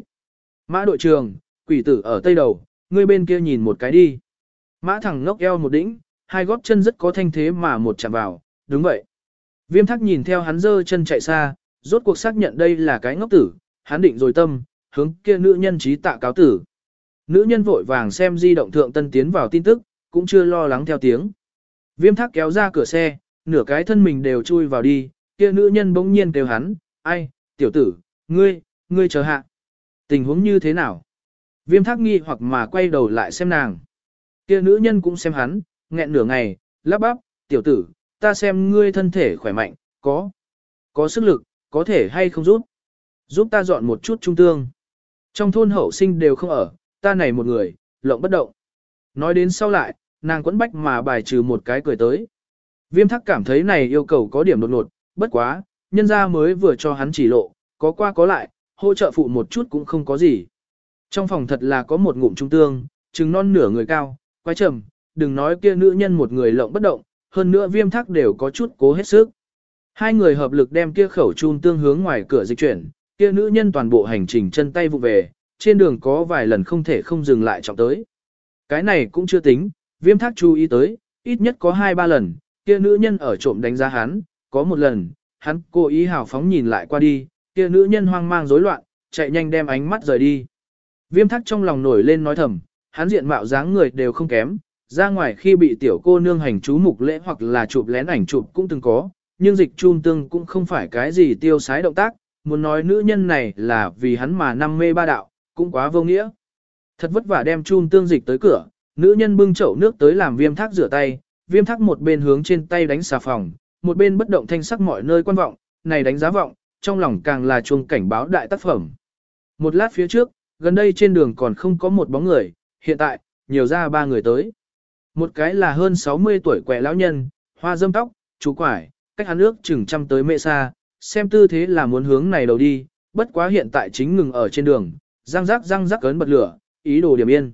Mã đội trường, quỷ tử ở tây đầu, ngươi bên kia nhìn một cái đi. Mã thằng ngốc eo một đỉnh, hai gót chân rất có thanh thế mà một chạm vào, đúng vậy. Viêm thắc nhìn theo hắn dơ chân chạy xa, rốt cuộc xác nhận đây là cái ngốc tử, hắn định rồi tâm, hướng kia nữ nhân trí tạ cáo tử. Nữ nhân vội vàng xem di động thượng tân tiến vào tin tức, cũng chưa lo lắng theo tiếng. Viêm thác kéo ra cửa xe, nửa cái thân mình đều chui vào đi, kia nữ nhân bỗng nhiên kêu hắn, ai, tiểu tử, ngươi, ngươi chờ hạ. Tình huống như thế nào? Viêm thác nghi hoặc mà quay đầu lại xem nàng. Kia nữ nhân cũng xem hắn, nghẹn nửa ngày, lắp bắp, tiểu tử, ta xem ngươi thân thể khỏe mạnh, có, có sức lực, có thể hay không giúp. Giúp ta dọn một chút trung tương. Trong thôn hậu sinh đều không ở, ta này một người, lộng bất động. Nói đến sau lại, nàng quẫn bách mà bài trừ một cái cười tới. Viêm thắc cảm thấy này yêu cầu có điểm đột ngột, bất quá, nhân ra mới vừa cho hắn chỉ lộ, có qua có lại, hỗ trợ phụ một chút cũng không có gì. Trong phòng thật là có một ngụm trung tương, trứng non nửa người cao, quái trầm, đừng nói kia nữ nhân một người lộng bất động, hơn nữa viêm thắc đều có chút cố hết sức. Hai người hợp lực đem kia khẩu trung tương hướng ngoài cửa dịch chuyển, kia nữ nhân toàn bộ hành trình chân tay vụ về, trên đường có vài lần không thể không dừng lại trọng tới. Cái này cũng chưa tính, viêm thác chú ý tới, ít nhất có hai ba lần, kia nữ nhân ở trộm đánh giá hắn, có một lần, hắn cố ý hào phóng nhìn lại qua đi, kia nữ nhân hoang mang rối loạn, chạy nhanh đem ánh mắt rời đi. Viêm thác trong lòng nổi lên nói thầm, hắn diện mạo dáng người đều không kém, ra ngoài khi bị tiểu cô nương hành chú mục lễ hoặc là chụp lén ảnh chụp cũng từng có, nhưng dịch chun tương cũng không phải cái gì tiêu sái động tác, muốn nói nữ nhân này là vì hắn mà năm mê ba đạo, cũng quá vô nghĩa. Thật vất vả đem chun tương dịch tới cửa, nữ nhân bưng chậu nước tới làm viêm thác rửa tay, viêm thác một bên hướng trên tay đánh xà phòng, một bên bất động thanh sắc mọi nơi quan vọng, này đánh giá vọng, trong lòng càng là chuông cảnh báo đại tác phẩm. Một lát phía trước, gần đây trên đường còn không có một bóng người, hiện tại, nhiều ra ba người tới. Một cái là hơn 60 tuổi quẻ lão nhân, hoa dâm tóc, chú quải, cách hắn ước chừng trăm tới mệ xa, xem tư thế là muốn hướng này đầu đi, bất quá hiện tại chính ngừng ở trên đường, răng rắc răng rắc cấn bật lửa, ý đồ điểm yên.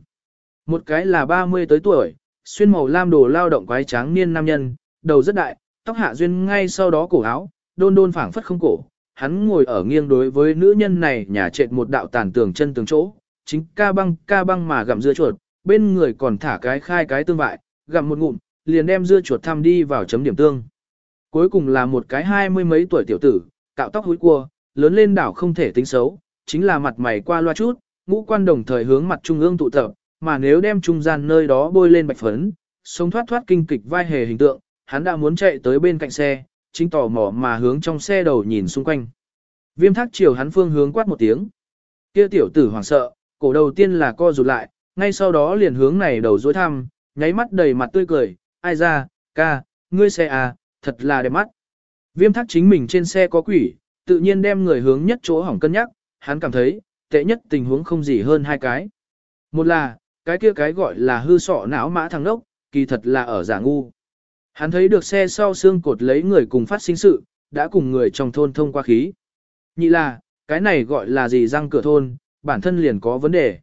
Một cái là 30 tới tuổi, xuyên màu lam đồ lao động quái tráng niên nam nhân, đầu rất đại, tóc hạ duyên ngay sau đó cổ áo, đôn đôn phảng phất không cổ. Hắn ngồi ở nghiêng đối với nữ nhân này nhà trệt một đạo tàn tường chân tường chỗ, chính ca băng ca băng mà gặm dưa chuột, bên người còn thả cái khai cái tương vại, gặm một ngụm, liền đem dưa chuột thăm đi vào chấm điểm tương. Cuối cùng là một cái hai mươi mấy tuổi tiểu tử, cạo tóc húi cua, lớn lên đảo không thể tính xấu, chính là mặt mày qua loa chút, ngũ quan đồng thời hướng mặt trung ương tụ tập, mà nếu đem trung gian nơi đó bôi lên bạch phấn, sống thoát thoát kinh kịch vai hề hình tượng, hắn đã muốn chạy tới bên cạnh xe, chính tò mò mà hướng trong xe đầu nhìn xung quanh. Viêm thác chiều hắn phương hướng quát một tiếng. Kia tiểu tử hoảng sợ, cổ đầu tiên là co rụt lại, ngay sau đó liền hướng này đầu dối thăm, nháy mắt đầy mặt tươi cười, ai ra, ca, ngươi xe à, thật là đẹp mắt. Viêm thác chính mình trên xe có quỷ, tự nhiên đem người hướng nhất chỗ hỏng cân nhắc, hắn cảm thấy, tệ nhất tình huống không gì hơn hai cái. Một là, cái kia cái gọi là hư sọ não mã thằng đốc, kỳ thật là ở giả ngu. Hắn thấy được xe sau xương cột lấy người cùng phát sinh sự, đã cùng người trong thôn thông qua khí. Nhị là, cái này gọi là gì răng cửa thôn, bản thân liền có vấn đề.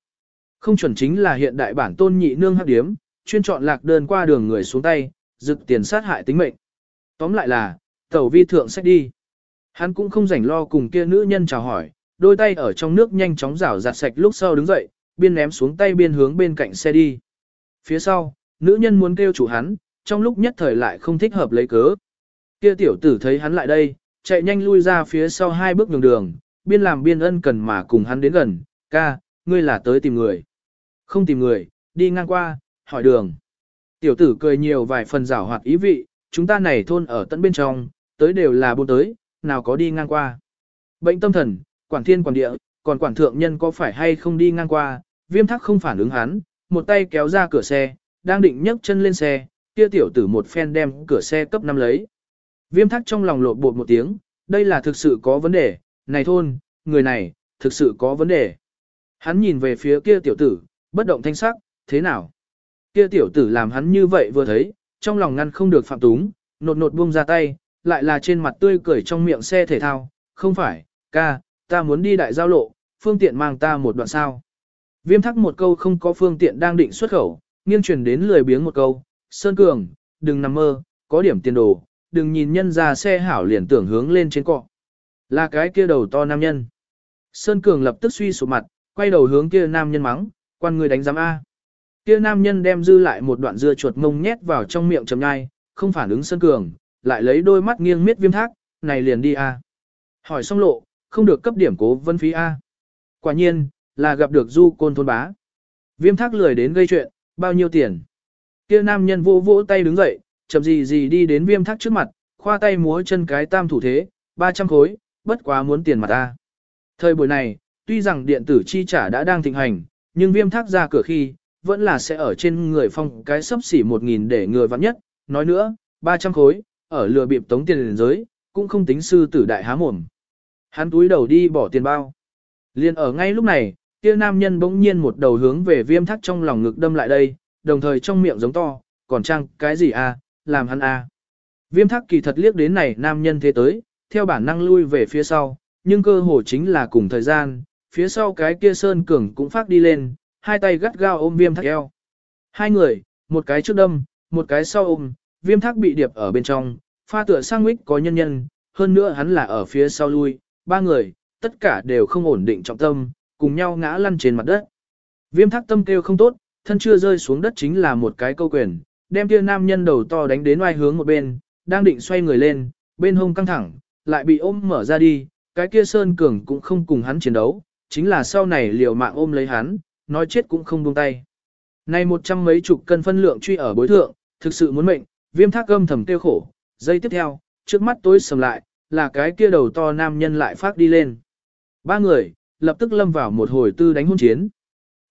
Không chuẩn chính là hiện đại bản tôn nhị nương hấp điếm, chuyên chọn lạc đơn qua đường người xuống tay, dực tiền sát hại tính mệnh. Tóm lại là, tẩu vi thượng sách đi. Hắn cũng không rảnh lo cùng kia nữ nhân chào hỏi, đôi tay ở trong nước nhanh chóng rảo giặt sạch lúc sau đứng dậy, biên ném xuống tay biên hướng bên cạnh xe đi. Phía sau, nữ nhân muốn kêu chủ hắn, trong lúc nhất thời lại không thích hợp lấy cớ. Kia tiểu tử thấy hắn lại đây, chạy nhanh lui ra phía sau hai bước đường đường, biên làm biên ân cần mà cùng hắn đến gần, ca, ngươi là tới tìm người. Không tìm người, đi ngang qua, hỏi đường. Tiểu tử cười nhiều vài phần rảo hoạt ý vị, chúng ta này thôn ở tận bên trong, tới đều là buôn tới, nào có đi ngang qua. Bệnh tâm thần, quản thiên quản địa, còn quản thượng nhân có phải hay không đi ngang qua, viêm thắc không phản ứng hắn, một tay kéo ra cửa xe, đang định nhấc chân lên xe, kia tiểu tử một phen đem cửa xe cấp năm lấy. Viêm thắc trong lòng lột bột một tiếng, đây là thực sự có vấn đề, này thôn, người này, thực sự có vấn đề. Hắn nhìn về phía kia tiểu tử, bất động thanh sắc, thế nào? Kia tiểu tử làm hắn như vậy vừa thấy, trong lòng ngăn không được phạm túng, nột nột buông ra tay, lại là trên mặt tươi cười trong miệng xe thể thao, không phải, ca, ta muốn đi đại giao lộ, phương tiện mang ta một đoạn sao. Viêm thắc một câu không có phương tiện đang định xuất khẩu, nghiêng truyền đến lười biếng một câu, Sơn Cường, đừng nằm mơ, có điểm tiền đồ, đừng nhìn nhân ra xe hảo liền tưởng hướng lên trên cọ. Là cái kia đầu to nam nhân. Sơn Cường lập tức suy sụp mặt, quay đầu hướng kia nam nhân mắng, quan người đánh giám A. Kia nam nhân đem dư lại một đoạn dưa chuột mông nhét vào trong miệng chấm nhai, không phản ứng Sơn Cường, lại lấy đôi mắt nghiêng miết viêm thác, này liền đi A. Hỏi xong lộ, không được cấp điểm cố vân phí A. Quả nhiên, là gặp được du côn thôn bá. Viêm thác lười đến gây chuyện, bao nhiêu tiền. Kia nam nhân vô vỗ tay đứng dậy, chậm gì gì đi đến viêm thác trước mặt, khoa tay múa chân cái tam thủ thế, 300 khối, bất quá muốn tiền mặt ta. Thời buổi này, tuy rằng điện tử chi trả đã đang thịnh hành, nhưng viêm thác ra cửa khi, vẫn là sẽ ở trên người phong cái sấp xỉ 1.000 để người vắng nhất. Nói nữa, 300 khối, ở lừa bịp tống tiền liền giới, cũng không tính sư tử đại há mồm. Hắn túi đầu đi bỏ tiền bao. Liên ở ngay lúc này, kia nam nhân bỗng nhiên một đầu hướng về viêm thắt trong lòng ngực đâm lại đây, đồng thời trong miệng giống to, còn chăng, cái gì à, làm hắn à. Viêm thắc kỳ thật liếc đến này nam nhân thế tới, theo bản năng lui về phía sau, nhưng cơ hồ chính là cùng thời gian, phía sau cái kia Sơn Cường cũng phát đi lên, hai tay gắt gao ôm viêm thắc eo. Hai người, một cái trước đâm, một cái sau ôm, viêm thác bị điệp ở bên trong, pha tựa sang mít có nhân nhân, hơn nữa hắn là ở phía sau lui, ba người, tất cả đều không ổn định trọng tâm, cùng nhau ngã lăn trên mặt đất. Viêm thác tâm kêu không tốt, thân chưa rơi xuống đất chính là một cái câu quyền, đem kia nam nhân đầu to đánh đến oai hướng một bên, đang định xoay người lên, bên hông căng thẳng, lại bị ôm mở ra đi, cái kia Sơn Cường cũng không cùng hắn chiến đấu, chính là sau này liều mạng ôm lấy hắn, nói chết cũng không buông tay. Này một trăm mấy chục cân phân lượng truy ở bối thượng, thực sự muốn mệnh, viêm thác gâm thầm tiêu khổ, giây tiếp theo, trước mắt tối sầm lại, là cái kia đầu to nam nhân lại phát đi lên. Ba người, lập tức lâm vào một hồi tư đánh hôn chiến.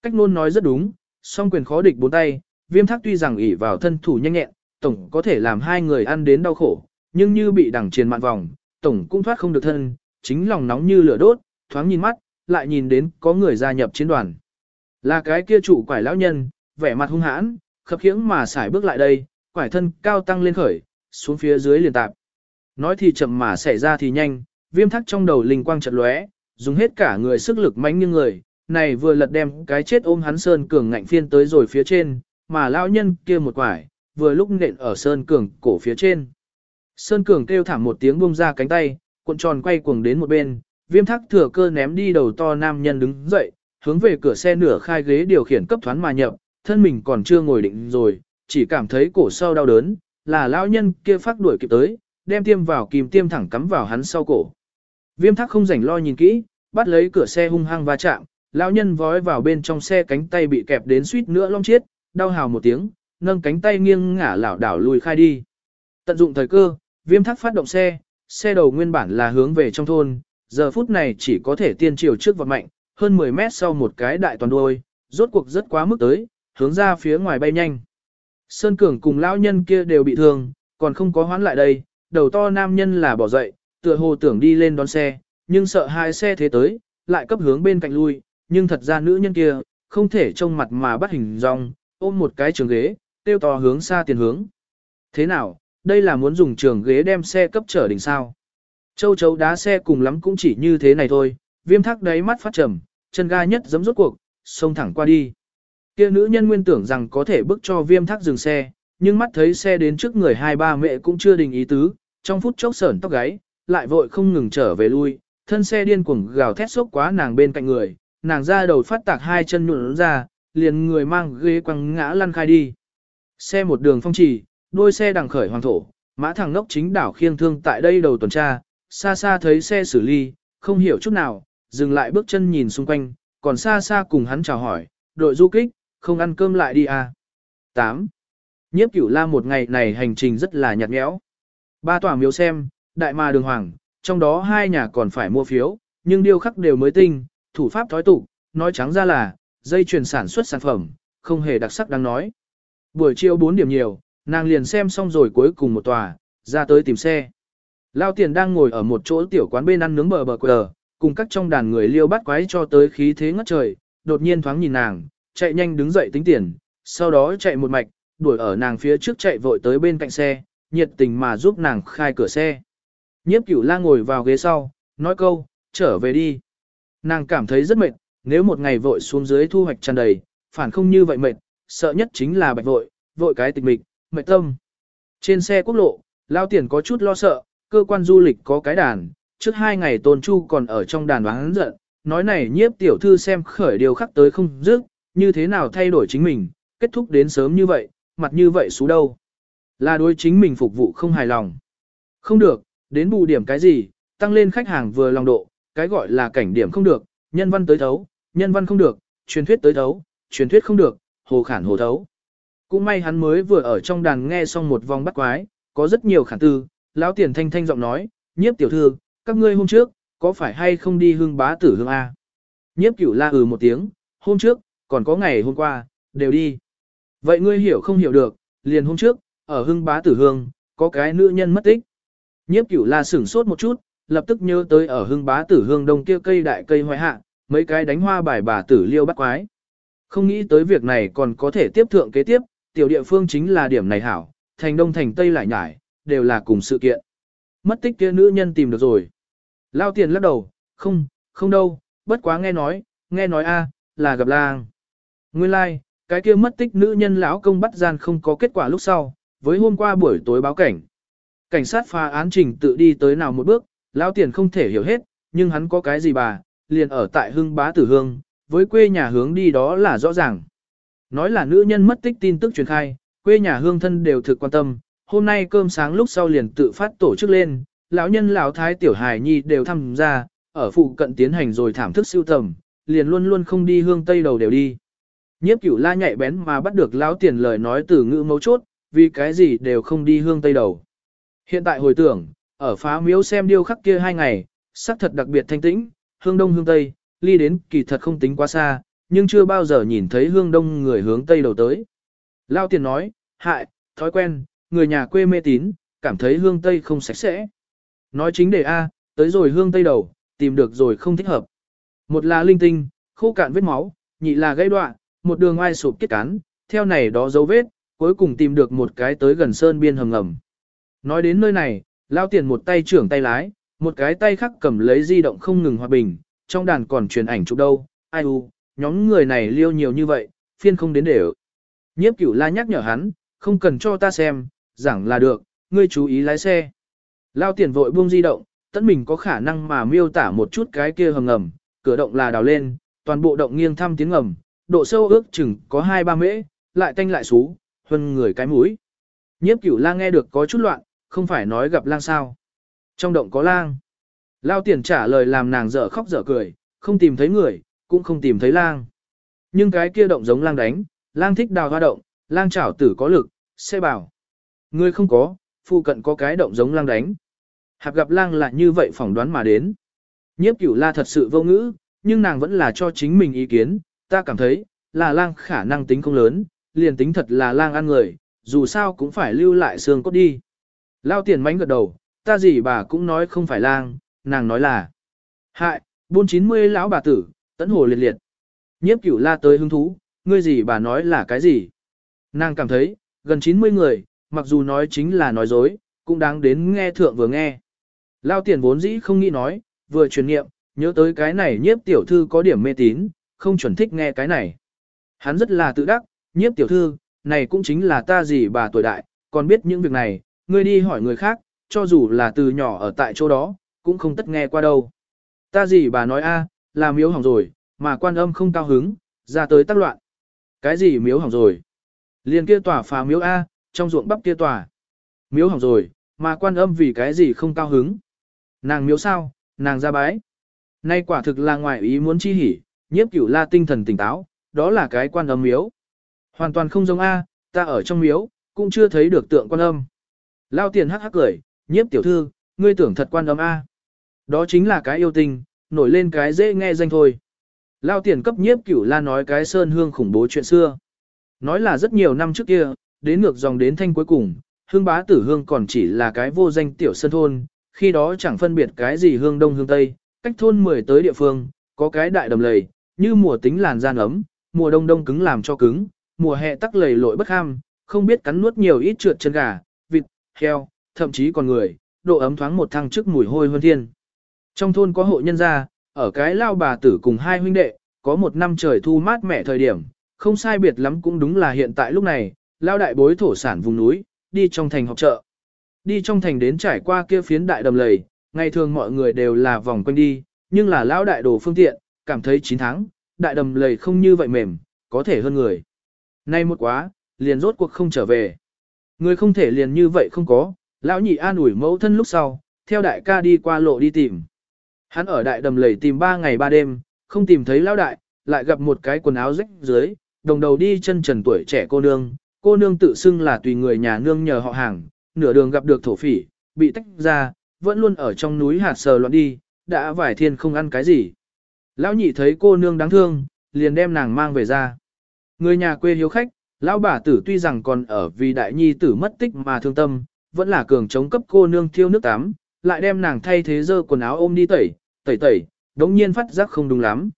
Cách nôn nói rất đúng, song quyền khó địch bốn tay, viêm thác tuy rằng ỷ vào thân thủ nhanh nhẹn, tổng có thể làm hai người ăn đến đau khổ, nhưng như bị đằng triền mạn vòng, tổng cũng thoát không được thân, chính lòng nóng như lửa đốt, thoáng nhìn mắt, lại nhìn đến có người gia nhập chiến đoàn. Là cái kia chủ quải lão nhân, vẻ mặt hung hãn, khập khiễng mà xài bước lại đây, quải thân cao tăng lên khởi, xuống phía dưới liền tạp. Nói thì chậm mà xảy ra thì nhanh, viêm thắc trong đầu linh quang chợt lóe, dùng hết cả người sức lực mánh như người, này vừa lật đem cái chết ôm hắn Sơn Cường ngạnh phiên tới rồi phía trên, mà lão nhân kia một quải, vừa lúc nện ở Sơn Cường cổ phía trên. Sơn Cường kêu thảm một tiếng buông ra cánh tay, cuộn tròn quay cuồng đến một bên, viêm thắc thừa cơ ném đi đầu to nam nhân đứng dậy, hướng về cửa xe nửa khai ghế điều khiển cấp thoán mà nhập, thân mình còn chưa ngồi định rồi, chỉ cảm thấy cổ sau đau đớn, là lão nhân kia phát đuổi kịp tới, đem tiêm vào kìm tiêm thẳng cắm vào hắn sau cổ. Viêm thắc không rảnh lo nhìn kỹ, bắt lấy cửa xe hung hăng va chạm, lão nhân vói vào bên trong xe cánh tay bị kẹp đến suýt nữa long chết, đau hào một tiếng, nâng cánh tay nghiêng ngả lảo đảo lùi khai đi. Tận dụng thời cơ, viêm thắc phát động xe, xe đầu nguyên bản là hướng về trong thôn, giờ phút này chỉ có thể tiên chiều trước vật mạnh, hơn 10 mét sau một cái đại toàn đuôi, rốt cuộc rất quá mức tới, hướng ra phía ngoài bay nhanh. Sơn Cường cùng lão nhân kia đều bị thương, còn không có hoán lại đây, đầu to nam nhân là bỏ dậy, tựa hồ tưởng đi lên đón xe, nhưng sợ hai xe thế tới, lại cấp hướng bên cạnh lui, nhưng thật ra nữ nhân kia, không thể trông mặt mà bắt hình dong, ôm một cái trường ghế, tiêu to hướng xa tiền hướng. Thế nào, đây là muốn dùng trường ghế đem xe cấp trở đỉnh sao? Châu chấu đá xe cùng lắm cũng chỉ như thế này thôi, viêm thắc đáy mắt phát trầm, chân ga nhất giấm rốt cuộc, xông thẳng qua đi. Kia nữ nhân nguyên tưởng rằng có thể bức cho viêm thắc dừng xe, nhưng mắt thấy xe đến trước người hai ba mẹ cũng chưa đình ý tứ, trong phút chốc sởn tóc gáy, lại vội không ngừng trở về lui, thân xe điên cuồng gào thét sốc quá nàng bên cạnh người, nàng ra đầu phát tạc hai chân nhuộn ra, liền người mang ghế quăng ngã lăn khai đi. Xe một đường phong trì, đôi xe đằng khởi hoàng thổ, mã thằng ngốc chính đảo khiêng thương tại đây đầu tuần tra, xa xa thấy xe xử ly, không hiểu chút nào, dừng lại bước chân nhìn xung quanh, còn xa xa cùng hắn chào hỏi, đội du kích, không ăn cơm lại đi à. 8. Nhiếp cửu la một ngày này hành trình rất là nhạt nhẽo. Ba tòa miếu xem, đại mà đường hoàng, trong đó hai nhà còn phải mua phiếu, nhưng điêu khắc đều mới tinh, thủ pháp thói tục, nói trắng ra là, dây chuyền sản xuất sản phẩm, không hề đặc sắc đáng nói. Buổi chiều 4 điểm nhiều, nàng liền xem xong rồi cuối cùng một tòa, ra tới tìm xe. Lao tiền đang ngồi ở một chỗ tiểu quán bên ăn nướng bờ bờ quờ, cùng các trong đàn người liêu bắt quái cho tới khí thế ngất trời, đột nhiên thoáng nhìn nàng, chạy nhanh đứng dậy tính tiền, sau đó chạy một mạch, đuổi ở nàng phía trước chạy vội tới bên cạnh xe, nhiệt tình mà giúp nàng khai cửa xe. Nhiếp cửu la ngồi vào ghế sau, nói câu, trở về đi. Nàng cảm thấy rất mệt, nếu một ngày vội xuống dưới thu hoạch tràn đầy, phản không như vậy mệt, sợ nhất chính là bạch vội, vội cái tịch mịch, mệt tâm. Trên xe quốc lộ, lao tiền có chút lo sợ, cơ quan du lịch có cái đàn, trước hai ngày tôn chu còn ở trong đàn bán giận, nói này nhiếp tiểu thư xem khởi điều khắc tới không dứt, như thế nào thay đổi chính mình, kết thúc đến sớm như vậy, mặt như vậy xú đâu. Là đối chính mình phục vụ không hài lòng. Không được, đến bù điểm cái gì, tăng lên khách hàng vừa lòng độ, cái gọi là cảnh điểm không được, nhân văn tới thấu, nhân văn không được, truyền thuyết tới thấu, truyền thuyết không được, hồ khản hồ thấu. Cũng may hắn mới vừa ở trong đàn nghe xong một vòng bắt quái, có rất nhiều khả tư, lão tiền thanh thanh giọng nói, nhiếp tiểu thư, các ngươi hôm trước, có phải hay không đi hương bá tử hương A? Nhiếp cửu la ừ một tiếng, hôm trước, còn có ngày hôm qua, đều đi. Vậy ngươi hiểu không hiểu được, liền hôm trước, ở hương bá tử hương, có cái nữ nhân mất tích. Nhiếp cửu la sửng sốt một chút, lập tức nhớ tới ở Hương bá tử hương đông kia cây đại cây hoài hạ, mấy cái đánh hoa bài bà tử liêu bắt quái. Không nghĩ tới việc này còn có thể tiếp thượng kế tiếp, tiểu địa phương chính là điểm này hảo, thành đông thành tây lại nhải, đều là cùng sự kiện. Mất tích kia nữ nhân tìm được rồi. Lao tiền lắc đầu, không, không đâu, bất quá nghe nói, nghe nói a, là gặp lang. Nguyên lai, like, cái kia mất tích nữ nhân lão công bắt gian không có kết quả lúc sau, với hôm qua buổi tối báo cảnh. Cảnh sát phá án trình tự đi tới nào một bước, lão tiền không thể hiểu hết, nhưng hắn có cái gì bà, liền ở tại hưng bá tử hương, với quê nhà hướng đi đó là rõ ràng. Nói là nữ nhân mất tích tin tức truyền khai, quê nhà hương thân đều thực quan tâm, hôm nay cơm sáng lúc sau liền tự phát tổ chức lên, lão nhân lão thái tiểu hài nhi đều tham gia, ở phụ cận tiến hành rồi thảm thức siêu tầm, liền luôn luôn không đi hương tây đầu đều đi. Nhiếp cửu la nhạy bén mà bắt được lão tiền lời nói từ ngữ mấu chốt, vì cái gì đều không đi hương tây đầu. Hiện tại hồi tưởng, ở phá miếu xem điêu khắc kia hai ngày, sắc thật đặc biệt thanh tĩnh, hương đông hương tây, ly đến kỳ thật không tính quá xa, nhưng chưa bao giờ nhìn thấy hương đông người hướng tây đầu tới. Lao tiền nói, hại, thói quen, người nhà quê mê tín, cảm thấy hương tây không sạch sẽ. Nói chính đề A, tới rồi hương tây đầu, tìm được rồi không thích hợp. Một là linh tinh, khô cạn vết máu, nhị là gãy đoạn, một đường ai sụp kết cán, theo này đó dấu vết, cuối cùng tìm được một cái tới gần sơn biên hầm ngầm. Nói đến nơi này, lao tiền một tay trưởng tay lái, một cái tay khác cầm lấy di động không ngừng hòa bình, trong đàn còn truyền ảnh chụp đâu, ai u, nhóm người này liêu nhiều như vậy, phiên không đến để ở. Nhiếp cửu la nhắc nhở hắn, không cần cho ta xem, giảng là được, ngươi chú ý lái xe. Lao tiền vội buông di động, tất mình có khả năng mà miêu tả một chút cái kia hầm ngầm, cửa động là đào lên, toàn bộ động nghiêng thăm tiếng ngầm, độ sâu ước chừng có 2-3 mễ, lại tanh lại xú, hơn người cái mũi. Nhiếp cửu lang nghe được có chút loạn, không phải nói gặp lang sao. Trong động có lang. Lao tiền trả lời làm nàng dở khóc dở cười, không tìm thấy người, cũng không tìm thấy lang. Nhưng cái kia động giống lang đánh, lang thích đào hoa động, lang chảo tử có lực, sẽ bảo. Người không có, phụ cận có cái động giống lang đánh. Hạp gặp lang là như vậy phỏng đoán mà đến. Nhiếp cửu la thật sự vô ngữ, nhưng nàng vẫn là cho chính mình ý kiến, ta cảm thấy, là lang khả năng tính không lớn, liền tính thật là lang ăn người, dù sao cũng phải lưu lại xương cốt đi. Lao tiền mánh gật đầu, ta gì bà cũng nói không phải lang, nàng nói là hại, buôn chín mươi lão bà tử, tấn hồ liệt liệt. Nhiếp cửu la tới hứng thú, ngươi gì bà nói là cái gì? Nàng cảm thấy, gần 90 người, mặc dù nói chính là nói dối, cũng đáng đến nghe thượng vừa nghe. Lao tiền vốn dĩ không nghĩ nói, vừa truyền nghiệm, nhớ tới cái này nhiếp tiểu thư có điểm mê tín, không chuẩn thích nghe cái này. Hắn rất là tự đắc, nhiếp tiểu thư, này cũng chính là ta gì bà tuổi đại, còn biết những việc này, ngươi đi hỏi người khác, cho dù là từ nhỏ ở tại chỗ đó, cũng không tất nghe qua đâu. Ta gì bà nói a, là miếu hỏng rồi, mà quan âm không cao hứng, ra tới tác loạn. Cái gì miếu hỏng rồi? Liên kia tòa phá miếu A, trong ruộng bắp kia tòa. Miếu hỏng rồi, mà quan âm vì cái gì không cao hứng? Nàng miếu sao, nàng ra bái. Nay quả thực là ngoại ý muốn chi hỉ, nhiếp cửu la tinh thần tỉnh táo, đó là cái quan âm miếu. Hoàn toàn không giống A, ta ở trong miếu, cũng chưa thấy được tượng quan âm. Lao tiền hắc hắc cười, nhiếp tiểu thư, ngươi tưởng thật quan âm A. Đó chính là cái yêu tình, nổi lên cái dễ nghe danh thôi. Lao tiền cấp nhiếp cửu la nói cái sơn hương khủng bố chuyện xưa. Nói là rất nhiều năm trước kia, đến ngược dòng đến thanh cuối cùng, hương bá tử hương còn chỉ là cái vô danh tiểu sơn thôn, khi đó chẳng phân biệt cái gì hương đông hương tây, cách thôn 10 tới địa phương, có cái đại đầm lầy, như mùa tính làn gian ấm, mùa đông đông cứng làm cho cứng, mùa hè tắc lầy lội bất ham, không biết cắn nuốt nhiều ít trượt chân gà, heo, thậm chí còn người, độ ấm thoáng một thăng trước mùi hôi hơn thiên. Trong thôn có hộ nhân gia, ở cái lao bà tử cùng hai huynh đệ, có một năm trời thu mát mẻ thời điểm, không sai biệt lắm cũng đúng là hiện tại lúc này, lao đại bối thổ sản vùng núi, đi trong thành học chợ. Đi trong thành đến trải qua kia phiến đại đầm lầy, ngày thường mọi người đều là vòng quanh đi, nhưng là lao đại đồ phương tiện, cảm thấy 9 tháng, đại đầm lầy không như vậy mềm, có thể hơn người. Nay một quá, liền rốt cuộc không trở về. Người không thể liền như vậy không có, lão nhị an ủi mẫu thân lúc sau, theo đại ca đi qua lộ đi tìm. Hắn ở đại đầm lầy tìm 3 ngày 3 đêm, không tìm thấy lão đại, lại gặp một cái quần áo rách dưới, đồng đầu đi chân trần tuổi trẻ cô nương, cô nương tự xưng là tùy người nhà nương nhờ họ hàng, nửa đường gặp được thổ phỉ, bị tách ra, vẫn luôn ở trong núi hạt sờ loạn đi, đã vải thiên không ăn cái gì. Lão nhị thấy cô nương đáng thương, liền đem nàng mang về ra. Người nhà quê hiếu khách, lão bà tử tuy rằng còn ở vì đại nhi tử mất tích mà thương tâm, vẫn là cường chống cấp cô nương thiêu nước tắm, lại đem nàng thay thế dơ quần áo ôm đi tẩy, tẩy tẩy, đống nhiên phát giác không đúng lắm.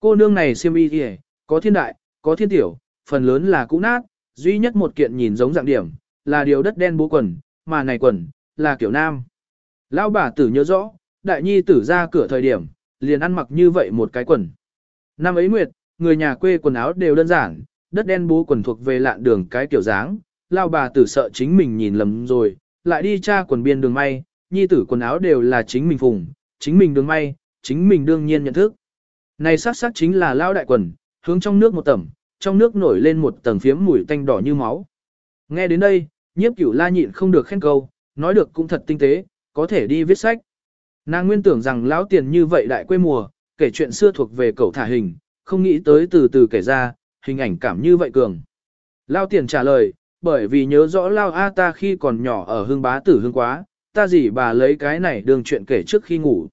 Cô nương này siêm y kìa, có thiên đại, có thiên tiểu, phần lớn là cũ nát, duy nhất một kiện nhìn giống dạng điểm, là điều đất đen bố quần, mà này quần, là kiểu nam. Lão bà tử nhớ rõ, đại nhi tử ra cửa thời điểm, liền ăn mặc như vậy một cái quần. Năm ấy nguyệt, người nhà quê quần áo đều đơn giản, đất đen bố quần thuộc về lạn đường cái kiểu dáng, lao bà tử sợ chính mình nhìn lầm rồi, lại đi tra quần biên đường may, nhi tử quần áo đều là chính mình phùng, chính mình đường may, chính mình đương nhiên nhận thức. Này sắc sắc chính là lao đại quần, hướng trong nước một tẩm, trong nước nổi lên một tầng phiếm mùi tanh đỏ như máu. Nghe đến đây, nhiếp cửu la nhịn không được khen câu, nói được cũng thật tinh tế, có thể đi viết sách. Nàng nguyên tưởng rằng lão tiền như vậy đại quê mùa, kể chuyện xưa thuộc về cậu thả hình, không nghĩ tới từ từ kể ra, hình ảnh cảm như vậy cường. Lao tiền trả lời, bởi vì nhớ rõ Lao A ta khi còn nhỏ ở hương bá tử hương quá, ta gì bà lấy cái này đường chuyện kể trước khi ngủ.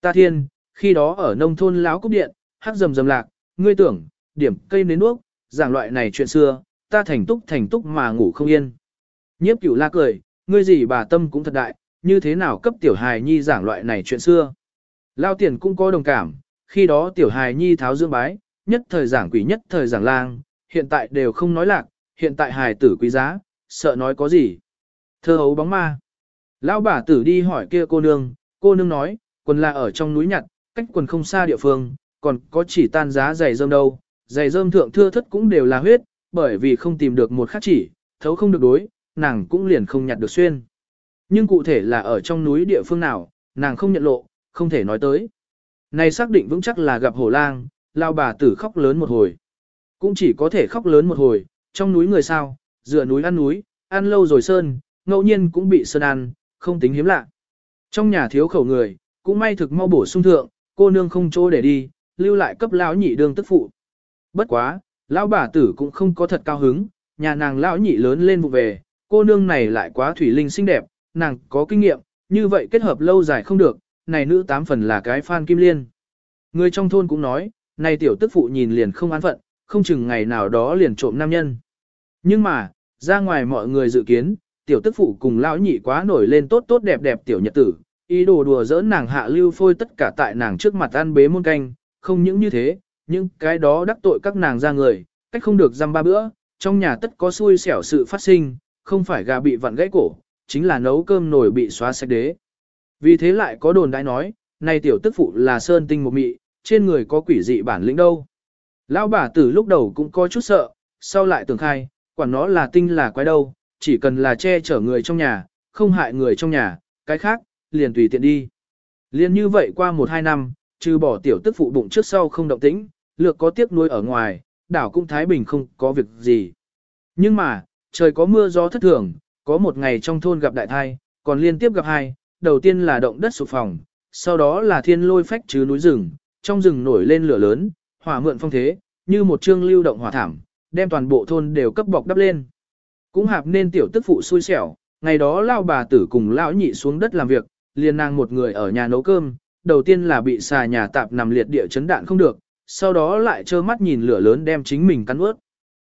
Ta thiên, khi đó ở nông thôn láo cúc điện, hát rầm rầm lạc, ngươi tưởng, điểm cây nến nước, giảng loại này chuyện xưa, ta thành túc thành túc mà ngủ không yên. Nhiếp cửu la cười, ngươi gì bà tâm cũng thật đại, như thế nào cấp tiểu hài nhi giảng loại này chuyện xưa. Lao tiền cũng có đồng cảm, khi đó tiểu hài nhi tháo dương bái, nhất thời giảng quỷ nhất thời giảng lang, hiện tại đều không nói lạc, hiện tại hài tử quý giá, sợ nói có gì. Thơ hấu bóng ma. Lão bà tử đi hỏi kia cô nương, cô nương nói, quần là ở trong núi nhặt, cách quần không xa địa phương, còn có chỉ tan giá giày rơm đâu, giày rơm thượng thưa thất cũng đều là huyết, bởi vì không tìm được một khắc chỉ, thấu không được đối, nàng cũng liền không nhặt được xuyên. Nhưng cụ thể là ở trong núi địa phương nào, nàng không nhận lộ, không thể nói tới. Này xác định vững chắc là gặp hổ lang, lao bà tử khóc lớn một hồi. Cũng chỉ có thể khóc lớn một hồi, trong núi người sao, dựa núi ăn núi, ăn lâu rồi sơn, ngẫu nhiên cũng bị sơn ăn, không tính hiếm lạ. Trong nhà thiếu khẩu người, cũng may thực mau bổ sung thượng, cô nương không chỗ để đi, lưu lại cấp lão nhị đương tức phụ. Bất quá, lão bà tử cũng không có thật cao hứng, nhà nàng lão nhị lớn lên vụ về, cô nương này lại quá thủy linh xinh đẹp, nàng có kinh nghiệm, như vậy kết hợp lâu dài không được, này nữ tám phần là cái Phan Kim Liên. Người trong thôn cũng nói, này tiểu tức phụ nhìn liền không an phận, không chừng ngày nào đó liền trộm nam nhân. Nhưng mà, ra ngoài mọi người dự kiến, tiểu tức phụ cùng lão nhị quá nổi lên tốt tốt đẹp đẹp tiểu nhật tử, ý đồ đùa giỡn nàng hạ lưu phôi tất cả tại nàng trước mặt ăn bế muôn canh, không những như thế, nhưng cái đó đắc tội các nàng ra người, cách không được dăm ba bữa, trong nhà tất có xui xẻo sự phát sinh, không phải gà bị vặn gãy cổ, chính là nấu cơm nổi bị xóa sạch đế. Vì thế lại có đồn đại nói, này tiểu tức phụ là sơn tinh một mị, trên người có quỷ dị bản lĩnh đâu. Lão bà tử lúc đầu cũng có chút sợ, sau lại tưởng khai, quản nó là tinh là quái đâu, chỉ cần là che chở người trong nhà, không hại người trong nhà, cái khác, liền tùy tiện đi. Liên như vậy qua một hai năm, trừ bỏ tiểu tức phụ bụng trước sau không động tĩnh, lược có tiếc nuôi ở ngoài, đảo cũng Thái Bình không có việc gì. Nhưng mà, trời có mưa gió thất thường, có một ngày trong thôn gặp đại thai, còn liên tiếp gặp hai, đầu tiên là động đất sụp phòng, sau đó là thiên lôi phách chứ núi rừng, trong rừng nổi lên lửa lớn, hỏa mượn phong thế, như một chương lưu động hỏa thảm, đem toàn bộ thôn đều cấp bọc đắp lên. Cũng hạp nên tiểu tức phụ xui xẻo, ngày đó lao bà tử cùng lão nhị xuống đất làm việc, liền nàng một người ở nhà nấu cơm, đầu tiên là bị xà nhà tạp nằm liệt địa chấn đạn không được, sau đó lại trơ mắt nhìn lửa lớn đem chính mình cắn ướt.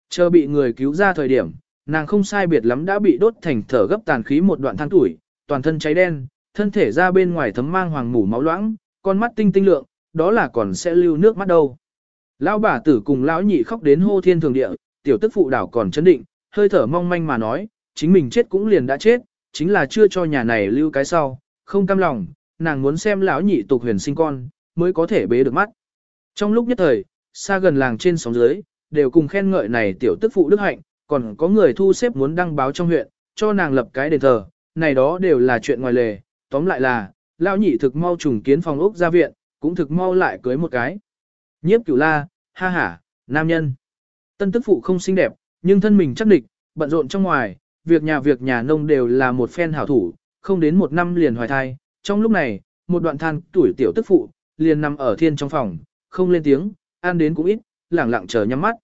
Chờ bị người cứu ra thời điểm, nàng không sai biệt lắm đã bị đốt thành thở gấp tàn khí một đoạn than tuổi, toàn thân cháy đen, thân thể ra bên ngoài thấm mang hoàng mủ máu loãng, con mắt tinh tinh lượng, đó là còn sẽ lưu nước mắt đâu. Lão bà tử cùng lão nhị khóc đến hô thiên thường địa, tiểu tức phụ đảo còn chấn định, hơi thở mong manh mà nói, chính mình chết cũng liền đã chết, chính là chưa cho nhà này lưu cái sau, không cam lòng, nàng muốn xem lão nhị tục huyền sinh con, mới có thể bế được mắt. Trong lúc nhất thời, xa gần làng trên sóng dưới, đều cùng khen ngợi này tiểu tức phụ đức hạnh, còn có người thu xếp muốn đăng báo trong huyện, cho nàng lập cái đền thờ, này đó đều là chuyện ngoài lề, tóm lại là, lão nhị thực mau trùng kiến phòng ốc ra viện, cũng thực mau lại cưới một cái. Nhiếp cửu la, ha ha, nam nhân. Tân tức phụ không xinh đẹp, nhưng thân mình chắc địch, bận rộn trong ngoài, việc nhà việc nhà nông đều là một phen hảo thủ, không đến một năm liền hoài thai. Trong lúc này, một đoạn than tuổi tiểu tức phụ, liền nằm ở thiên trong phòng, không lên tiếng, ăn đến cũng ít, lẳng lặng chờ nhắm mắt.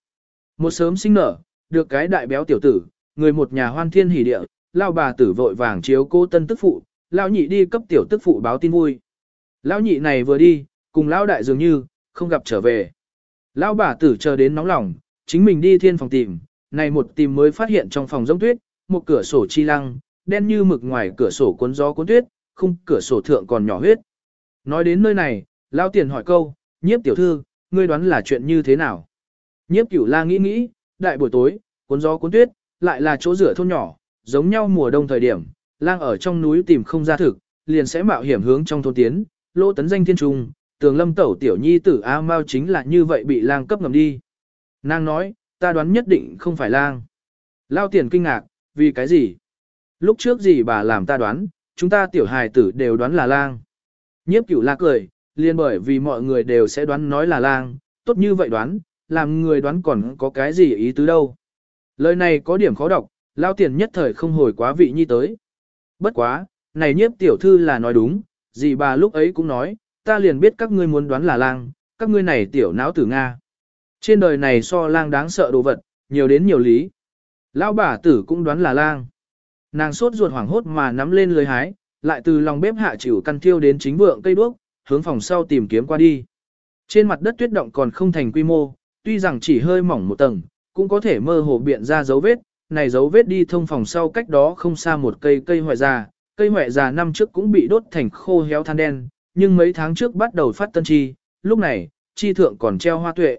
Một sớm sinh nở, được cái đại béo tiểu tử, người một nhà hoan thiên hỉ địa, lao bà tử vội vàng chiếu cô tân tức phụ, lao nhị đi cấp tiểu tức phụ báo tin vui. Lão nhị này vừa đi, cùng lão đại dường như, không gặp trở về. Lão bà tử chờ đến nóng lòng, chính mình đi thiên phòng tìm, này một tìm mới phát hiện trong phòng giống tuyết, một cửa sổ chi lăng, đen như mực ngoài cửa sổ cuốn gió cuốn tuyết, khung cửa sổ thượng còn nhỏ huyết. Nói đến nơi này, lão tiền hỏi câu, nhiếp tiểu thư, ngươi đoán là chuyện như thế nào? Nhiếp cửu la nghĩ nghĩ, đại buổi tối, cuốn gió cuốn tuyết, lại là chỗ rửa thôn nhỏ, giống nhau mùa đông thời điểm, lang ở trong núi tìm không ra thực, liền sẽ mạo hiểm hướng trong thôn tiến, lỗ tấn danh thiên trung, tường lâm tẩu tiểu nhi tử A Mao chính là như vậy bị lang cấp ngầm đi. Nàng nói, ta đoán nhất định không phải lang. Lao tiền kinh ngạc, vì cái gì? Lúc trước gì bà làm ta đoán, chúng ta tiểu hài tử đều đoán là lang. Nhiếp cửu la cười, liền bởi vì mọi người đều sẽ đoán nói là lang, tốt như vậy đoán, làm người đoán còn có cái gì ý tứ đâu. Lời này có điểm khó đọc, lao tiền nhất thời không hồi quá vị nhi tới. Bất quá, này nhiếp tiểu thư là nói đúng, Dì bà lúc ấy cũng nói, ta liền biết các ngươi muốn đoán là lang, các ngươi này tiểu não tử Nga. Trên đời này so lang đáng sợ đồ vật, nhiều đến nhiều lý. Lão bà tử cũng đoán là lang. Nàng sốt ruột hoảng hốt mà nắm lên lưới hái, lại từ lòng bếp hạ chịu căn thiêu đến chính vượng cây đuốc, hướng phòng sau tìm kiếm qua đi. Trên mặt đất tuyết động còn không thành quy mô, tuy rằng chỉ hơi mỏng một tầng, cũng có thể mơ hồ biện ra dấu vết, này dấu vết đi thông phòng sau cách đó không xa một cây cây hoại già, cây mẹ già năm trước cũng bị đốt thành khô héo than đen, nhưng mấy tháng trước bắt đầu phát tân chi, lúc này, chi thượng còn treo hoa tuệ.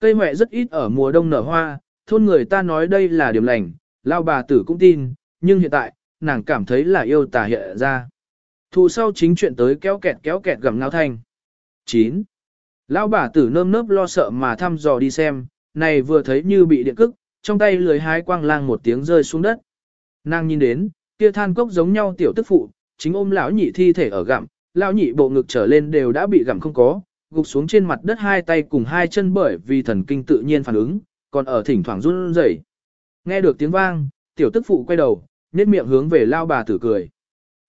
Cây mẹ rất ít ở mùa đông nở hoa, thôn người ta nói đây là điểm lành, lao bà tử cũng tin, nhưng hiện tại, nàng cảm thấy là yêu tà hiện ra. Thù sau chính chuyện tới kéo kẹt kéo kẹt gầm ngao thanh. 9. Lão bà tử nơm nớp lo sợ mà thăm dò đi xem, này vừa thấy như bị điện cức, trong tay lười hái quang lang một tiếng rơi xuống đất. Nàng nhìn đến, kia than cốc giống nhau tiểu tức phụ, chính ôm lão nhị thi thể ở gặm, lão nhị bộ ngực trở lên đều đã bị gặm không có, gục xuống trên mặt đất hai tay cùng hai chân bởi vì thần kinh tự nhiên phản ứng, còn ở thỉnh thoảng run rẩy. Nghe được tiếng vang, tiểu tức phụ quay đầu, nhếch miệng hướng về lao bà tử cười.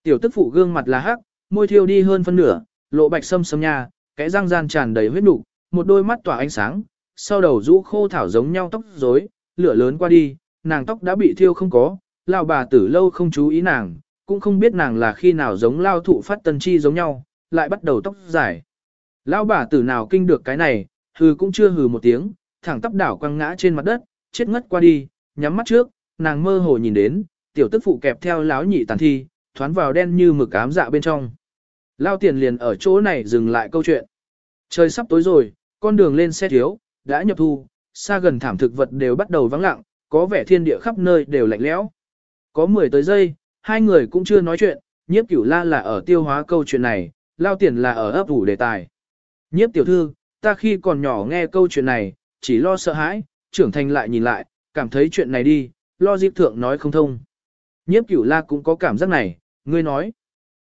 Tiểu tức phụ gương mặt là hắc, môi thiêu đi hơn phân nửa, lộ bạch sâm sâm nha, cái răng gian tràn đầy huyết nục, một đôi mắt tỏa ánh sáng, sau đầu rũ khô thảo giống nhau tóc rối, lửa lớn qua đi, nàng tóc đã bị thiêu không có, lao bà tử lâu không chú ý nàng, cũng không biết nàng là khi nào giống lao thụ phát tân chi giống nhau, lại bắt đầu tóc dài. Lao bà tử nào kinh được cái này, hừ cũng chưa hừ một tiếng, thẳng tắp đảo quăng ngã trên mặt đất, chết ngất qua đi, nhắm mắt trước, nàng mơ hồ nhìn đến, tiểu tức phụ kẹp theo láo nhị tàn thi, thoán vào đen như mực ám dạ bên trong. Lao tiền liền ở chỗ này dừng lại câu chuyện. Trời sắp tối rồi, con đường lên xe thiếu, đã nhập thu, xa gần thảm thực vật đều bắt đầu vắng lặng, có vẻ thiên địa khắp nơi đều lạnh lẽo. Có 10 tới giây, hai người cũng chưa nói chuyện, nhiếp cửu la là ở tiêu hóa câu chuyện này, lao tiền là ở ấp ủ đề tài. Nhiếp tiểu thư, ta khi còn nhỏ nghe câu chuyện này, chỉ lo sợ hãi, trưởng thành lại nhìn lại, cảm thấy chuyện này đi, lo dịp thượng nói không thông. Nhiếp cửu la cũng có cảm giác này, ngươi nói.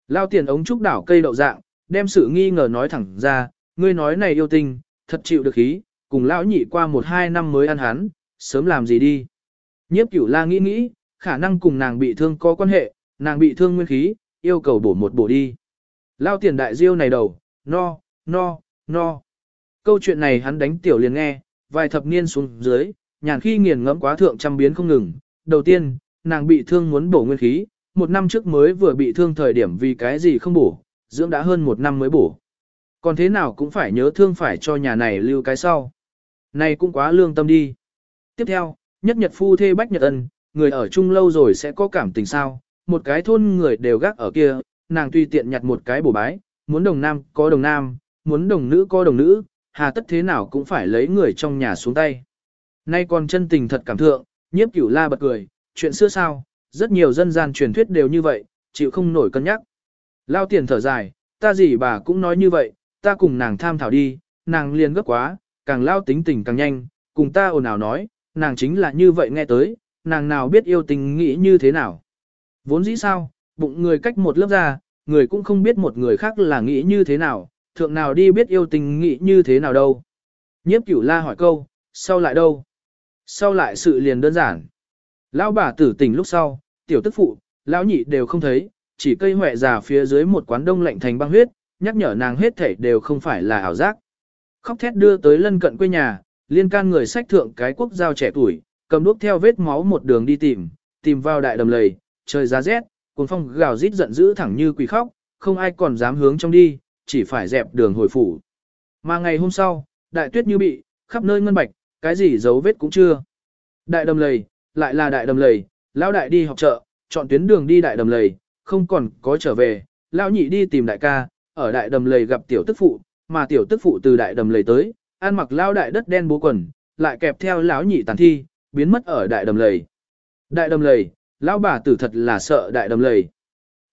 Lao tiền ống trúc đảo cây đậu dạng, đem sự nghi ngờ nói thẳng ra, ngươi nói này yêu tinh, thật chịu được khí, cùng lão nhị qua một hai năm mới ăn hắn, sớm làm gì đi. Nhiếp cửu la nghĩ nghĩ, khả năng cùng nàng bị thương có quan hệ, nàng bị thương nguyên khí, yêu cầu bổ một bổ đi. Lao tiền đại diêu này đầu, no, no, no. Câu chuyện này hắn đánh tiểu liền nghe, vài thập niên xuống dưới, nhàn khi nghiền ngẫm quá thượng trăm biến không ngừng. Đầu tiên, nàng bị thương muốn bổ nguyên khí, một năm trước mới vừa bị thương thời điểm vì cái gì không bổ, dưỡng đã hơn một năm mới bổ. Còn thế nào cũng phải nhớ thương phải cho nhà này lưu cái sau. Này cũng quá lương tâm đi. Tiếp theo, nhất nhật phu thê bách nhật ân, người ở chung lâu rồi sẽ có cảm tình sao, một cái thôn người đều gác ở kia, nàng tuy tiện nhặt một cái bổ bái, muốn đồng nam có đồng nam, muốn đồng nữ có đồng nữ, hà tất thế nào cũng phải lấy người trong nhà xuống tay. Nay còn chân tình thật cảm thượng, nhiếp cửu la bật cười, chuyện xưa sao, rất nhiều dân gian truyền thuyết đều như vậy, chịu không nổi cân nhắc. Lao tiền thở dài, ta gì bà cũng nói như vậy, ta cùng nàng tham thảo đi, nàng liền gấp quá, càng lao tính tình càng nhanh, cùng ta ồn ào nói, nàng chính là như vậy nghe tới, nàng nào biết yêu tình nghĩ như thế nào. Vốn dĩ sao, bụng người cách một lớp ra, người cũng không biết một người khác là nghĩ như thế nào, thượng nào đi biết yêu tình nghĩ như thế nào đâu. Nhiếp cửu la hỏi câu, sau lại đâu? Sau lại sự liền đơn giản. Lão bà tử tỉnh lúc sau, tiểu tức phụ, lão nhị đều không thấy, chỉ cây huệ già phía dưới một quán đông lạnh thành băng huyết, nhắc nhở nàng hết thảy đều không phải là ảo giác. Khóc thét đưa tới lân cận quê nhà, liên can người sách thượng cái quốc giao trẻ tuổi, cầm đuốc theo vết máu một đường đi tìm, tìm vào đại đầm lầy, trời giá rét, cuồng phong gào rít giận dữ thẳng như quỷ khóc, không ai còn dám hướng trong đi, chỉ phải dẹp đường hồi phủ. Mà ngày hôm sau, đại tuyết như bị, khắp nơi ngân bạch, cái gì dấu vết cũng chưa. Đại đầm lầy, lại là đại đầm lầy, lão đại đi học chợ, chọn tuyến đường đi đại đầm lầy, không còn có trở về, lão nhị đi tìm đại ca, ở đại đầm lầy gặp tiểu tức phụ, mà tiểu tức phụ từ đại đầm lầy tới, ăn mặc lão đại đất đen bố quần, lại kẹp theo lão nhị tàn thi, biến mất ở đại đầm lầy. Đại đầm lầy, lão bà tử thật là sợ đại đầm lầy.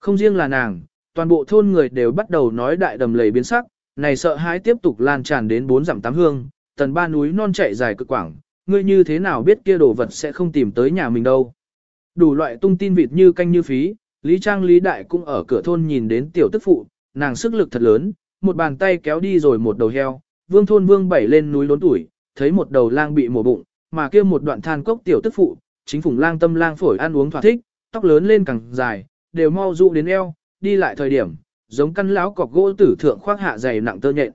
Không riêng là nàng, toàn bộ thôn người đều bắt đầu nói đại đầm lầy biến sắc, này sợ hãi tiếp tục lan tràn đến bốn dặm tám hương, tần ba núi non chạy dài cực quảng, ngươi như thế nào biết kia đồ vật sẽ không tìm tới nhà mình đâu. Đủ loại tung tin vịt như canh như phí, Lý Trang Lý Đại cũng ở cửa thôn nhìn đến tiểu tức phụ, nàng sức lực thật lớn, một bàn tay kéo đi rồi một đầu heo, vương thôn vương bảy lên núi lốn tuổi, thấy một đầu lang bị mổ bụng, mà kia một đoạn than cốc tiểu tức phụ, chính phùng lang tâm lang phổi ăn uống thỏa thích, tóc lớn lên càng dài, đều mau dụ đến eo, đi lại thời điểm, giống căn lão cọc gỗ tử thượng khoác hạ dày nặng tơ nhện.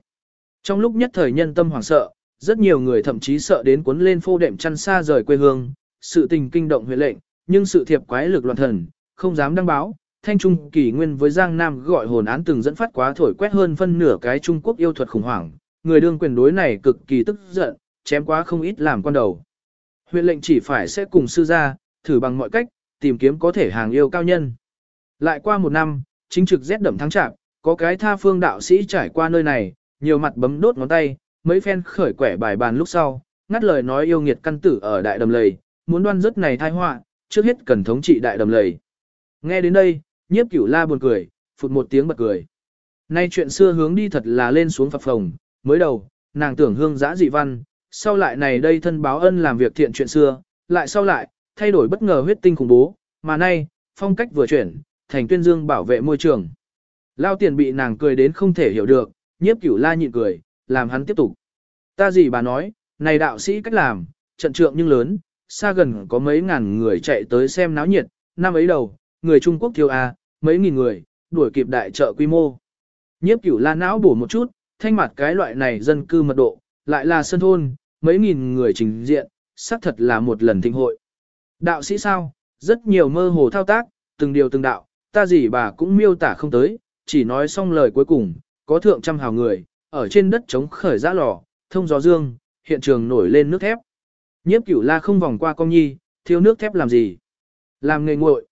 Trong lúc nhất thời nhân tâm hoảng sợ, rất nhiều người thậm chí sợ đến cuốn lên phô đệm chăn xa rời quê hương, sự tình kinh động huyện lệnh, nhưng sự thiệp quái lực loạn thần, không dám đăng báo. Thanh Trung kỳ nguyên với Giang Nam gọi hồn án từng dẫn phát quá thổi quét hơn phân nửa cái Trung Quốc yêu thuật khủng hoảng, người đương quyền đối này cực kỳ tức giận, chém quá không ít làm quan đầu. Huyện lệnh chỉ phải sẽ cùng sư gia, thử bằng mọi cách, tìm kiếm có thể hàng yêu cao nhân. Lại qua một năm, chính trực rét đậm thắng chạm, có cái tha phương đạo sĩ trải qua nơi này, nhiều mặt bấm đốt ngón tay, mấy phen khởi quẻ bài bàn lúc sau, ngắt lời nói yêu nghiệt căn tử ở đại đầm lầy, muốn đoan rất này thai họa, trước hết cần thống trị đại đầm lầy. Nghe đến đây, nhiếp cửu la buồn cười, phụt một tiếng bật cười. Nay chuyện xưa hướng đi thật là lên xuống phập phồng, mới đầu, nàng tưởng hương giã dị văn, sau lại này đây thân báo ân làm việc thiện chuyện xưa, lại sau lại, thay đổi bất ngờ huyết tinh khủng bố, mà nay, phong cách vừa chuyển, thành tuyên dương bảo vệ môi trường. Lao tiền bị nàng cười đến không thể hiểu được, nhiếp cửu la nhịn cười, làm hắn tiếp tục. Ta gì bà nói, này đạo sĩ cách làm, trận trượng nhưng lớn, xa gần có mấy ngàn người chạy tới xem náo nhiệt, năm ấy đầu, người Trung Quốc thiêu A, mấy nghìn người, đuổi kịp đại trợ quy mô. Nhiếp cửu la não bổ một chút, thanh mặt cái loại này dân cư mật độ, lại là sân thôn, mấy nghìn người trình diện, xác thật là một lần thịnh hội. Đạo sĩ sao, rất nhiều mơ hồ thao tác, từng điều từng đạo, ta gì bà cũng miêu tả không tới, chỉ nói xong lời cuối cùng, có thượng trăm hào người, ở trên đất trống khởi giã lò, thông gió dương, hiện trường nổi lên nước thép. Nhiếp cửu la không vòng qua công nhi, thiếu nước thép làm gì? Làm nghề nguội.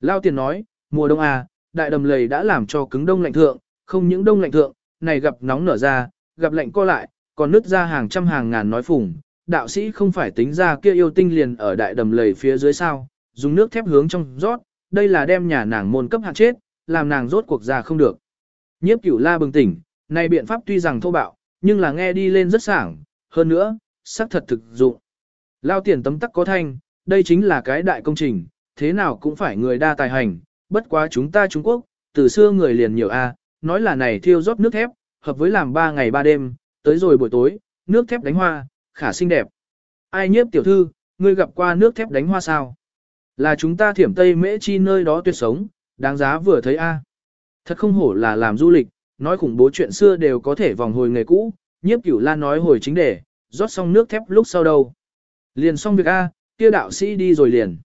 Lao tiền nói, mùa đông à, đại đầm lầy đã làm cho cứng đông lạnh thượng, không những đông lạnh thượng, này gặp nóng nở ra, gặp lạnh co lại, còn nứt ra hàng trăm hàng ngàn nói phủng, Đạo sĩ không phải tính ra kia yêu tinh liền ở đại đầm lầy phía dưới sao, dùng nước thép hướng trong rót, đây là đem nhà nàng môn cấp hạn chết, làm nàng rốt cuộc ra không được. Nhiếp cửu la bừng tỉnh, này biện pháp tuy rằng thô bạo, nhưng là nghe đi lên rất sảng, hơn nữa, xác thật thực dụng. Lao tiền tấm tắc có thanh, đây chính là cái đại công trình, thế nào cũng phải người đa tài hành, bất quá chúng ta Trung Quốc, từ xưa người liền nhiều a, nói là này thiêu rót nước thép, hợp với làm 3 ngày 3 đêm, tới rồi buổi tối, nước thép đánh hoa, khả xinh đẹp. Ai nhiếp tiểu thư, ngươi gặp qua nước thép đánh hoa sao? Là chúng ta thiểm Tây Mễ Chi nơi đó tuyệt sống, đáng giá vừa thấy a. À. Thật không hổ là làm du lịch, nói khủng bố chuyện xưa đều có thể vòng hồi nghề cũ, nhiếp cửu lan nói hồi chính đề, rót xong nước thép lúc sau đâu. Liền xong việc A, à, kia đạo sĩ đi rồi liền.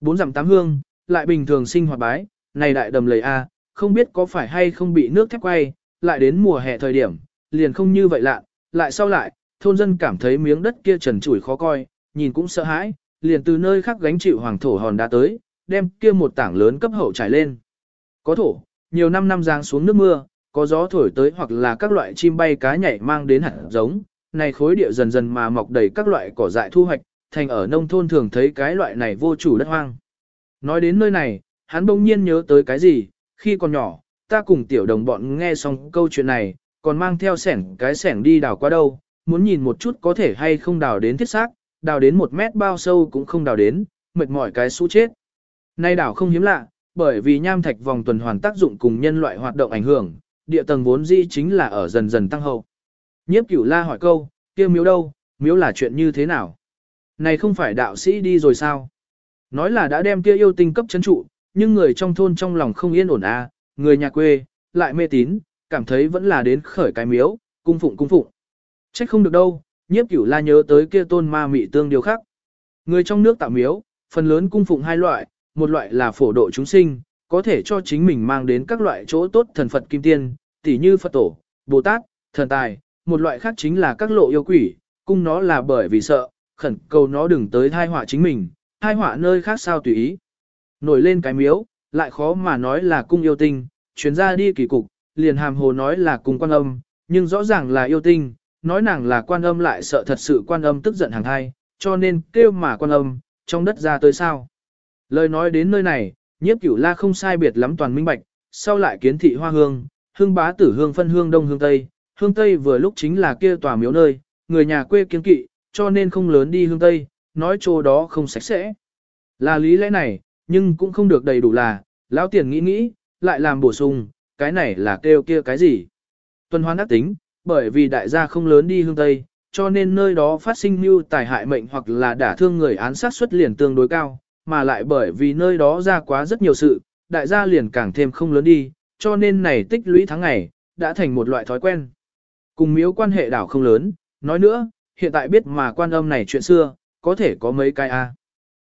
Bốn dặm tám hương, lại bình thường sinh hoạt bái, này đại đầm lầy A, không biết có phải hay không bị nước thép quay, lại đến mùa hè thời điểm, liền không như vậy lạ, lại sau lại, thôn dân cảm thấy miếng đất kia trần trụi khó coi, nhìn cũng sợ hãi, liền từ nơi khác gánh chịu hoàng thổ hòn đá tới, đem kia một tảng lớn cấp hậu trải lên. Có thổ, nhiều năm năm giang xuống nước mưa, có gió thổi tới hoặc là các loại chim bay cá nhảy mang đến hạt giống, này khối địa dần dần mà mọc đầy các loại cỏ dại thu hoạch, thành ở nông thôn thường thấy cái loại này vô chủ đất hoang. Nói đến nơi này, hắn bỗng nhiên nhớ tới cái gì, khi còn nhỏ, ta cùng tiểu đồng bọn nghe xong câu chuyện này, còn mang theo sẻng cái sẻng đi đào qua đâu, muốn nhìn một chút có thể hay không đào đến thiết xác, đào đến một mét bao sâu cũng không đào đến, mệt mỏi cái su chết. Nay đảo không hiếm lạ, bởi vì nham thạch vòng tuần hoàn tác dụng cùng nhân loại hoạt động ảnh hưởng, địa tầng vốn dĩ chính là ở dần dần tăng hậu. Nhiếp cửu la hỏi câu, kia miếu đâu, miếu là chuyện như thế nào? Này không phải đạo sĩ đi rồi sao? Nói là đã đem kia yêu tinh cấp chấn trụ, nhưng người trong thôn trong lòng không yên ổn à, người nhà quê, lại mê tín, cảm thấy vẫn là đến khởi cái miếu, cung phụng cung phụng. Trách không được đâu, nhiếp cửu la nhớ tới kia tôn ma mị tương điều khác. Người trong nước tạo miếu, phần lớn cung phụng hai loại, một loại là phổ độ chúng sinh, có thể cho chính mình mang đến các loại chỗ tốt thần Phật Kim Tiên, tỷ như Phật Tổ, Bồ Tát, thần tài, một loại khác chính là các lộ yêu quỷ, cung nó là bởi vì sợ, khẩn cầu nó đừng tới thai họa chính mình, thai họa nơi khác sao tùy ý. Nổi lên cái miếu, lại khó mà nói là cung yêu tinh, chuyến ra đi kỳ cục, liền hàm hồ nói là cùng quan âm, nhưng rõ ràng là yêu tinh, nói nàng là quan âm lại sợ thật sự quan âm tức giận hàng hai, cho nên kêu mà quan âm, trong đất ra tới sao. Lời nói đến nơi này, nhiếp cửu la không sai biệt lắm toàn minh bạch, sau lại kiến thị hoa hương, hương bá tử hương phân hương đông hương tây, hương tây vừa lúc chính là kia tòa miếu nơi, người nhà quê kiến kỵ, cho nên không lớn đi hương tây, nói chỗ đó không sạch sẽ. Là lý lẽ này, nhưng cũng không được đầy đủ là, lão tiền nghĩ nghĩ, lại làm bổ sung, cái này là kêu kia cái gì. Tuần hoan đắc tính, bởi vì đại gia không lớn đi hương tây, cho nên nơi đó phát sinh mưu tài hại mệnh hoặc là đả thương người án sát suất liền tương đối cao, mà lại bởi vì nơi đó ra quá rất nhiều sự, đại gia liền càng thêm không lớn đi, cho nên này tích lũy tháng ngày, đã thành một loại thói quen. Cùng miếu quan hệ đảo không lớn, nói nữa, hiện tại biết mà quan âm này chuyện xưa, có thể có mấy cái a.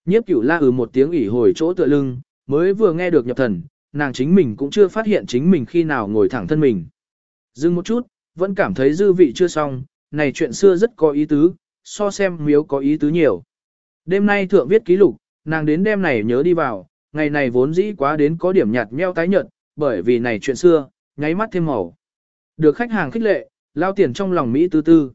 Nhiếp cửu la ừ một tiếng ủy hồi chỗ tựa lưng, mới vừa nghe được nhập thần, nàng chính mình cũng chưa phát hiện chính mình khi nào ngồi thẳng thân mình. Dừng một chút, vẫn cảm thấy dư vị chưa xong, này chuyện xưa rất có ý tứ, so xem miếu có ý tứ nhiều. Đêm nay thượng viết ký lục, nàng đến đêm này nhớ đi vào, ngày này vốn dĩ quá đến có điểm nhạt meo tái nhợt, bởi vì này chuyện xưa, nháy mắt thêm màu. Được khách hàng khích lệ, lao tiền trong lòng Mỹ tư tư.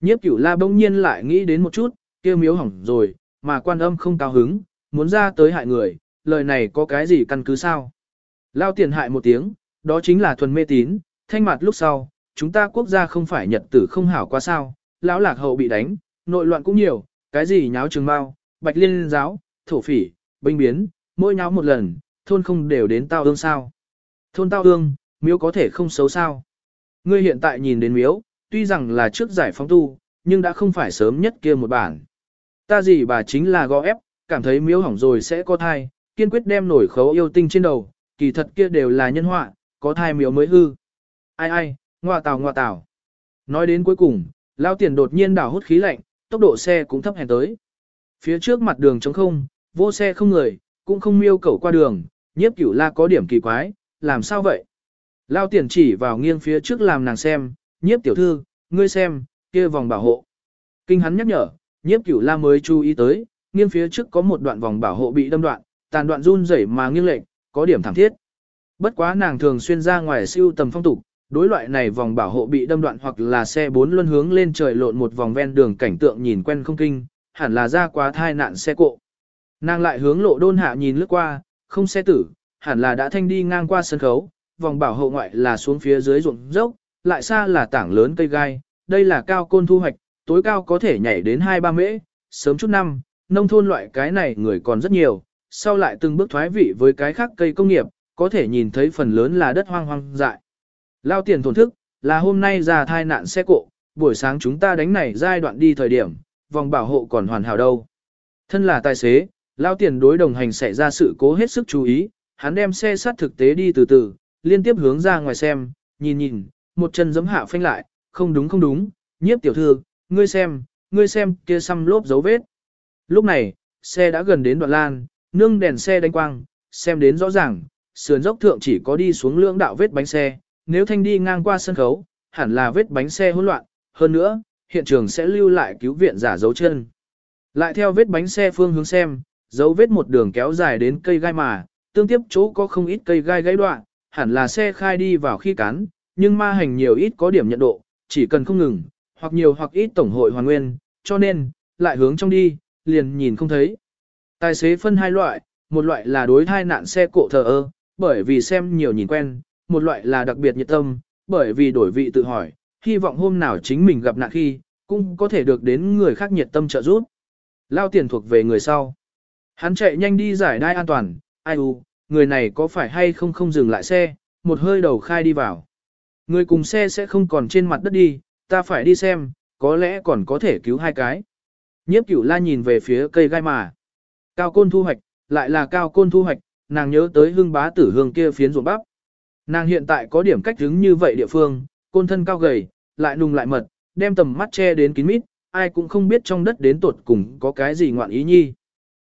Nhiếp cửu la bỗng nhiên lại nghĩ đến một chút, kêu miếu hỏng rồi, mà quan âm không cao hứng, muốn ra tới hại người, lời này có cái gì căn cứ sao? Lao tiền hại một tiếng, đó chính là thuần mê tín, thanh mặt lúc sau, chúng ta quốc gia không phải nhật tử không hảo quá sao, lão lạc hậu bị đánh, nội loạn cũng nhiều, cái gì nháo trường bao, bạch liên giáo, thổ phỉ, binh biến, mỗi nháo một lần, thôn không đều đến tao ương sao. Thôn tao ương, miếu có thể không xấu sao. Ngươi hiện tại nhìn đến miếu, tuy rằng là trước giải phóng tu, nhưng đã không phải sớm nhất kia một bản. Ta gì bà chính là gò ép, cảm thấy miếu hỏng rồi sẽ có thai, kiên quyết đem nổi khấu yêu tinh trên đầu, kỳ thật kia đều là nhân họa, có thai miếu mới hư. Ai ai, ngoa tào ngoa tào. Nói đến cuối cùng, lao tiền đột nhiên đảo hút khí lạnh, tốc độ xe cũng thấp hèn tới. Phía trước mặt đường trống không, vô xe không người, cũng không miêu cầu qua đường, nhiếp cửu la có điểm kỳ quái, làm sao vậy? Lao tiền chỉ vào nghiêng phía trước làm nàng xem, nhiếp tiểu thư, ngươi xem, kia vòng bảo hộ. Kinh hắn nhắc nhở, nhiếp cửu la mới chú ý tới, nghiêng phía trước có một đoạn vòng bảo hộ bị đâm đoạn, tàn đoạn run rẩy mà nghiêng lệch, có điểm thẳng thiết. Bất quá nàng thường xuyên ra ngoài siêu tầm phong tục, đối loại này vòng bảo hộ bị đâm đoạn hoặc là xe bốn luân hướng lên trời lộn một vòng ven đường cảnh tượng nhìn quen không kinh, hẳn là ra quá thai nạn xe cộ. Nàng lại hướng lộ đôn hạ nhìn lướt qua, không xe tử, hẳn là đã thanh đi ngang qua sân khấu, vòng bảo hộ ngoại là xuống phía dưới ruộng dốc, lại xa là tảng lớn cây gai, đây là cao côn thu hoạch, tối cao có thể nhảy đến 2-3 mễ, sớm chút năm, nông thôn loại cái này người còn rất nhiều, sau lại từng bước thoái vị với cái khác cây công nghiệp, có thể nhìn thấy phần lớn là đất hoang hoang dại. Lao tiền thổn thức, là hôm nay ra thai nạn xe cộ, buổi sáng chúng ta đánh này giai đoạn đi thời điểm, vòng bảo hộ còn hoàn hảo đâu. Thân là tài xế, Lao tiền đối đồng hành xảy ra sự cố hết sức chú ý, hắn đem xe sát thực tế đi từ từ, liên tiếp hướng ra ngoài xem, nhìn nhìn, một chân giấm hạ phanh lại, không đúng không đúng, nhiếp tiểu thư, ngươi xem, ngươi xem kia xăm lốp dấu vết. Lúc này, xe đã gần đến đoạn lan, nương đèn xe đánh quang, xem đến rõ ràng, sườn dốc thượng chỉ có đi xuống lưỡng đạo vết bánh xe, nếu thanh đi ngang qua sân khấu, hẳn là vết bánh xe hỗn loạn, hơn nữa, hiện trường sẽ lưu lại cứu viện giả dấu chân. Lại theo vết bánh xe phương hướng xem, dấu vết một đường kéo dài đến cây gai mà, tương tiếp chỗ có không ít cây gai gãy đoạn, hẳn là xe khai đi vào khi cán. nhưng ma hành nhiều ít có điểm nhận độ, chỉ cần không ngừng, hoặc nhiều hoặc ít tổng hội hoàn nguyên, cho nên, lại hướng trong đi, liền nhìn không thấy. Tài xế phân hai loại, một loại là đối thai nạn xe cộ thờ ơ, bởi vì xem nhiều nhìn quen, một loại là đặc biệt nhiệt tâm, bởi vì đổi vị tự hỏi, hy vọng hôm nào chính mình gặp nạn khi, cũng có thể được đến người khác nhiệt tâm trợ giúp. Lao tiền thuộc về người sau. Hắn chạy nhanh đi giải đai an toàn, ai u, người này có phải hay không không dừng lại xe, một hơi đầu khai đi vào. Người cùng xe sẽ không còn trên mặt đất đi, ta phải đi xem, có lẽ còn có thể cứu hai cái. Nhiếp cửu la nhìn về phía cây gai mà. Cao côn thu hoạch, lại là cao côn thu hoạch, nàng nhớ tới hương bá tử hương kia phiến ruộng bắp. Nàng hiện tại có điểm cách đứng như vậy địa phương, côn thân cao gầy, lại nùng lại mật, đem tầm mắt che đến kín mít, ai cũng không biết trong đất đến tuột cùng có cái gì ngoạn ý nhi.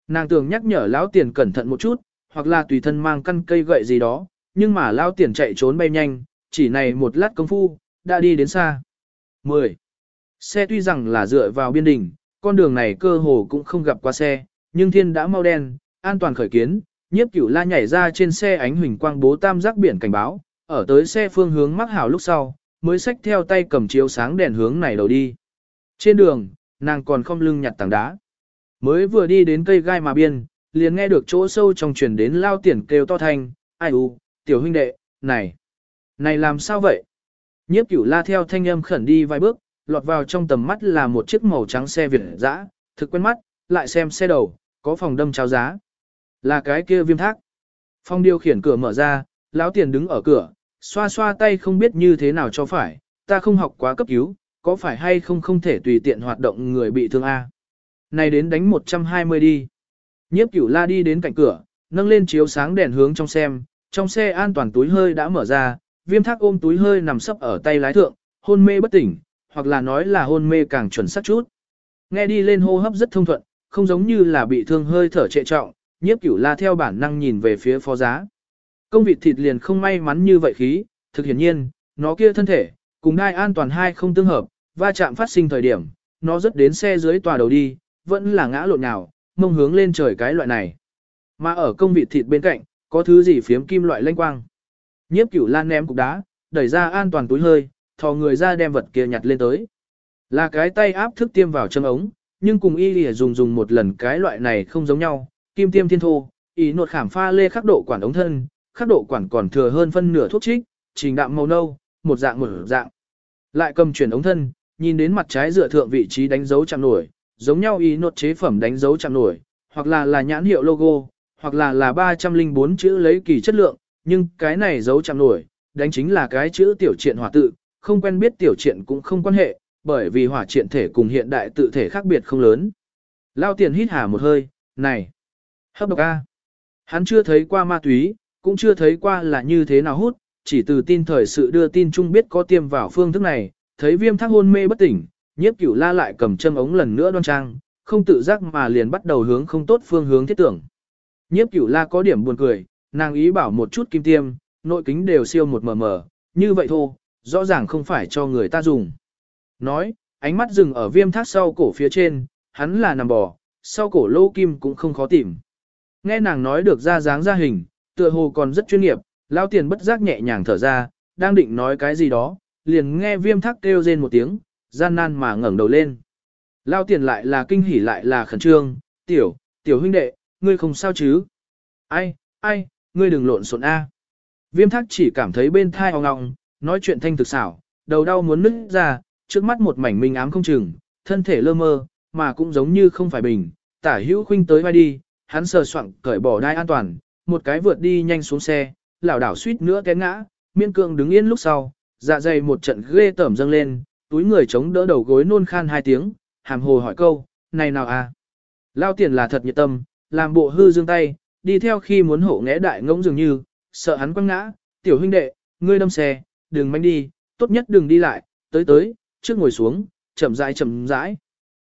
Nàng tưởng nhắc nhở lão tiền cẩn thận một chút, hoặc là tùy thân mang căn cây gậy gì đó, nhưng mà lão tiền chạy trốn bay nhanh, chỉ này một lát công phu, đã đi đến xa. 10. Xe tuy rằng là dựa vào biên đỉnh, con đường này cơ hồ cũng không gặp qua xe, nhưng thiên đã mau đen, an toàn khởi kiến, nhiếp cửu la nhảy ra trên xe ánh huỳnh quang bố tam giác biển cảnh báo, ở tới xe phương hướng mắc hảo lúc sau, mới xách theo tay cầm chiếu sáng đèn hướng này đầu đi. Trên đường, nàng còn không lưng nhặt tảng đá. Mới vừa đi đến cây gai mà biên, liền nghe được chỗ sâu trong truyền đến lao tiền kêu to thanh, ai u, tiểu huynh đệ, này, này làm sao vậy? Nhiếp cửu la theo thanh âm khẩn đi vài bước, lọt vào trong tầm mắt là một chiếc màu trắng xe Việt dã, thực quen mắt, lại xem xe đầu, có phòng đâm trao giá. Là cái kia viêm thác. Phong điều khiển cửa mở ra, lão tiền đứng ở cửa, xoa xoa tay không biết như thế nào cho phải, ta không học quá cấp cứu, có phải hay không không thể tùy tiện hoạt động người bị thương A. Này đến đánh 120 đi. Nhiếp cửu la đi đến cạnh cửa, nâng lên chiếu sáng đèn hướng trong xem, trong xe an toàn túi hơi đã mở ra, viêm thác ôm túi hơi nằm sấp ở tay lái thượng, hôn mê bất tỉnh, hoặc là nói là hôn mê càng chuẩn xác chút. Nghe đi lên hô hấp rất thông thuận, không giống như là bị thương hơi thở trệ trọng, nhiếp cửu la theo bản năng nhìn về phía phó giá. Công vị thịt liền không may mắn như vậy khí, thực hiển nhiên, nó kia thân thể, cùng đai an toàn hai không tương hợp, va chạm phát sinh thời điểm, nó rất đến xe dưới tòa đầu đi, vẫn là ngã lộn nào, mông hướng lên trời cái loại này. Mà ở công vị thịt bên cạnh, có thứ gì phiếm kim loại lanh quang. Nhiếp cửu lan ném cục đá, đẩy ra an toàn túi hơi, thò người ra đem vật kia nhặt lên tới. Là cái tay áp thức tiêm vào chân ống, nhưng cùng y lìa dùng dùng một lần cái loại này không giống nhau, kim tiêm thiên thô, ý nột khảm pha lê khắc độ quản ống thân, khắc độ quản còn thừa hơn phân nửa thuốc trích, trình đạm màu nâu, một dạng một dạng. Lại cầm chuyển ống thân, nhìn đến mặt trái dựa thượng vị trí đánh dấu chạm nổi, giống nhau ý nột chế phẩm đánh dấu chạm nổi, hoặc là là nhãn hiệu logo, hoặc là là 304 chữ lấy kỳ chất lượng, nhưng cái này dấu chạm nổi, đánh chính là cái chữ tiểu triện hòa tự, không quen biết tiểu triện cũng không quan hệ, bởi vì hỏa triện thể cùng hiện đại tự thể khác biệt không lớn. Lao tiền hít hà một hơi, này, hấp độc A. Hắn chưa thấy qua ma túy, cũng chưa thấy qua là như thế nào hút, chỉ từ tin thời sự đưa tin chung biết có tiêm vào phương thức này, thấy viêm thác hôn mê bất tỉnh, nhiếp cửu la lại cầm châm ống lần nữa đoan trang, không tự giác mà liền bắt đầu hướng không tốt phương hướng thiết tưởng. Nhiếp cửu la có điểm buồn cười, nàng ý bảo một chút kim tiêm, nội kính đều siêu một mờ mờ, như vậy thôi, rõ ràng không phải cho người ta dùng. Nói, ánh mắt dừng ở viêm thác sau cổ phía trên, hắn là nằm bò, sau cổ lô kim cũng không khó tìm. Nghe nàng nói được ra dáng ra hình, tựa hồ còn rất chuyên nghiệp, lao tiền bất giác nhẹ nhàng thở ra, đang định nói cái gì đó, liền nghe viêm thác kêu rên một tiếng, gian nan mà ngẩng đầu lên. Lao tiền lại là kinh hỉ lại là khẩn trương, tiểu, tiểu huynh đệ, ngươi không sao chứ? Ai, ai, ngươi đừng lộn xộn A. Viêm thác chỉ cảm thấy bên thai ong ngọng, nói chuyện thanh thực xảo, đầu đau muốn nứt ra, trước mắt một mảnh minh ám không chừng, thân thể lơ mơ, mà cũng giống như không phải bình, tả hữu khuynh tới vai đi, hắn sờ soạng cởi bỏ đai an toàn, một cái vượt đi nhanh xuống xe, lảo đảo suýt nữa té ngã, miên cường đứng yên lúc sau, dạ dày một trận ghê tởm dâng lên, túi người chống đỡ đầu gối nôn khan hai tiếng, hàm hồ hỏi câu, này nào à? Lao tiền là thật nhiệt tâm, làm bộ hư dương tay, đi theo khi muốn hổ nghẽ đại ngỗng dường như, sợ hắn quăng ngã, tiểu huynh đệ, ngươi đâm xe, đừng manh đi, tốt nhất đừng đi lại, tới tới, trước ngồi xuống, chậm rãi chậm rãi.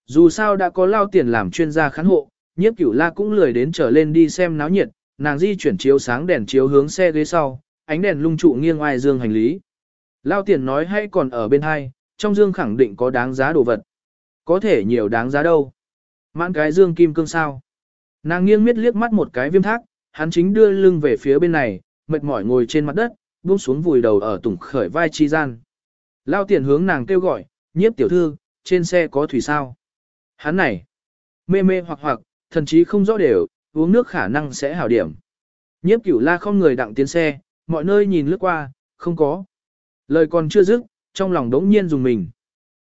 Dù sao đã có lao tiền làm chuyên gia khán hộ, nhiếp cửu la cũng lười đến trở lên đi xem náo nhiệt, nàng di chuyển chiếu sáng đèn chiếu hướng xe ghế sau, ánh đèn lung trụ nghiêng ngoài dương hành lý. Lao tiền nói hay còn ở bên hai, trong dương khẳng định có đáng giá đồ vật. Có thể nhiều đáng giá đâu. Mãn cái dương kim cương sao. Nàng nghiêng miết liếc mắt một cái viêm thác, hắn chính đưa lưng về phía bên này, mệt mỏi ngồi trên mặt đất, buông xuống vùi đầu ở tủng khởi vai chi gian. Lao tiền hướng nàng kêu gọi, nhiếp tiểu thư, trên xe có thủy sao? Hắn này, mê mê hoặc hoặc, thần chí không rõ đều, uống nước khả năng sẽ hảo điểm. Nhiếp cửu la không người đặng tiến xe, mọi nơi nhìn lướt qua, không có. Lời còn chưa dứt, trong lòng đống nhiên dùng mình.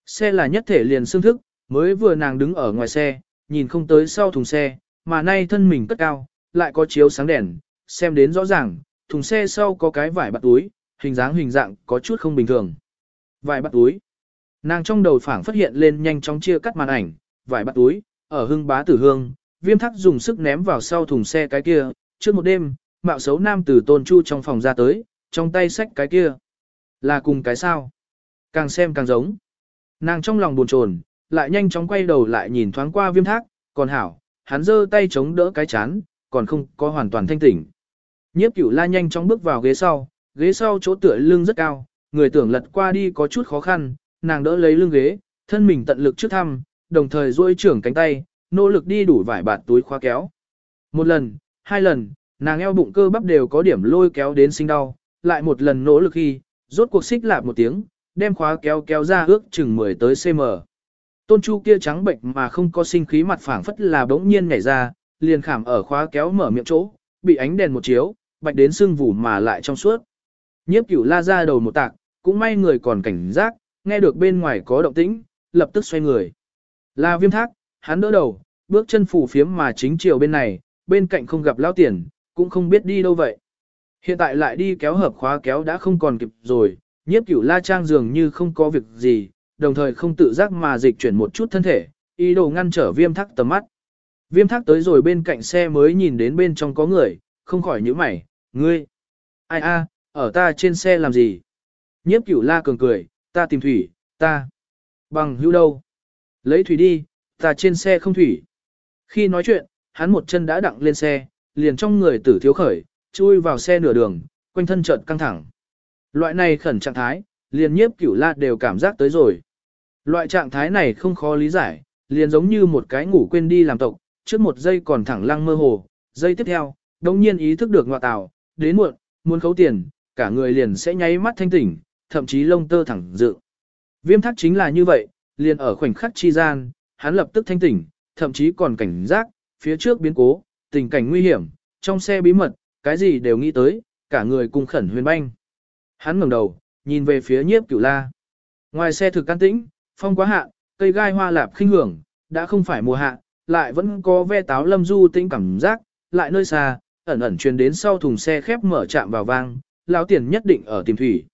Xe là nhất thể liền xương thức, mới vừa nàng đứng ở ngoài xe, nhìn không tới sau thùng xe, mà nay thân mình cất cao, lại có chiếu sáng đèn, xem đến rõ ràng, thùng xe sau có cái vải bạt túi, hình dáng hình dạng có chút không bình thường. Vải bạt túi. Nàng trong đầu phảng phát hiện lên nhanh chóng chia cắt màn ảnh, vải bạt túi, ở hưng bá tử hương, viêm thắc dùng sức ném vào sau thùng xe cái kia, trước một đêm, mạo xấu nam từ tôn chu trong phòng ra tới, trong tay xách cái kia. Là cùng cái sao? Càng xem càng giống. Nàng trong lòng buồn chồn, lại nhanh chóng quay đầu lại nhìn thoáng qua viêm thác, còn hảo, hắn giơ tay chống đỡ cái chán, còn không có hoàn toàn thanh tỉnh. Nhiếp cửu la nhanh chóng bước vào ghế sau, ghế sau chỗ tựa lưng rất cao, người tưởng lật qua đi có chút khó khăn, nàng đỡ lấy lưng ghế, thân mình tận lực trước thăm, đồng thời duỗi trưởng cánh tay, nỗ lực đi đủ vải bạt túi khóa kéo. Một lần, hai lần, nàng eo bụng cơ bắp đều có điểm lôi kéo đến sinh đau, lại một lần nỗ lực khi, rốt cuộc xích lạp một tiếng, đem khóa kéo kéo ra ước chừng 10 tới cm. Tôn Chu kia trắng bệnh mà không có sinh khí mặt phẳng phất là bỗng nhiên nhảy ra, liền khảm ở khóa kéo mở miệng chỗ, bị ánh đèn một chiếu, bạch đến sưng vù mà lại trong suốt. Nhiếp cửu la ra đầu một tạc, cũng may người còn cảnh giác, nghe được bên ngoài có động tĩnh, lập tức xoay người. Là viêm thác, hắn đỡ đầu, bước chân phủ phiếm mà chính chiều bên này, bên cạnh không gặp lao tiền, cũng không biết đi đâu vậy. Hiện tại lại đi kéo hợp khóa kéo đã không còn kịp rồi, nhiếp cửu la trang dường như không có việc gì, đồng thời không tự giác mà dịch chuyển một chút thân thể, ý đồ ngăn trở viêm thác tầm mắt. Viêm thác tới rồi bên cạnh xe mới nhìn đến bên trong có người, không khỏi nhíu mày, ngươi. Ai a, ở ta trên xe làm gì? Nhiếp cửu la cường cười, ta tìm thủy, ta. Bằng hữu đâu? Lấy thủy đi, ta trên xe không thủy. Khi nói chuyện, hắn một chân đã đặng lên xe, liền trong người tử thiếu khởi, chui vào xe nửa đường, quanh thân chợt căng thẳng. Loại này khẩn trạng thái, liền nhiếp cửu la đều cảm giác tới rồi. Loại trạng thái này không khó lý giải, liền giống như một cái ngủ quên đi làm tộc, trước một giây còn thẳng lăng mơ hồ, giây tiếp theo, đồng nhiên ý thức được ngọa tào, đến muộn, muốn khấu tiền, cả người liền sẽ nháy mắt thanh tỉnh, thậm chí lông tơ thẳng dự. Viêm thác chính là như vậy, liền ở khoảnh khắc chi gian, hắn lập tức thanh tỉnh, thậm chí còn cảnh giác, phía trước biến cố, tình cảnh nguy hiểm, trong xe bí mật, cái gì đều nghĩ tới, cả người cùng khẩn huyền banh. Hắn ngẩng đầu, nhìn về phía nhiếp cửu la. Ngoài xe thực can tĩnh, phong quá hạ, cây gai hoa lạp khinh hưởng, đã không phải mùa hạ, lại vẫn có ve táo lâm du tĩnh cảm giác, lại nơi xa, ẩn ẩn truyền đến sau thùng xe khép mở chạm vào vang, lão tiền nhất định ở tìm thủy.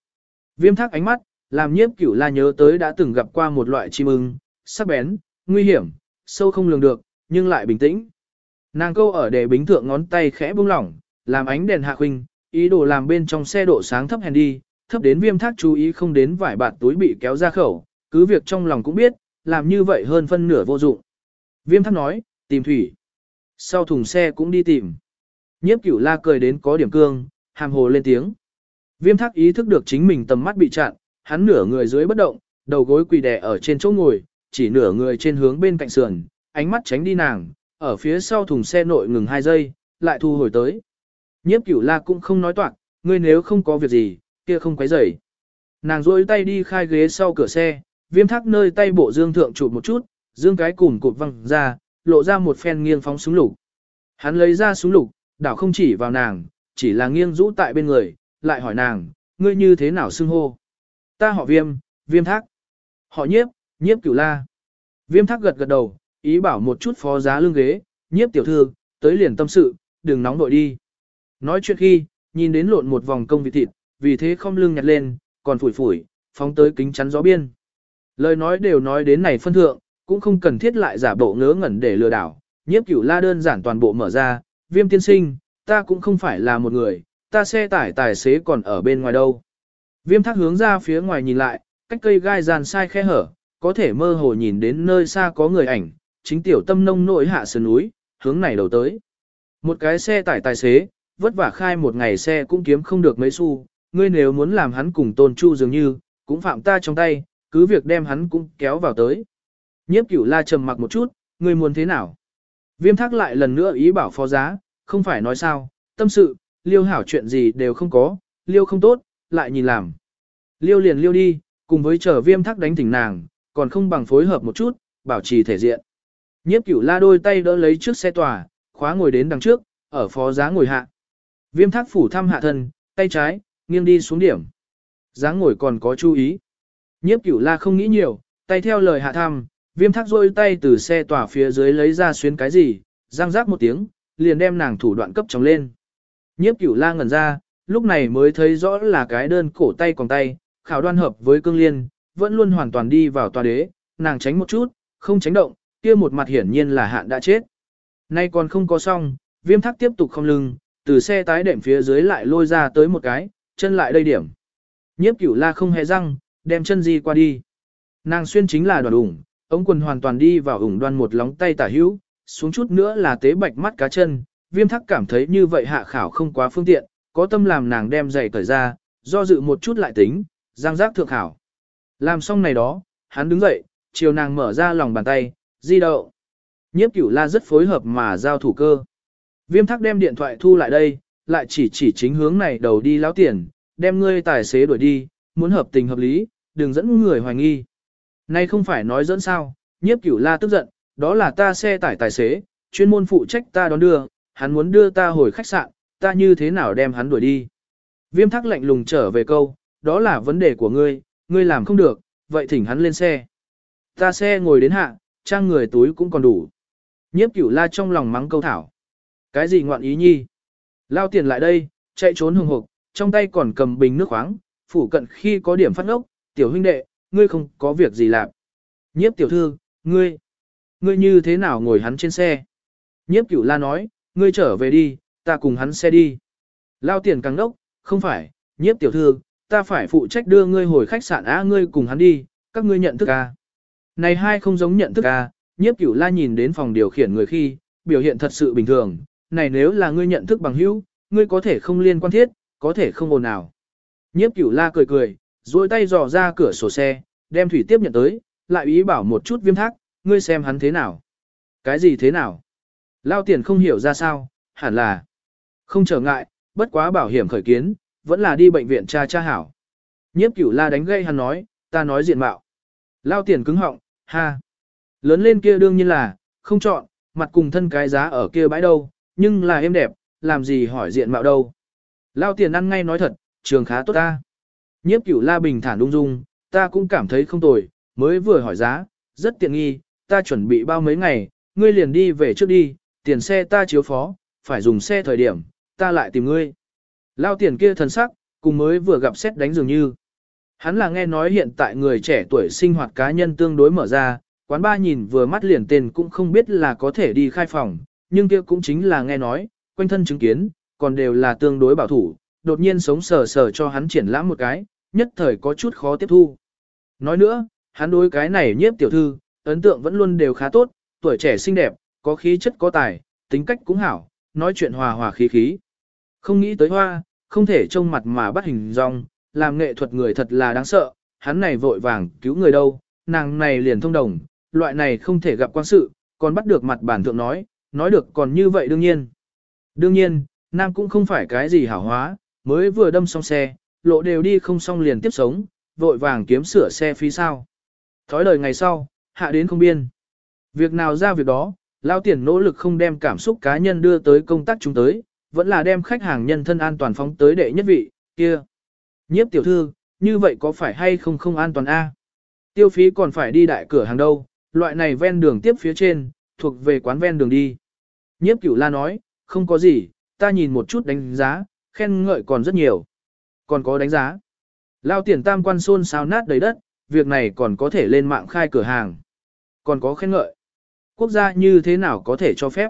Viêm thác ánh mắt, làm nhiếp cửu la nhớ tới đã từng gặp qua một loại chim ưng, sắc bén, nguy hiểm, sâu không lường được, nhưng lại bình tĩnh. Nàng câu ở để bính thượng ngón tay khẽ buông lỏng, làm ánh đèn hạ khuynh, ý đồ làm bên trong xe độ sáng thấp hèn đi, thấp đến viêm thác chú ý không đến vải bạt túi bị kéo ra khẩu, cứ việc trong lòng cũng biết, làm như vậy hơn phân nửa vô dụng. Viêm thác nói, tìm thủy. Sau thùng xe cũng đi tìm. Nhiếp cửu la cười đến có điểm cương, hàm hồ lên tiếng. Viêm thác ý thức được chính mình tầm mắt bị chặn, hắn nửa người dưới bất động, đầu gối quỳ đè ở trên chỗ ngồi, chỉ nửa người trên hướng bên cạnh sườn, ánh mắt tránh đi nàng, ở phía sau thùng xe nội ngừng hai giây, lại thu hồi tới. Nhiếp cửu la cũng không nói toạc, ngươi nếu không có việc gì, kia không quấy rầy. Nàng rôi tay đi khai ghế sau cửa xe, viêm thác nơi tay bộ dương thượng chụp một chút, dương cái cùm cụt văng ra, lộ ra một phen nghiêng phóng súng lục. Hắn lấy ra súng lục, đảo không chỉ vào nàng, chỉ là nghiêng rũ tại bên người, lại hỏi nàng, ngươi như thế nào xưng hô? Ta họ viêm, viêm thác. Họ nhiếp, nhiếp cửu la. Viêm thác gật gật đầu, ý bảo một chút phó giá lưng ghế, nhiếp tiểu thư, tới liền tâm sự, đừng nóng nội đi. Nói chuyện khi, nhìn đến lộn một vòng công vị thịt, vì thế không lưng nhặt lên, còn phủi phủi, phóng tới kính chắn gió biên. Lời nói đều nói đến này phân thượng, cũng không cần thiết lại giả bộ ngớ ngẩn để lừa đảo. Nhiếp cửu la đơn giản toàn bộ mở ra, viêm tiên sinh, ta cũng không phải là một người, ta xe tải tài xế còn ở bên ngoài đâu. Viêm thác hướng ra phía ngoài nhìn lại, cách cây gai dàn sai khe hở, có thể mơ hồ nhìn đến nơi xa có người ảnh, chính tiểu tâm nông nội hạ sườn núi, hướng này đầu tới. Một cái xe tải tài xế, vất vả khai một ngày xe cũng kiếm không được mấy xu, ngươi nếu muốn làm hắn cùng tôn chu dường như, cũng phạm ta trong tay, cứ việc đem hắn cũng kéo vào tới. Nhiếp cửu la trầm mặc một chút, ngươi muốn thế nào? Viêm thác lại lần nữa ý bảo phó giá, không phải nói sao, tâm sự, liêu hảo chuyện gì đều không có, liêu không tốt, lại nhìn làm. Liêu liền liêu đi, cùng với chờ viêm thác đánh tỉnh nàng, còn không bằng phối hợp một chút, bảo trì thể diện. Nhiếp cửu la đôi tay đỡ lấy trước xe tòa, khóa ngồi đến đằng trước, ở phó giá ngồi hạ. Viêm thác phủ thăm hạ thân, tay trái, nghiêng đi xuống điểm. dáng ngồi còn có chú ý. Nhiếp cửu la không nghĩ nhiều, tay theo lời hạ thăm, viêm thác rôi tay từ xe tòa phía dưới lấy ra xuyến cái gì, răng rác một tiếng, liền đem nàng thủ đoạn cấp trống lên. Nhiếp cửu la ngẩn ra, lúc này mới thấy rõ là cái đơn cổ tay còn tay, khảo đoan hợp với cương liên, vẫn luôn hoàn toàn đi vào tòa đế, nàng tránh một chút, không tránh động, kia một mặt hiển nhiên là hạn đã chết. Nay còn không có xong, viêm thác tiếp tục không lưng, từ xe tái đệm phía dưới lại lôi ra tới một cái, chân lại đây điểm. Nhiếp cửu la không hề răng, đem chân di qua đi. Nàng xuyên chính là đoàn ủng, ống quần hoàn toàn đi vào ủng đoan một lóng tay tả hữu, xuống chút nữa là tế bạch mắt cá chân, viêm thắc cảm thấy như vậy hạ khảo không quá phương tiện, có tâm làm nàng đem giày cởi ra, do dự một chút lại tính, giang giác thượng khảo. Làm xong này đó, hắn đứng dậy, chiều nàng mở ra lòng bàn tay, di đậu. Nhiếp cửu la rất phối hợp mà giao thủ cơ. Viêm thắc đem điện thoại thu lại đây, lại chỉ chỉ chính hướng này đầu đi lão tiền, đem ngươi tài xế đuổi đi, muốn hợp tình hợp lý, đừng dẫn người hoài nghi. Nay không phải nói dẫn sao, nhiếp cửu la tức giận, đó là ta xe tải tài xế, chuyên môn phụ trách ta đón đưa, hắn muốn đưa ta hồi khách sạn, ta như thế nào đem hắn đuổi đi. Viêm thắc lạnh lùng trở về câu, đó là vấn đề của ngươi, ngươi làm không được, vậy thỉnh hắn lên xe. Ta xe ngồi đến hạ, trang người túi cũng còn đủ. Nhiếp cửu la trong lòng mắng câu thảo. Cái gì ngoạn ý nhi? Lao tiền lại đây, chạy trốn hùng hục, trong tay còn cầm bình nước khoáng, phủ cận khi có điểm phát ngốc, tiểu huynh đệ, ngươi không có việc gì làm. Nhiếp tiểu thư, ngươi, ngươi như thế nào ngồi hắn trên xe? Nhiếp cửu la nói, ngươi trở về đi, ta cùng hắn xe đi. Lao tiền càng đốc, không phải, nhiếp tiểu thư, ta phải phụ trách đưa ngươi hồi khách sạn á ngươi cùng hắn đi, các ngươi nhận thức à. Này hai không giống nhận thức à, nhiếp cửu la nhìn đến phòng điều khiển người khi, biểu hiện thật sự bình thường, này nếu là ngươi nhận thức bằng hữu, ngươi có thể không liên quan thiết, có thể không ồn nào. Nhiếp cửu la cười cười, duỗi tay dò ra cửa sổ xe, đem thủy tiếp nhận tới, lại ý bảo một chút viêm thác, ngươi xem hắn thế nào. Cái gì thế nào? Lao tiền không hiểu ra sao, hẳn là không trở ngại, bất quá bảo hiểm khởi kiến, vẫn là đi bệnh viện cha cha hảo. Nhiếp cửu la đánh gây hắn nói, ta nói diện mạo. Lao tiền cứng họng, ha. Lớn lên kia đương nhiên là, không chọn, mặt cùng thân cái giá ở kia bãi đâu, nhưng là em đẹp, làm gì hỏi diện mạo đâu. Lao tiền ăn ngay nói thật, trường khá tốt ta. Nhiếp cửu la bình thản ung dung, ta cũng cảm thấy không tồi, mới vừa hỏi giá, rất tiện nghi, ta chuẩn bị bao mấy ngày, ngươi liền đi về trước đi, tiền xe ta chiếu phó, phải dùng xe thời điểm, ta lại tìm ngươi. Lao tiền kia thần sắc, cùng mới vừa gặp xét đánh dường như. Hắn là nghe nói hiện tại người trẻ tuổi sinh hoạt cá nhân tương đối mở ra, quán ba nhìn vừa mắt liền tên cũng không biết là có thể đi khai phòng, nhưng kia cũng chính là nghe nói, quanh thân chứng kiến, còn đều là tương đối bảo thủ, đột nhiên sống sờ sờ cho hắn triển lãm một cái, nhất thời có chút khó tiếp thu. Nói nữa, hắn đối cái này nhiếp tiểu thư, ấn tượng vẫn luôn đều khá tốt, tuổi trẻ xinh đẹp, có khí chất có tài, tính cách cũng hảo, nói chuyện hòa hòa khí khí. Không nghĩ tới hoa, không thể trông mặt mà bắt hình dong, làm nghệ thuật người thật là đáng sợ, hắn này vội vàng cứu người đâu, nàng này liền thông đồng, loại này không thể gặp quan sự, còn bắt được mặt bản thượng nói, nói được còn như vậy đương nhiên. Đương nhiên, nam cũng không phải cái gì hảo hóa, mới vừa đâm xong xe, lộ đều đi không xong liền tiếp sống, vội vàng kiếm sửa xe phí sao. Thói lời ngày sau, hạ đến không biên. Việc nào ra việc đó, lao tiền nỗ lực không đem cảm xúc cá nhân đưa tới công tác chúng tới, vẫn là đem khách hàng nhân thân an toàn phóng tới đệ nhất vị, kia. Nhiếp tiểu thư, như vậy có phải hay không không an toàn a? Tiêu phí còn phải đi đại cửa hàng đâu, loại này ven đường tiếp phía trên, thuộc về quán ven đường đi. Nhiếp cửu la nói, không có gì, ta nhìn một chút đánh giá, khen ngợi còn rất nhiều. Còn có đánh giá. Lao tiền tam quan xôn xao nát đầy đất, việc này còn có thể lên mạng khai cửa hàng. Còn có khen ngợi. Quốc gia như thế nào có thể cho phép?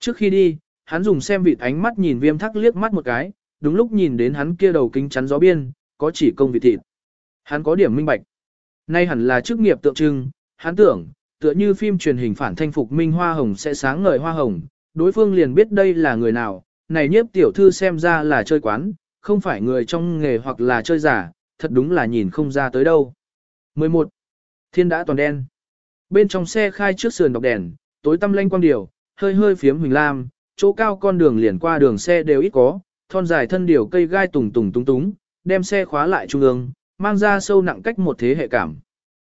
Trước khi đi, hắn dùng xem vịt ánh mắt nhìn viêm thắc liếc mắt một cái, đúng lúc nhìn đến hắn kia đầu kính chắn gió biên, có chỉ công vị thịt. Hắn có điểm minh bạch. Nay hẳn là chức nghiệp tượng trưng, hắn tưởng, tựa như phim truyền hình phản thanh phục minh hoa hồng sẽ sáng ngời hoa hồng, đối phương liền biết đây là người nào, này nhiếp tiểu thư xem ra là chơi quán, không phải người trong nghề hoặc là chơi giả, thật đúng là nhìn không ra tới đâu. 11. Thiên đã toàn đen. Bên trong xe khai trước sườn đọc đèn, tối tăm lanh quang điều, hơi hơi phiếm huỳnh lam, chỗ cao con đường liền qua đường xe đều ít có, thon dài thân điều cây gai tùng tùng túng túng, đem xe khóa lại trung ương, mang ra sâu nặng cách một thế hệ cảm.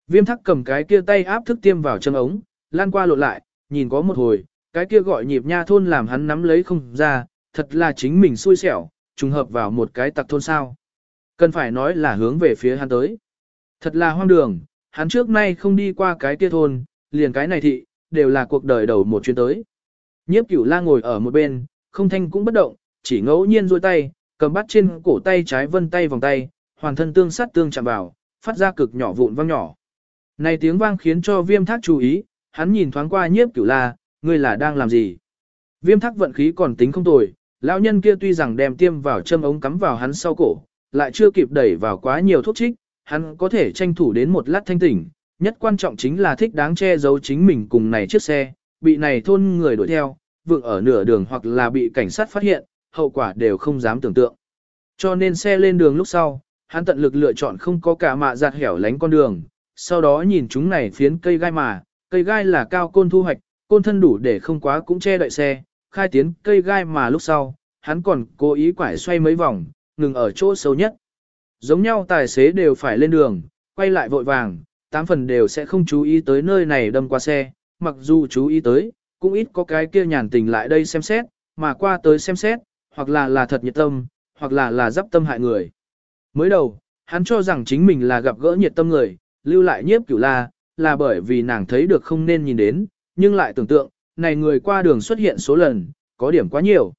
Viêm thắc cầm cái kia tay áp thức tiêm vào chân ống, lan qua lộn lại, nhìn có một hồi, cái kia gọi nhịp nha thôn làm hắn nắm lấy không ra, thật là chính mình xui xẻo, trùng hợp vào một cái tặc thôn sao. Cần phải nói là hướng về phía hắn tới. Thật là hoang đường, hắn trước nay không đi qua cái kia thôn, liền cái này thị, đều là cuộc đời đầu một chuyến tới. Nhiếp cửu la ngồi ở một bên, không thanh cũng bất động, chỉ ngẫu nhiên duỗi tay, cầm bắt trên cổ tay trái vân tay vòng tay, hoàn thân tương sát tương chạm vào, phát ra cực nhỏ vụn vang nhỏ. Này tiếng vang khiến cho viêm thác chú ý, hắn nhìn thoáng qua nhiếp cửu la, ngươi là đang làm gì? Viêm thác vận khí còn tính không tồi, lão nhân kia tuy rằng đem tiêm vào châm ống cắm vào hắn sau cổ, lại chưa kịp đẩy vào quá nhiều thuốc trích, hắn có thể tranh thủ đến một lát thanh tỉnh, nhất quan trọng chính là thích đáng che giấu chính mình cùng này chiếc xe, bị này thôn người đuổi theo, vượng ở nửa đường hoặc là bị cảnh sát phát hiện, hậu quả đều không dám tưởng tượng. Cho nên xe lên đường lúc sau, hắn tận lực lựa chọn không có cả mạ giặt hẻo lánh con đường, sau đó nhìn chúng này phiến cây gai mà, cây gai là cao côn thu hoạch, côn thân đủ để không quá cũng che đậy xe, khai tiến cây gai mà lúc sau, hắn còn cố ý quải xoay mấy vòng, ngừng ở chỗ sâu nhất. Giống nhau tài xế đều phải lên đường, quay lại vội vàng, tám phần đều sẽ không chú ý tới nơi này đâm qua xe, mặc dù chú ý tới, cũng ít có cái kia nhàn tình lại đây xem xét, mà qua tới xem xét, hoặc là là thật nhiệt tâm, hoặc là là dắp tâm hại người. Mới đầu, hắn cho rằng chính mình là gặp gỡ nhiệt tâm người, lưu lại nhiếp cửu la, là bởi vì nàng thấy được không nên nhìn đến, nhưng lại tưởng tượng, này người qua đường xuất hiện số lần, có điểm quá nhiều.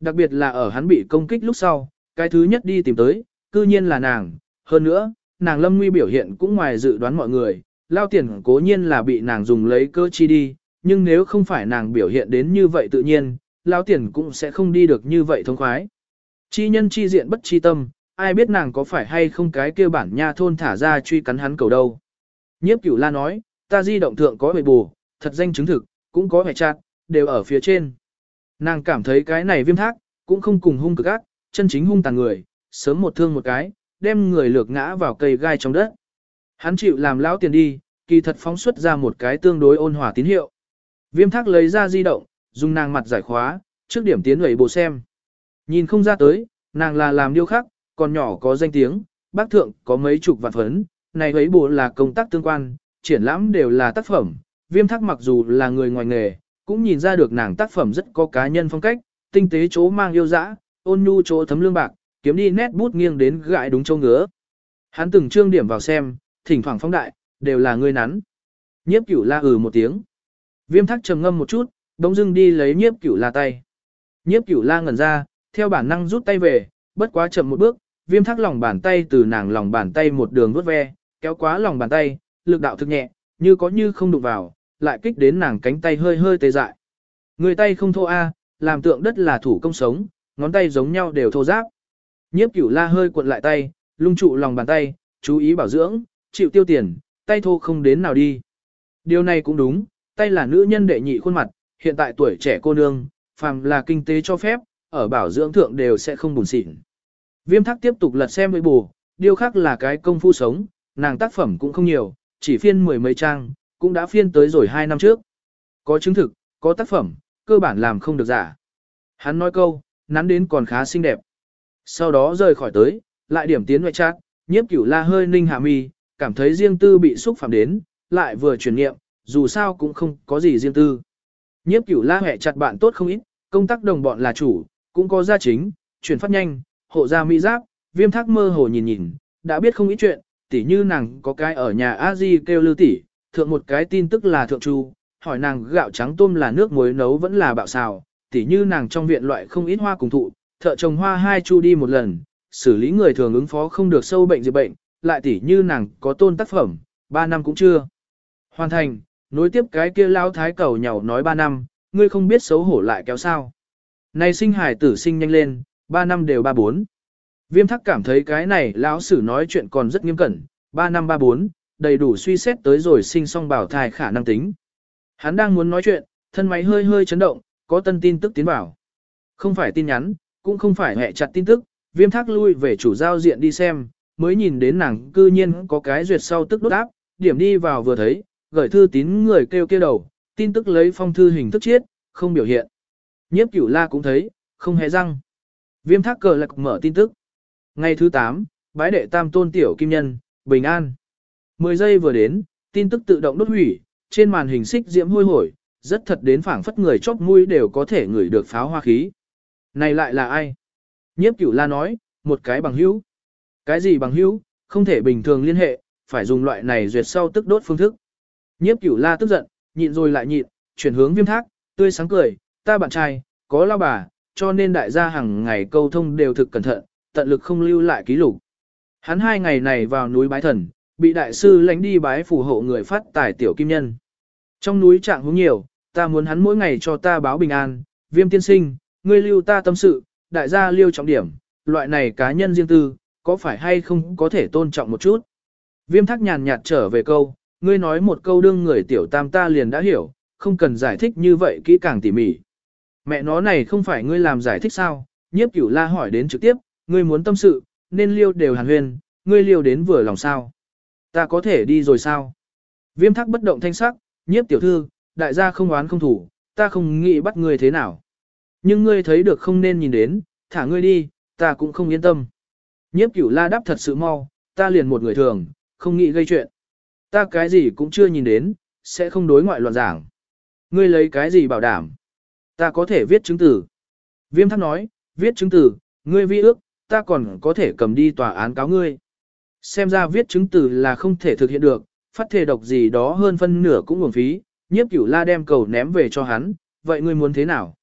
Đặc biệt là ở hắn bị công kích lúc sau, cái thứ nhất đi tìm tới, cư nhiên là nàng, hơn nữa, nàng lâm nguy biểu hiện cũng ngoài dự đoán mọi người, lao tiền cố nhiên là bị nàng dùng lấy cơ chi đi, nhưng nếu không phải nàng biểu hiện đến như vậy tự nhiên, lao tiền cũng sẽ không đi được như vậy thông khoái. Chi nhân chi diện bất chi tâm, ai biết nàng có phải hay không cái kia bản nha thôn thả ra truy cắn hắn cầu đâu. Nhiếp cửu la nói, ta di động thượng có bệ bù, thật danh chứng thực, cũng có vẻ chặt, đều ở phía trên. Nàng cảm thấy cái này viêm thác, cũng không cùng hung cực ác, chân chính hung tàn người, sớm một thương một cái, đem người lược ngã vào cây gai trong đất. Hắn chịu làm lão tiền đi, kỳ thật phóng xuất ra một cái tương đối ôn hòa tín hiệu. Viêm thác lấy ra di động, dùng nàng mặt giải khóa, trước điểm tiến lẩy bộ xem. Nhìn không ra tới, nàng là làm điêu khắc, còn nhỏ có danh tiếng, bác thượng có mấy chục vạn phấn, này ấy bộ là công tác tương quan, triển lãm đều là tác phẩm. Viêm thác mặc dù là người ngoài nghề, cũng nhìn ra được nàng tác phẩm rất có cá nhân phong cách, tinh tế chỗ mang yêu dã, ôn nhu chỗ thấm lương bạc, kiếm đi nét bút nghiêng đến gãi đúng châu ngứa. Hắn từng trương điểm vào xem, thỉnh thoảng phóng đại, đều là ngươi nắn. Nhiếp cửu la ừ một tiếng. Viêm thắc trầm ngâm một chút, đống dưng đi lấy nhiếp cửu la tay. Nhiếp cửu la ngẩn ra, theo bản năng rút tay về, bất quá chậm một bước, viêm thắc lòng bàn tay từ nàng lòng bàn tay một đường vuốt ve, kéo quá lòng bàn tay, lực đạo thực nhẹ, như có như không đụng vào, lại kích đến nàng cánh tay hơi hơi tê dại. Người tay không thô a, làm tượng đất là thủ công sống, ngón tay giống nhau đều thô ráp. Nhiếp cửu la hơi cuộn lại tay, lung trụ lòng bàn tay, chú ý bảo dưỡng, chịu tiêu tiền, tay thô không đến nào đi. Điều này cũng đúng, tay là nữ nhân đệ nhị khuôn mặt, hiện tại tuổi trẻ cô nương, phàm là kinh tế cho phép, ở bảo dưỡng thượng đều sẽ không buồn xịn. Viêm thắc tiếp tục lật xem với bù, điều khác là cái công phu sống, nàng tác phẩm cũng không nhiều, chỉ phiên mười mấy trang, cũng đã phiên tới rồi hai năm trước. Có chứng thực, có tác phẩm, cơ bản làm không được giả. Hắn nói câu, nắn đến còn khá xinh đẹp. Sau đó rời khỏi tới, lại điểm tiến ngoại trác, nhiếp cửu la hơi ninh hạ mi, cảm thấy riêng tư bị xúc phạm đến, lại vừa chuyển nghiệm, dù sao cũng không có gì riêng tư. Nhiếp cửu la hẹ chặt bạn tốt không ít, công tác đồng bọn là chủ, cũng có gia chính, chuyển phát nhanh, hộ gia mỹ giáp, viêm thác mơ hồ nhìn nhìn, đã biết không ít chuyện, tỉ như nàng có cái ở nhà a di kêu lưu tỷ, thượng một cái tin tức là thượng chu, hỏi nàng gạo trắng tôm là nước muối nấu vẫn là bạo xào, tỉ như nàng trong viện loại không ít hoa cùng thụ, thợ trồng hoa hai chu đi một lần, xử lý người thường ứng phó không được sâu bệnh dịch bệnh, lại tỉ như nàng có tôn tác phẩm, ba năm cũng chưa. Hoàn thành, nối tiếp cái kia lao thái cầu nhàu nói ba năm, ngươi không biết xấu hổ lại kéo sao. Này sinh hải tử sinh nhanh lên, ba năm đều ba bốn. Viêm thắc cảm thấy cái này lão sử nói chuyện còn rất nghiêm cẩn, ba năm ba bốn, đầy đủ suy xét tới rồi sinh xong bảo thai khả năng tính. Hắn đang muốn nói chuyện, thân máy hơi hơi chấn động, có tân tin tức tiến vào. Không phải tin nhắn, cũng không phải hẹ chặt tin tức, viêm thác lui về chủ giao diện đi xem, mới nhìn đến nàng cư nhiên có cái duyệt sau tức đốt áp, điểm đi vào vừa thấy, gửi thư tín người kêu kia đầu, tin tức lấy phong thư hình thức chiết, không biểu hiện. Nhiếp cửu la cũng thấy, không hề răng. Viêm thác cờ lạc mở tin tức. Ngày thứ 8, bái đệ tam tôn tiểu kim nhân, bình an. 10 giây vừa đến, tin tức tự động đốt hủy, trên màn hình xích diễm hôi hổi, rất thật đến phảng phất người chóp mũi đều có thể ngửi được pháo hoa khí. Này lại là ai? Nhiếp cửu la nói, một cái bằng hữu. Cái gì bằng hữu, không thể bình thường liên hệ, phải dùng loại này duyệt sau tức đốt phương thức. Nhiếp cửu la tức giận, nhịn rồi lại nhịn, chuyển hướng viêm thác, tươi sáng cười, ta bạn trai, có lao bà, cho nên đại gia hàng ngày câu thông đều thực cẩn thận, tận lực không lưu lại ký lục. Hắn hai ngày này vào núi bái thần, bị đại sư lánh đi bái phù hộ người phát tài tiểu kim nhân. Trong núi trạng hướng nhiều, ta muốn hắn mỗi ngày cho ta báo bình an, viêm tiên sinh, ngươi lưu ta tâm sự, đại gia lưu trọng điểm, loại này cá nhân riêng tư, có phải hay không có thể tôn trọng một chút. Viêm thác nhàn nhạt trở về câu, ngươi nói một câu đương người tiểu tam ta liền đã hiểu, không cần giải thích như vậy kỹ càng tỉ mỉ. Mẹ nó này không phải ngươi làm giải thích sao, nhiếp cửu la hỏi đến trực tiếp, ngươi muốn tâm sự, nên liêu đều hàn huyên, ngươi liêu đến vừa lòng sao. Ta có thể đi rồi sao? Viêm thác bất động thanh sắc, nhiếp tiểu thư, đại gia không oán không thủ, ta không nghĩ bắt ngươi thế nào. Nhưng ngươi thấy được không nên nhìn đến, thả ngươi đi, ta cũng không yên tâm. Nhiếp cửu la đáp thật sự mau, ta liền một người thường, không nghĩ gây chuyện. Ta cái gì cũng chưa nhìn đến, sẽ không đối ngoại loạn giảng. Ngươi lấy cái gì bảo đảm? Ta có thể viết chứng tử. Viêm thắc nói, viết chứng tử, ngươi vi ước, ta còn có thể cầm đi tòa án cáo ngươi. Xem ra viết chứng từ là không thể thực hiện được, phát thể độc gì đó hơn phân nửa cũng uổng phí, nhiếp cửu la đem cầu ném về cho hắn, vậy ngươi muốn thế nào?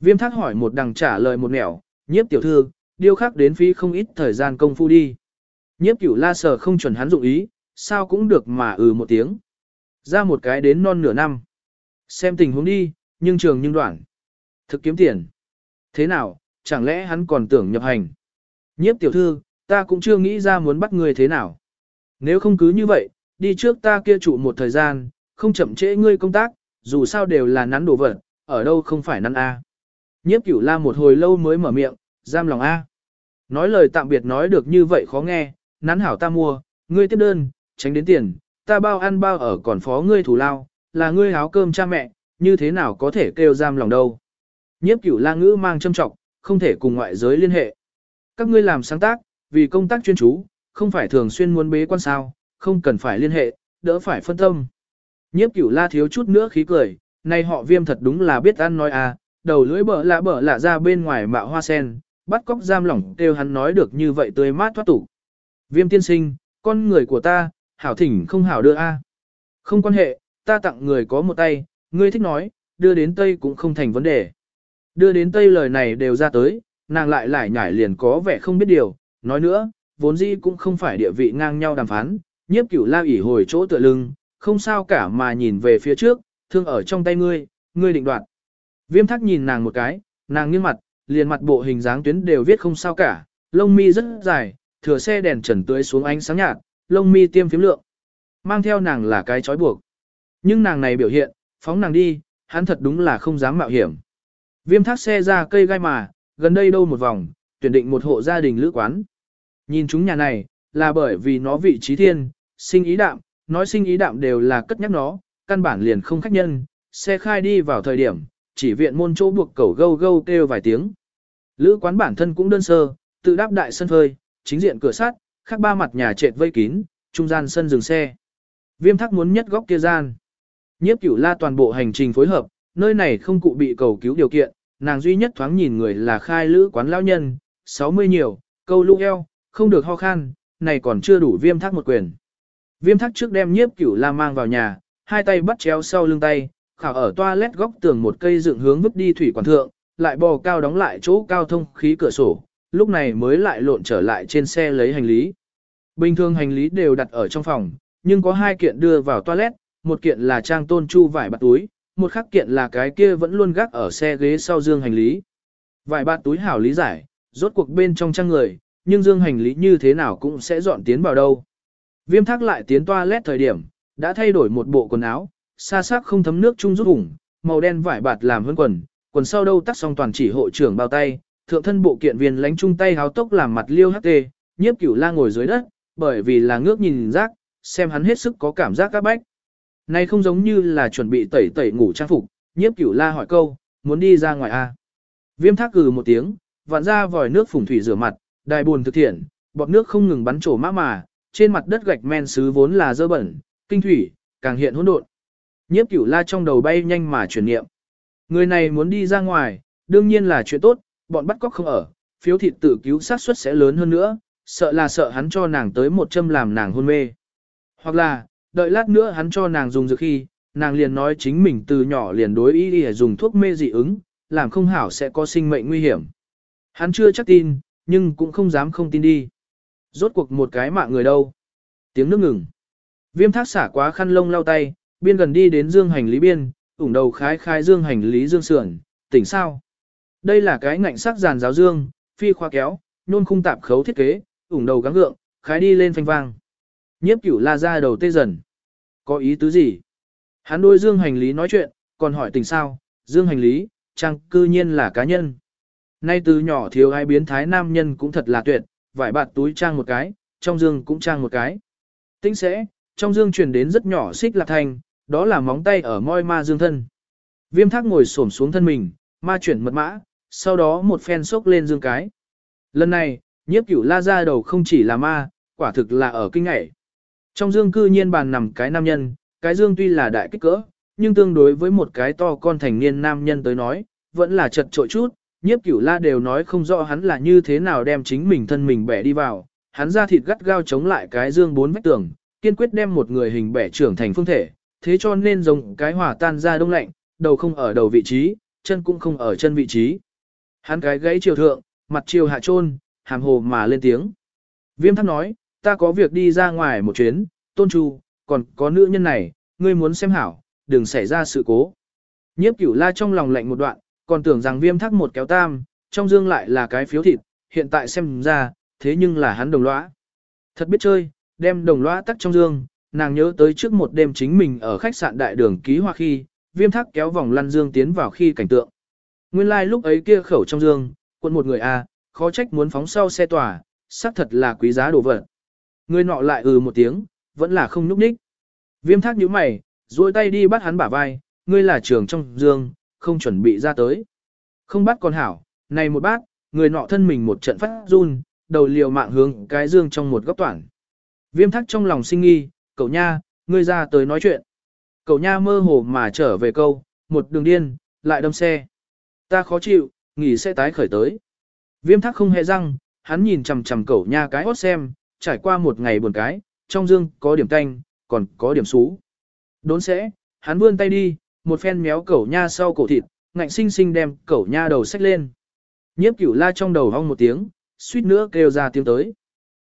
Viêm thác hỏi một đằng trả lời một nẻo, nhiếp tiểu thư, điêu khắc đến phí không ít thời gian công phu đi. Nhiếp cửu la sở không chuẩn hắn dụng ý, sao cũng được mà ừ một tiếng. Ra một cái đến non nửa năm. Xem tình huống đi, nhưng trường nhưng đoạn. Thực kiếm tiền. Thế nào, chẳng lẽ hắn còn tưởng nhập hành? Nhiếp tiểu thư, ta cũng chưa nghĩ ra muốn bắt người thế nào. Nếu không cứ như vậy, đi trước ta kia trụ một thời gian, không chậm trễ ngươi công tác, dù sao đều là nắn đồ vật, ở đâu không phải nắn A. Nhiếp cửu la một hồi lâu mới mở miệng, giam lòng A. Nói lời tạm biệt nói được như vậy khó nghe, nắn hảo ta mua, ngươi tiếp đơn, tránh đến tiền, ta bao ăn bao ở còn phó ngươi thủ lao, là ngươi háo cơm cha mẹ, như thế nào có thể kêu giam lòng đâu. Nhiếp cửu la ngữ mang châm trọng, không thể cùng ngoại giới liên hệ. Các ngươi làm sáng tác, vì công tác chuyên chú, không phải thường xuyên muốn bế quan sao, không cần phải liên hệ, đỡ phải phân tâm. Nhiếp cửu la thiếu chút nữa khí cười, này họ viêm thật đúng là biết ăn nói à, đầu lưỡi bở lạ bở lạ ra bên ngoài mạo hoa sen, bắt cóc giam lỏng kêu hắn nói được như vậy tươi mát thoát tục. Viêm tiên sinh, con người của ta, hảo thỉnh không hảo đưa a. Không quan hệ, ta tặng người có một tay, ngươi thích nói, đưa đến Tây cũng không thành vấn đề. Đưa đến Tây lời này đều ra tới, nàng lại lại nhảy liền có vẻ không biết điều, nói nữa, vốn dĩ cũng không phải địa vị ngang nhau đàm phán, nhiếp cửu la ỉ hồi chỗ tựa lưng, không sao cả mà nhìn về phía trước, thương ở trong tay ngươi, ngươi định đoạt. Viêm thắc nhìn nàng một cái, nàng nghiêng mặt, liền mặt bộ hình dáng tuyến đều viết không sao cả, lông mi rất dài, thừa xe đèn trần tưới xuống ánh sáng nhạt, lông mi tiêm phím lượng. Mang theo nàng là cái chói buộc. Nhưng nàng này biểu hiện, phóng nàng đi, hắn thật đúng là không dám mạo hiểm. Viêm thác xe ra cây gai mà, gần đây đâu một vòng, tuyển định một hộ gia đình lữ quán. Nhìn chúng nhà này, là bởi vì nó vị trí thiên, sinh ý đạm, nói sinh ý đạm đều là cất nhắc nó, căn bản liền không khách nhân, xe khai đi vào thời điểm, chỉ viện môn chỗ buộc cẩu gâu gâu kêu vài tiếng. Lữ quán bản thân cũng đơn sơ, tự đáp đại sân phơi, chính diện cửa sắt, khác ba mặt nhà trệt vây kín, trung gian sân dừng xe. Viêm thắc muốn nhất góc kia gian. Nhiếp cửu la toàn bộ hành trình phối hợp, nơi này không cụ bị cầu cứu điều kiện, nàng duy nhất thoáng nhìn người là khai lữ quán lão nhân, 60 nhiều, câu lũ eo, không được ho khan, này còn chưa đủ viêm thắc một quyền. Viêm thắc trước đem nhiếp cửu la mang vào nhà, hai tay bắt chéo sau lưng tay, khảo ở toilet góc tường một cây dựng hướng vứt đi thủy quản thượng, lại bò cao đóng lại chỗ cao thông khí cửa sổ, lúc này mới lại lộn trở lại trên xe lấy hành lý. Bình thường hành lý đều đặt ở trong phòng, nhưng có hai kiện đưa vào toilet, một kiện là trang tôn chu vải bạt túi, một khác kiện là cái kia vẫn luôn gác ở xe ghế sau dương hành lý. Vải bạt túi hảo lý giải, rốt cuộc bên trong trang người, nhưng dương hành lý như thế nào cũng sẽ dọn tiến vào đâu. Viêm thác lại tiến toilet thời điểm, đã thay đổi một bộ quần áo, xa sắc không thấm nước chung rút ủng, màu đen vải bạt làm hơn quần, quần sau đâu tắt xong toàn chỉ hộ trưởng bao tay, thượng thân bộ kiện viên lánh chung tay háo tốc làm mặt liêu hắc tê, nhiếp cửu la ngồi dưới đất, bởi vì là ngước nhìn rác, xem hắn hết sức có cảm giác các bách. Này không giống như là chuẩn bị tẩy tẩy ngủ trang phục, nhiếp cửu la hỏi câu, muốn đi ra ngoài à? Viêm thác cừ một tiếng, vặn ra vòi nước phùng thủy rửa mặt, đài buồn thực thiện, bọt nước không ngừng bắn trổ mã mà, trên mặt đất gạch men sứ vốn là dơ bẩn, kinh thủy, càng hiện hỗn độn. Nhiếp cửu la trong đầu bay nhanh mà chuyển niệm. Người này muốn đi ra ngoài, đương nhiên là chuyện tốt, bọn bắt cóc không ở, phiếu thịt tự cứu sát suất sẽ lớn hơn nữa, sợ là sợ hắn cho nàng tới một châm làm nàng hôn mê. Hoặc là, đợi lát nữa hắn cho nàng dùng dược khi, nàng liền nói chính mình từ nhỏ liền đối ý để dùng thuốc mê dị ứng, làm không hảo sẽ có sinh mệnh nguy hiểm. Hắn chưa chắc tin, nhưng cũng không dám không tin đi. Rốt cuộc một cái mạng người đâu. Tiếng nước ngừng. Viêm thác xả quá khăn lông lau tay, biên gần đi đến dương hành lý biên, ủng đầu khái khai dương hành lý dương sườn, tỉnh sao. Đây là cái ngạnh sắc giàn giáo dương, phi khoa kéo, nôn khung tạp khấu thiết kế, ủng đầu gắng gượng, khái đi lên phanh vang. Nhiếp cửu la ra đầu tê dần. Có ý tứ gì? Hắn đôi dương hành lý nói chuyện, còn hỏi tình sao, dương hành lý, trang cư nhiên là cá nhân. Nay từ nhỏ thiếu ai biến thái nam nhân cũng thật là tuyệt, vải bạt túi trang một cái, trong dương cũng trang một cái. Tính sẽ, trong dương truyền đến rất nhỏ xích lạc thành đó là móng tay ở môi ma dương thân. Viêm thác ngồi xổm xuống thân mình, ma chuyển mật mã, sau đó một phen sốc lên dương cái. Lần này, nhiếp cửu la ra đầu không chỉ là ma, quả thực là ở kinh ngại. Trong dương cư nhiên bàn nằm cái nam nhân, cái dương tuy là đại kích cỡ, nhưng tương đối với một cái to con thành niên nam nhân tới nói, vẫn là chật trội chút, nhiếp cửu la đều nói không rõ hắn là như thế nào đem chính mình thân mình bẻ đi vào, hắn ra thịt gắt gao chống lại cái dương bốn vách tường, kiên quyết đem một người hình bẻ trưởng thành phương thể, thế cho nên giống cái hỏa tan ra đông lạnh, đầu không ở đầu vị trí, chân cũng không ở chân vị trí. Hắn cái gãy chiều thượng, mặt chiều hạ trôn, hàm hồ mà lên tiếng. Viêm thắc nói, ta có việc đi ra ngoài một chuyến, tôn trù, còn có nữ nhân này, ngươi muốn xem hảo, đừng xảy ra sự cố. Nhiếp cửu la trong lòng lạnh một đoạn, còn tưởng rằng viêm thắc một kéo tam, trong dương lại là cái phiếu thịt, hiện tại xem ra, thế nhưng là hắn đồng lõa. Thật biết chơi, đem đồng lõa tắt trong dương, nàng nhớ tới trước một đêm chính mình ở khách sạn đại đường ký hoa khi, viêm thác kéo vòng lăn dương tiến vào khi cảnh tượng. Nguyên lai like lúc ấy kia khẩu trong dương, quân một người a, khó trách muốn phóng sau xe tỏa xác thật là quý giá đồ vật. Người nọ lại ừ một tiếng, vẫn là không núp ních. Viêm thác nhíu mày, duỗi tay đi bắt hắn bả vai, ngươi là trường trong dương, không chuẩn bị ra tới. Không bắt con hảo, này một bát, người nọ thân mình một trận phát run, đầu liều mạng hướng cái dương trong một góc toàn Viêm thác trong lòng sinh nghi, cậu nha, ngươi ra tới nói chuyện. Cậu nha mơ hồ mà trở về câu, một đường điên, lại đâm xe. Ta khó chịu, nghỉ sẽ tái khởi tới. Viêm thác không hề răng, hắn nhìn chằm chằm cậu nha cái hót xem, trải qua một ngày buồn cái, trong dương có điểm tanh, còn có điểm xú. Đốn sẽ, hắn vươn tay đi, một phen méo cẩu nha sau cổ thịt, ngạnh sinh sinh đem cẩu nha đầu xách lên. Nhiếp cửu la trong đầu hong một tiếng, suýt nữa kêu ra tiếng tới.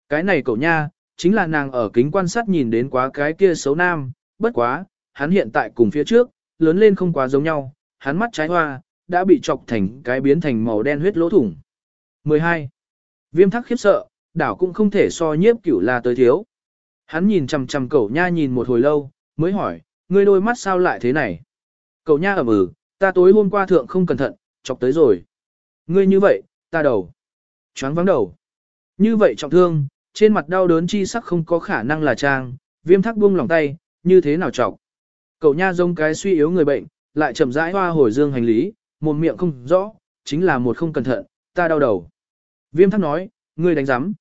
Cái này cẩu nha, chính là nàng ở kính quan sát nhìn đến quá cái kia xấu nam, bất quá, hắn hiện tại cùng phía trước, lớn lên không quá giống nhau, hắn mắt trái hoa, đã bị chọc thành cái biến thành màu đen huyết lỗ thủng. 12. Viêm thắc khiếp sợ, đảo cũng không thể so nhiếp cửu la tới thiếu. Hắn nhìn chằm chằm cậu nha nhìn một hồi lâu, mới hỏi, ngươi đôi mắt sao lại thế này? Cậu nha ẩm ừ, ta tối hôm qua thượng không cẩn thận, chọc tới rồi. Ngươi như vậy, ta đầu. Choáng vắng đầu. Như vậy trọng thương, trên mặt đau đớn chi sắc không có khả năng là trang, viêm thắc buông lòng tay, như thế nào chọc. Cậu nha giống cái suy yếu người bệnh, lại chậm rãi hoa hồi dương hành lý, một miệng không rõ, chính là một không cẩn thận, ta đau đầu. Viêm thắc nói, ngươi đánh giám.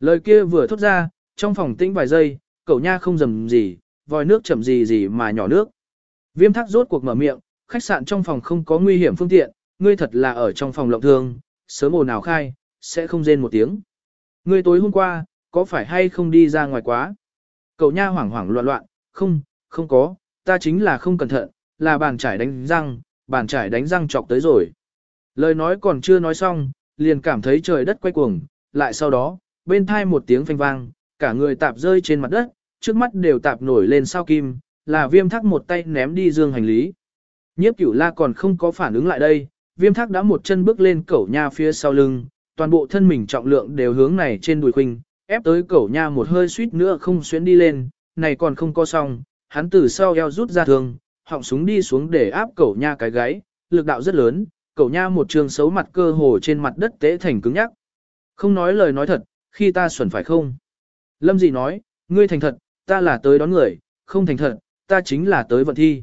Lời kia vừa thốt ra, trong phòng tĩnh vài giây, cậu nha không dầm gì, vòi nước chậm gì gì mà nhỏ nước. Viêm thác rốt cuộc mở miệng, khách sạn trong phòng không có nguy hiểm phương tiện, ngươi thật là ở trong phòng lộng thương, sớm ồn nào khai, sẽ không rên một tiếng. Ngươi tối hôm qua, có phải hay không đi ra ngoài quá? Cậu nha hoảng hoảng loạn loạn, không, không có, ta chính là không cẩn thận, là bàn trải đánh răng, bàn trải đánh răng chọc tới rồi. Lời nói còn chưa nói xong, liền cảm thấy trời đất quay cuồng, lại sau đó, bên thai một tiếng phanh vang, cả người tạp rơi trên mặt đất, trước mắt đều tạp nổi lên sao kim, là viêm thác một tay ném đi dương hành lý. Nhiếp cửu la còn không có phản ứng lại đây, viêm thác đã một chân bước lên cẩu nha phía sau lưng, toàn bộ thân mình trọng lượng đều hướng này trên đùi khuynh, ép tới cẩu nha một hơi suýt nữa không xuyến đi lên, này còn không có xong, hắn từ sau eo rút ra thương, họng súng đi xuống để áp cẩu nha cái gáy, lực đạo rất lớn, cẩu nha một trường xấu mặt cơ hồ trên mặt đất tế thành cứng nhắc. Không nói lời nói thật, khi ta xuẩn phải không? Lâm dị nói, ngươi thành thật, ta là tới đón người, không thành thật, ta chính là tới vận thi.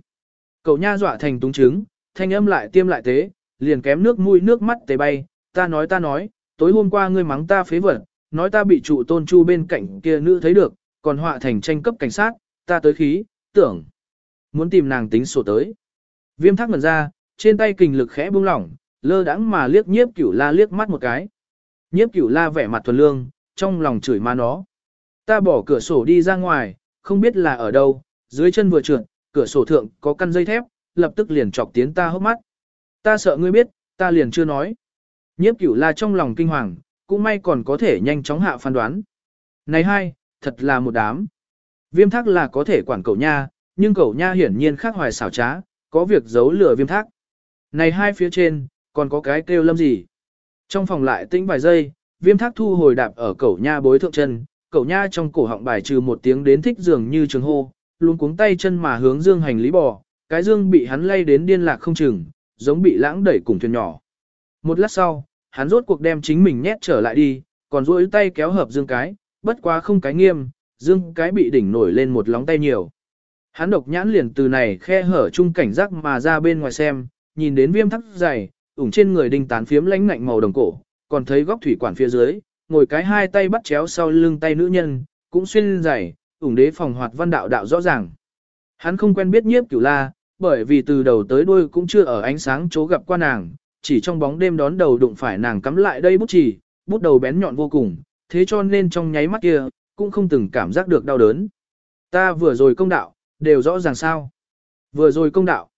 Cậu nha dọa thành túng trứng, thanh âm lại tiêm lại tế, liền kém nước mũi nước mắt tế bay, ta nói ta nói, tối hôm qua ngươi mắng ta phế vật, nói ta bị trụ tôn chu bên cạnh kia nữ thấy được, còn họa thành tranh cấp cảnh sát, ta tới khí, tưởng. Muốn tìm nàng tính sổ tới. Viêm thác ngần ra, trên tay kình lực khẽ buông lỏng, lơ đãng mà liếc nhiếp cửu la liếc mắt một cái. Nhiếp cửu la vẻ mặt thuần lương, trong lòng chửi ma nó. Ta bỏ cửa sổ đi ra ngoài, không biết là ở đâu, dưới chân vừa trượt, cửa sổ thượng có căn dây thép, lập tức liền chọc tiến ta hốc mắt. Ta sợ ngươi biết, ta liền chưa nói. Nhiếp cửu la trong lòng kinh hoàng, cũng may còn có thể nhanh chóng hạ phán đoán. Này hai, thật là một đám. Viêm thác là có thể quản cậu nha, nhưng cậu nha hiển nhiên khác hoài xảo trá, có việc giấu lửa viêm thác. Này hai phía trên, còn có cái kêu lâm gì. Trong phòng lại tĩnh vài giây, viêm thác thu hồi đạp ở cậu nha bối thượng chân, cậu nha trong cổ họng bài trừ một tiếng đến thích dường như trường hô, luôn cuống tay chân mà hướng dương hành lý bò, cái dương bị hắn lay đến điên lạc không chừng, giống bị lãng đẩy cùng thuyền nhỏ. Một lát sau, hắn rốt cuộc đem chính mình nhét trở lại đi, còn duỗi tay kéo hợp dương cái, bất quá không cái nghiêm, dương cái bị đỉnh nổi lên một lóng tay nhiều. Hắn độc nhãn liền từ này khe hở chung cảnh giác mà ra bên ngoài xem, nhìn đến viêm thắt dày, ủng trên người đinh tán phiếm lánh ngạnh màu đồng cổ, còn thấy góc thủy quản phía dưới, ngồi cái hai tay bắt chéo sau lưng tay nữ nhân, cũng xuyên dày, ủng đế phòng hoạt văn đạo đạo rõ ràng. Hắn không quen biết nhiếp cửu la, bởi vì từ đầu tới đuôi cũng chưa ở ánh sáng chỗ gặp qua nàng, chỉ trong bóng đêm đón đầu đụng phải nàng cắm lại đây bút chỉ, bút đầu bén nhọn vô cùng, thế cho nên trong nháy mắt kia, cũng không từng cảm giác được đau đớn. Ta vừa rồi công đạo, đều rõ ràng sao. Vừa rồi công đạo.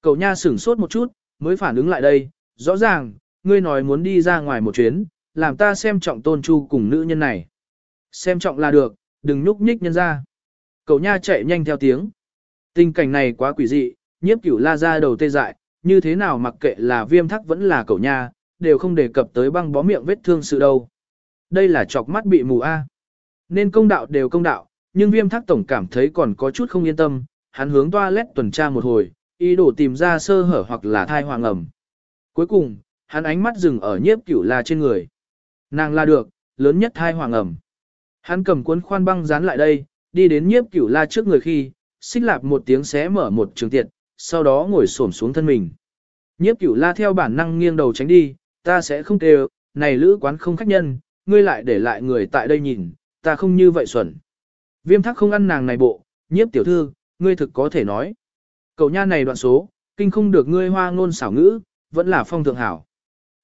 Cậu nha sửng sốt một chút, mới phản ứng lại đây, rõ ràng, ngươi nói muốn đi ra ngoài một chuyến, làm ta xem trọng tôn chu cùng nữ nhân này. Xem trọng là được, đừng nhúc nhích nhân ra. Cậu nha chạy nhanh theo tiếng. Tình cảnh này quá quỷ dị, nhiếp cửu la ra đầu tê dại, như thế nào mặc kệ là viêm thắc vẫn là cậu nha, đều không đề cập tới băng bó miệng vết thương sự đâu. Đây là chọc mắt bị mù A. Nên công đạo đều công đạo, nhưng viêm thắc tổng cảm thấy còn có chút không yên tâm, hắn hướng toilet tuần tra một hồi, ý đồ tìm ra sơ hở hoặc là thai hoàng ẩm. Cuối cùng, hắn ánh mắt dừng ở nhiếp cửu la trên người. Nàng là được, lớn nhất thai hoàng ẩm. Hắn cầm cuốn khoan băng dán lại đây, đi đến nhiếp cửu la trước người khi, xích lạp một tiếng xé mở một trường tiện, sau đó ngồi xổm xuống thân mình. Nhiếp cửu la theo bản năng nghiêng đầu tránh đi, ta sẽ không kêu, này lữ quán không khách nhân, ngươi lại để lại người tại đây nhìn, ta không như vậy xuẩn. Viêm thắc không ăn nàng này bộ, nhiếp tiểu thư, ngươi thực có thể nói. Cậu nha này đoạn số, kinh không được ngươi hoa ngôn xảo ngữ, vẫn là phong thượng hảo.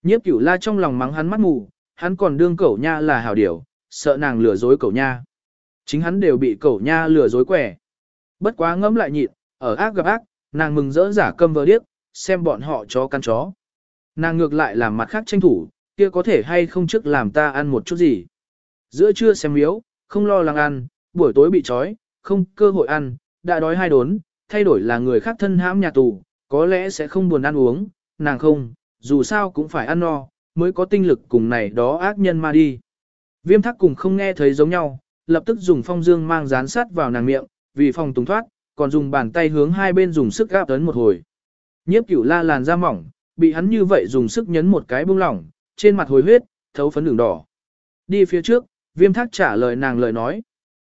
Nhiếp cửu la trong lòng mắng hắn mắt mù, hắn còn đương cậu nha là hảo điểu, sợ nàng lừa dối cậu nha. Chính hắn đều bị cậu nha lừa dối quẻ. Bất quá ngẫm lại nhịn, ở ác gặp ác, nàng mừng rỡ giả câm vờ điếc, xem bọn họ chó căn chó. Nàng ngược lại làm mặt khác tranh thủ, kia có thể hay không trước làm ta ăn một chút gì. Giữa trưa xem miếu, không lo lắng ăn, buổi tối bị trói, không cơ hội ăn, đã đói hai đốn, thay đổi là người khác thân hãm nhà tù, có lẽ sẽ không buồn ăn uống, nàng không, dù sao cũng phải ăn no, mới có tinh lực cùng này đó ác nhân mà đi. Viêm thắc cùng không nghe thấy giống nhau, lập tức dùng phong dương mang dán sát vào nàng miệng, vì phòng tùng thoát, còn dùng bàn tay hướng hai bên dùng sức gáp tấn một hồi. Nhiếp cửu la làn da mỏng, bị hắn như vậy dùng sức nhấn một cái bông lỏng, trên mặt hồi huyết, thấu phấn đường đỏ. Đi phía trước, viêm thác trả lời nàng lời nói.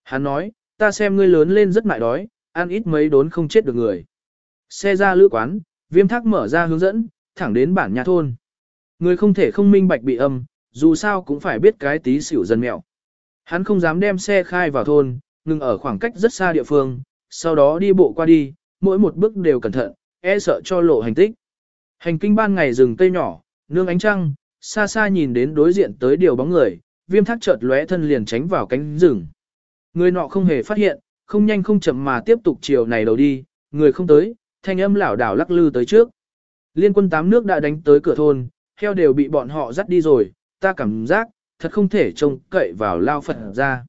Hắn nói, ta xem ngươi lớn lên rất mại đói, ăn ít mấy đốn không chết được người. Xe ra lữ quán, viêm thác mở ra hướng dẫn, thẳng đến bản nhà thôn. Người không thể không minh bạch bị âm, dù sao cũng phải biết cái tí xỉu dân mẹo. Hắn không dám đem xe khai vào thôn, ngừng ở khoảng cách rất xa địa phương, sau đó đi bộ qua đi, mỗi một bước đều cẩn thận, e sợ cho lộ hành tích. Hành kinh ban ngày rừng cây nhỏ, nương ánh trăng, xa xa nhìn đến đối diện tới điều bóng người, viêm thác chợt lóe thân liền tránh vào cánh rừng. Người nọ không hề phát hiện, không nhanh không chậm mà tiếp tục chiều này đầu đi, người không tới, thanh âm lảo đảo lắc lư tới trước. Liên quân tám nước đã đánh tới cửa thôn, heo đều bị bọn họ dắt đi rồi, ta cảm giác, thật không thể trông cậy vào lao phật ra.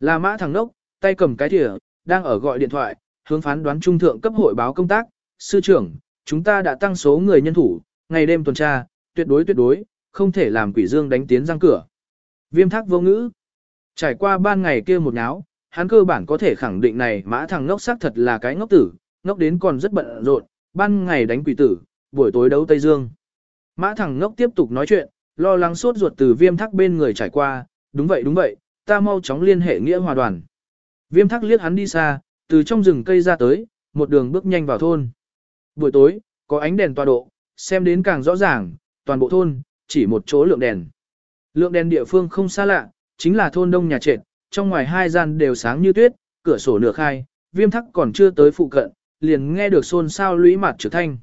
Là mã thằng nốc, tay cầm cái thìa, đang ở gọi điện thoại, hướng phán đoán trung thượng cấp hội báo công tác, sư trưởng, chúng ta đã tăng số người nhân thủ, ngày đêm tuần tra, tuyệt đối tuyệt đối, không thể làm quỷ dương đánh tiến răng cửa. Viêm thác vô ngữ. Trải qua ban ngày kia một náo, hắn cơ bản có thể khẳng định này mã thằng ngốc xác thật là cái ngốc tử, ngốc đến còn rất bận rộn, ban ngày đánh quỷ tử, buổi tối đấu Tây Dương. Mã thằng ngốc tiếp tục nói chuyện, lo lắng suốt ruột từ viêm thác bên người trải qua, đúng vậy đúng vậy, ta mau chóng liên hệ nghĩa hòa đoàn. Viêm thác liếc hắn đi xa, từ trong rừng cây ra tới, một đường bước nhanh vào thôn. Buổi tối, có ánh đèn tọa độ, xem đến càng rõ ràng, toàn bộ thôn, chỉ một chỗ lượng đèn. Lượng đèn địa phương không xa lạ, chính là thôn đông nhà trệt, trong ngoài hai gian đều sáng như tuyết, cửa sổ nửa khai, viêm thắc còn chưa tới phụ cận, liền nghe được xôn xao lũy mặt trở thanh.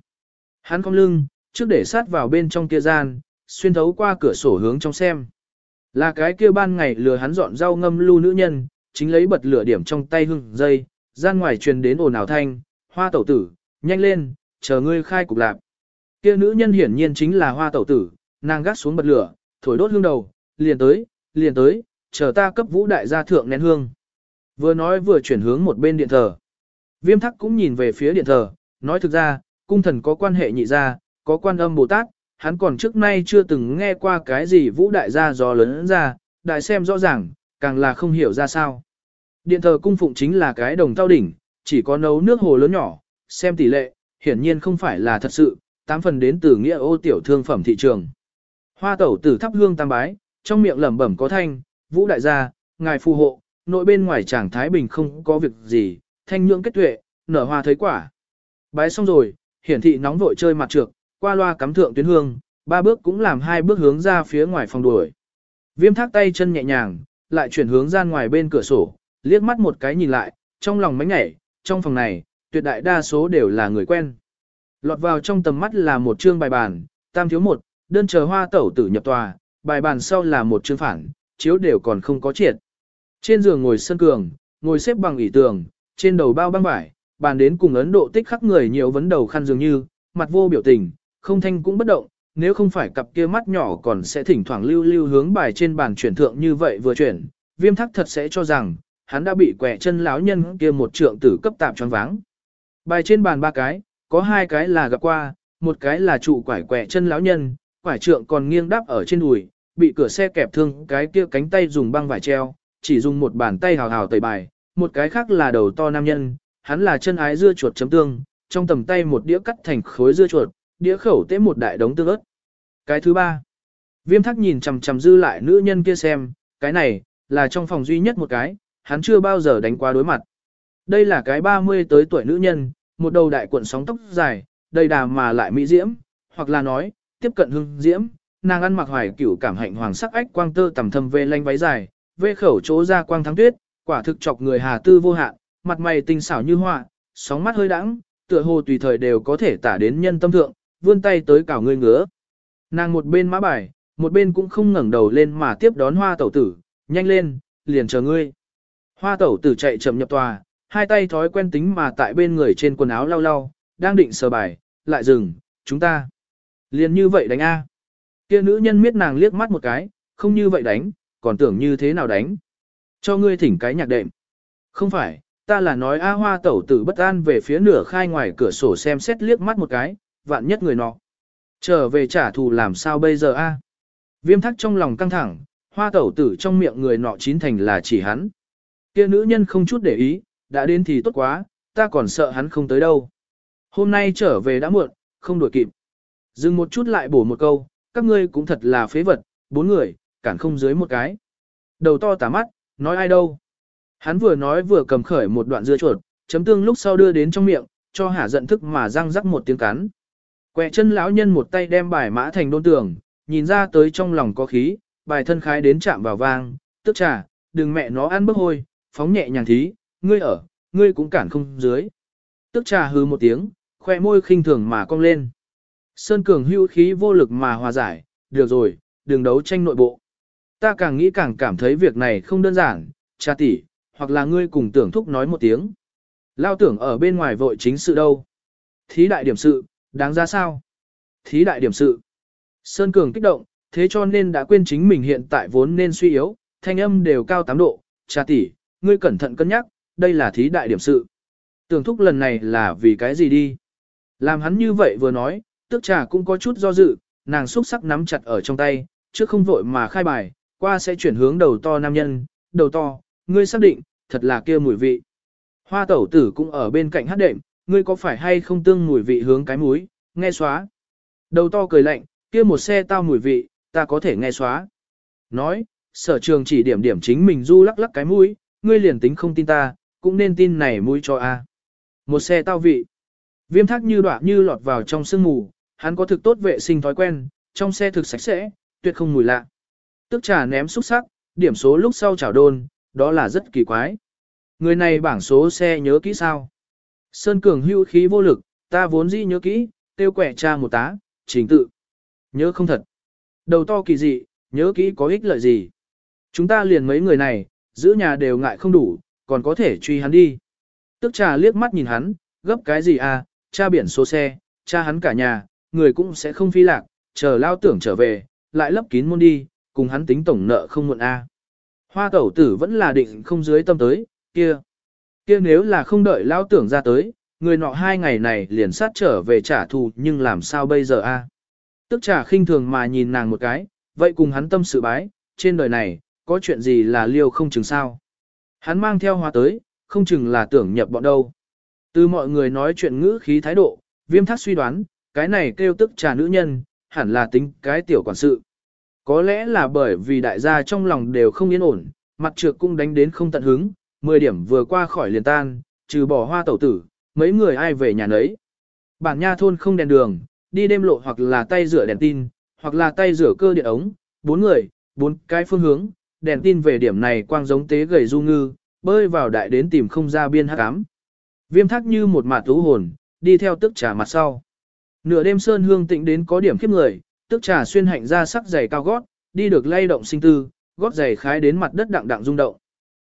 Hắn cong lưng, trước để sát vào bên trong kia gian, xuyên thấu qua cửa sổ hướng trong xem. Là cái kia ban ngày lừa hắn dọn rau ngâm lưu nữ nhân, chính lấy bật lửa điểm trong tay hưng dây, gian ngoài truyền đến ồn ào thanh, hoa tẩu tử, nhanh lên, chờ ngươi khai cục lạp. Kia nữ nhân hiển nhiên chính là hoa tẩu tử, nàng gác xuống bật lửa, thổi đốt hương đầu, liền tới, liền tới, chờ ta cấp vũ đại gia thượng nén hương. Vừa nói vừa chuyển hướng một bên điện thờ. Viêm thắc cũng nhìn về phía điện thờ, nói thực ra, cung thần có quan hệ nhị gia, có quan âm Bồ Tát, hắn còn trước nay chưa từng nghe qua cái gì vũ đại gia gió lớn ra, đại xem rõ ràng, càng là không hiểu ra sao. Điện thờ cung phụng chính là cái đồng tao đỉnh, chỉ có nấu nước hồ lớn nhỏ, xem tỷ lệ, hiển nhiên không phải là thật sự, tám phần đến từ nghĩa ô tiểu thương phẩm thị trường. Hoa tẩu tử thắp hương tam bái, trong miệng lẩm bẩm có thanh, vũ đại gia, ngài phù hộ, nội bên ngoài chàng Thái Bình không có việc gì, thanh nhưỡng kết tuệ, nở hoa thấy quả. Bái xong rồi, hiển thị nóng vội chơi mặt trược, qua loa cắm thượng tuyến hương, ba bước cũng làm hai bước hướng ra phía ngoài phòng đuổi. Viêm thác tay chân nhẹ nhàng, lại chuyển hướng ra ngoài bên cửa sổ, liếc mắt một cái nhìn lại, trong lòng mánh nhảy, trong phòng này, tuyệt đại đa số đều là người quen. Lọt vào trong tầm mắt là một chương bài bàn, tam thiếu một, đơn chờ hoa tẩu tử nhập tòa, bài bàn sau là một chương phản, chiếu đều còn không có triệt. Trên giường ngồi sân cường, ngồi xếp bằng ỷ tường, trên đầu bao băng vải, bàn đến cùng Ấn Độ tích khắc người nhiều vấn đầu khăn dường như, mặt vô biểu tình, không thanh cũng bất động, nếu không phải cặp kia mắt nhỏ còn sẽ thỉnh thoảng lưu lưu hướng bài trên bàn chuyển thượng như vậy vừa chuyển, viêm thắc thật sẽ cho rằng, hắn đã bị quẻ chân lão nhân kia một trượng tử cấp tạm choáng váng. Bài trên bàn ba cái, có hai cái là gặp qua, một cái là trụ quải quẻ chân lão nhân, quải trượng còn nghiêng đắp ở trên đùi, bị cửa xe kẹp thương cái kia cánh tay dùng băng vải treo, chỉ dùng một bàn tay hào hào tẩy bài, một cái khác là đầu to nam nhân, hắn là chân ái dưa chuột chấm tương, trong tầm tay một đĩa cắt thành khối dưa chuột, đĩa khẩu tế một đại đống tương ớt. Cái thứ ba, viêm thắc nhìn chằm chằm dư lại nữ nhân kia xem, cái này, là trong phòng duy nhất một cái, hắn chưa bao giờ đánh qua đối mặt. Đây là cái 30 tới tuổi nữ nhân, một đầu đại cuộn sóng tóc dài, đầy đà mà lại mỹ diễm, hoặc là nói, tiếp cận hưng diễm, nàng ăn mặc hoài cửu cảm hạnh hoàng sắc ách quang tơ tầm thâm về lanh váy dài, vê khẩu chỗ ra quang thắng tuyết, quả thực chọc người hà tư vô hạn, mặt mày tinh xảo như họa, sóng mắt hơi đãng, tựa hồ tùy thời đều có thể tả đến nhân tâm thượng, vươn tay tới cào người ngứa. Nàng một bên mã bài, một bên cũng không ngẩng đầu lên mà tiếp đón hoa tẩu tử, nhanh lên, liền chờ ngươi. Hoa tẩu tử chạy chậm nhập tòa, hai tay thói quen tính mà tại bên người trên quần áo lau lau, đang định sờ bài, lại dừng, chúng ta. Liền như vậy đánh A. Kia nữ nhân miết nàng liếc mắt một cái, không như vậy đánh, còn tưởng như thế nào đánh. Cho ngươi thỉnh cái nhạc đệm. Không phải, ta là nói A hoa tẩu tử bất an về phía nửa khai ngoài cửa sổ xem xét liếc mắt một cái, vạn nhất người nọ. Trở về trả thù làm sao bây giờ A. Viêm thắc trong lòng căng thẳng, hoa tẩu tử trong miệng người nọ chín thành là chỉ hắn. Kia nữ nhân không chút để ý, đã đến thì tốt quá, ta còn sợ hắn không tới đâu. Hôm nay trở về đã muộn, không đuổi kịp. Dừng một chút lại bổ một câu, các ngươi cũng thật là phế vật, bốn người, cản không dưới một cái. Đầu to tả mắt, nói ai đâu. Hắn vừa nói vừa cầm khởi một đoạn dưa chuột, chấm tương lúc sau đưa đến trong miệng, cho hả giận thức mà răng rắc một tiếng cắn. Quẹ chân lão nhân một tay đem bài mã thành đôn tường, nhìn ra tới trong lòng có khí, bài thân khái đến chạm vào vang, tức trà, đừng mẹ nó ăn bức hôi, phóng nhẹ nhàng thí, ngươi ở, ngươi cũng cản không dưới. Tức trà hư một tiếng, khoe môi khinh thường mà cong lên. Sơn Cường hưu khí vô lực mà hòa giải, được rồi, đừng đấu tranh nội bộ. Ta càng nghĩ càng cảm thấy việc này không đơn giản, cha tỷ, hoặc là ngươi cùng tưởng thúc nói một tiếng. Lao tưởng ở bên ngoài vội chính sự đâu. Thí đại điểm sự, đáng ra sao? Thí đại điểm sự. Sơn Cường kích động, thế cho nên đã quên chính mình hiện tại vốn nên suy yếu, thanh âm đều cao 8 độ, cha tỷ, ngươi cẩn thận cân nhắc, đây là thí đại điểm sự. Tưởng thúc lần này là vì cái gì đi? Làm hắn như vậy vừa nói, tức trà cũng có chút do dự, nàng xúc sắc nắm chặt ở trong tay, trước không vội mà khai bài, qua sẽ chuyển hướng đầu to nam nhân, đầu to, ngươi xác định, thật là kia mùi vị. Hoa tẩu tử cũng ở bên cạnh hát đệm, ngươi có phải hay không tương mùi vị hướng cái mũi, nghe xóa. Đầu to cười lạnh, kia một xe tao mùi vị, ta có thể nghe xóa. Nói, sở trường chỉ điểm điểm chính mình du lắc lắc cái mũi, ngươi liền tính không tin ta, cũng nên tin này mũi cho a. Một xe tao vị. Viêm thác như đọa như lọt vào trong sương mù, hắn có thực tốt vệ sinh thói quen, trong xe thực sạch sẽ, tuyệt không mùi lạ. Tức trà ném xúc sắc, điểm số lúc sau chảo đôn, đó là rất kỳ quái. Người này bảng số xe nhớ kỹ sao? Sơn Cường hưu khí vô lực, ta vốn dĩ nhớ kỹ, tiêu quẻ cha một tá, chính tự. Nhớ không thật. Đầu to kỳ dị, nhớ kỹ có ích lợi gì. Chúng ta liền mấy người này, giữ nhà đều ngại không đủ, còn có thể truy hắn đi. Tức trà liếc mắt nhìn hắn, gấp cái gì à, cha biển số xe, cha hắn cả nhà, người cũng sẽ không phi lạc, chờ lao tưởng trở về, lại lấp kín môn đi, cùng hắn tính tổng nợ không muộn a. À. Hoa tẩu tử vẫn là định không dưới tâm tới, kia. Kia nếu là không đợi lao tưởng ra tới, người nọ hai ngày này liền sát trở về trả thù nhưng làm sao bây giờ a? Tức trà khinh thường mà nhìn nàng một cái, vậy cùng hắn tâm sự bái, trên đời này, có chuyện gì là liêu không chừng sao. Hắn mang theo hoa tới, không chừng là tưởng nhập bọn đâu. Từ mọi người nói chuyện ngữ khí thái độ, viêm thác suy đoán, cái này kêu tức trà nữ nhân, hẳn là tính cái tiểu quản sự. Có lẽ là bởi vì đại gia trong lòng đều không yên ổn, mặt trược cũng đánh đến không tận hứng, 10 điểm vừa qua khỏi liền tan, trừ bỏ hoa tẩu tử, mấy người ai về nhà nấy. Bản nha thôn không đèn đường, đi đêm lộ hoặc là tay rửa đèn tin, hoặc là tay rửa cơ điện ống, bốn người, bốn cái phương hướng, đèn tin về điểm này quang giống tế gầy du ngư, bơi vào đại đến tìm không ra biên hắc ám. Viêm thác như một mạt tú hồn, đi theo tức trà mặt sau. Nửa đêm sơn hương tịnh đến có điểm khiếp người, tức trà xuyên hạnh ra sắc giày cao gót, đi được lay động sinh tư, gót giày khái đến mặt đất đặng đặng rung động.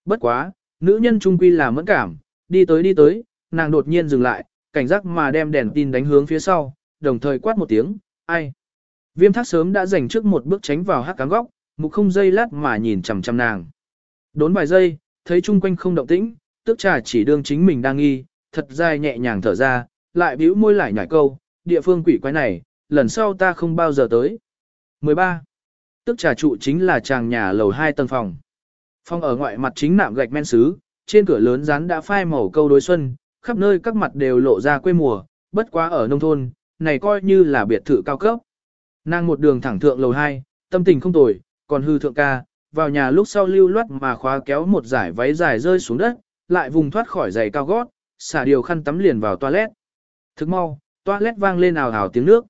Bất quá, nữ nhân trung quy là mẫn cảm, đi tới đi tới, nàng đột nhiên dừng lại, cảnh giác mà đem đèn tin đánh hướng phía sau, đồng thời quát một tiếng, ai. Viêm thác sớm đã dành trước một bước tránh vào hắc cám góc, mục không dây lát mà nhìn chằm chằm nàng. Đốn vài giây, thấy chung quanh không động tĩnh, tức trà chỉ đương chính mình đang nghi, thật dài nhẹ nhàng thở ra, lại bĩu môi lại nhảy câu, địa phương quỷ quái này, lần sau ta không bao giờ tới. 13. Tức trà trụ chính là chàng nhà lầu 2 tầng phòng. Phòng ở ngoại mặt chính nạm gạch men sứ, trên cửa lớn rán đã phai màu câu đối xuân, khắp nơi các mặt đều lộ ra quê mùa, bất quá ở nông thôn, này coi như là biệt thự cao cấp. Nàng một đường thẳng thượng lầu 2, tâm tình không tồi, còn hư thượng ca, vào nhà lúc sau lưu loát mà khóa kéo một giải váy dài rơi xuống đất, lại vùng thoát khỏi giày cao gót, xả điều khăn tắm liền vào toilet. Thức mau, toilet vang lên ào ào tiếng nước.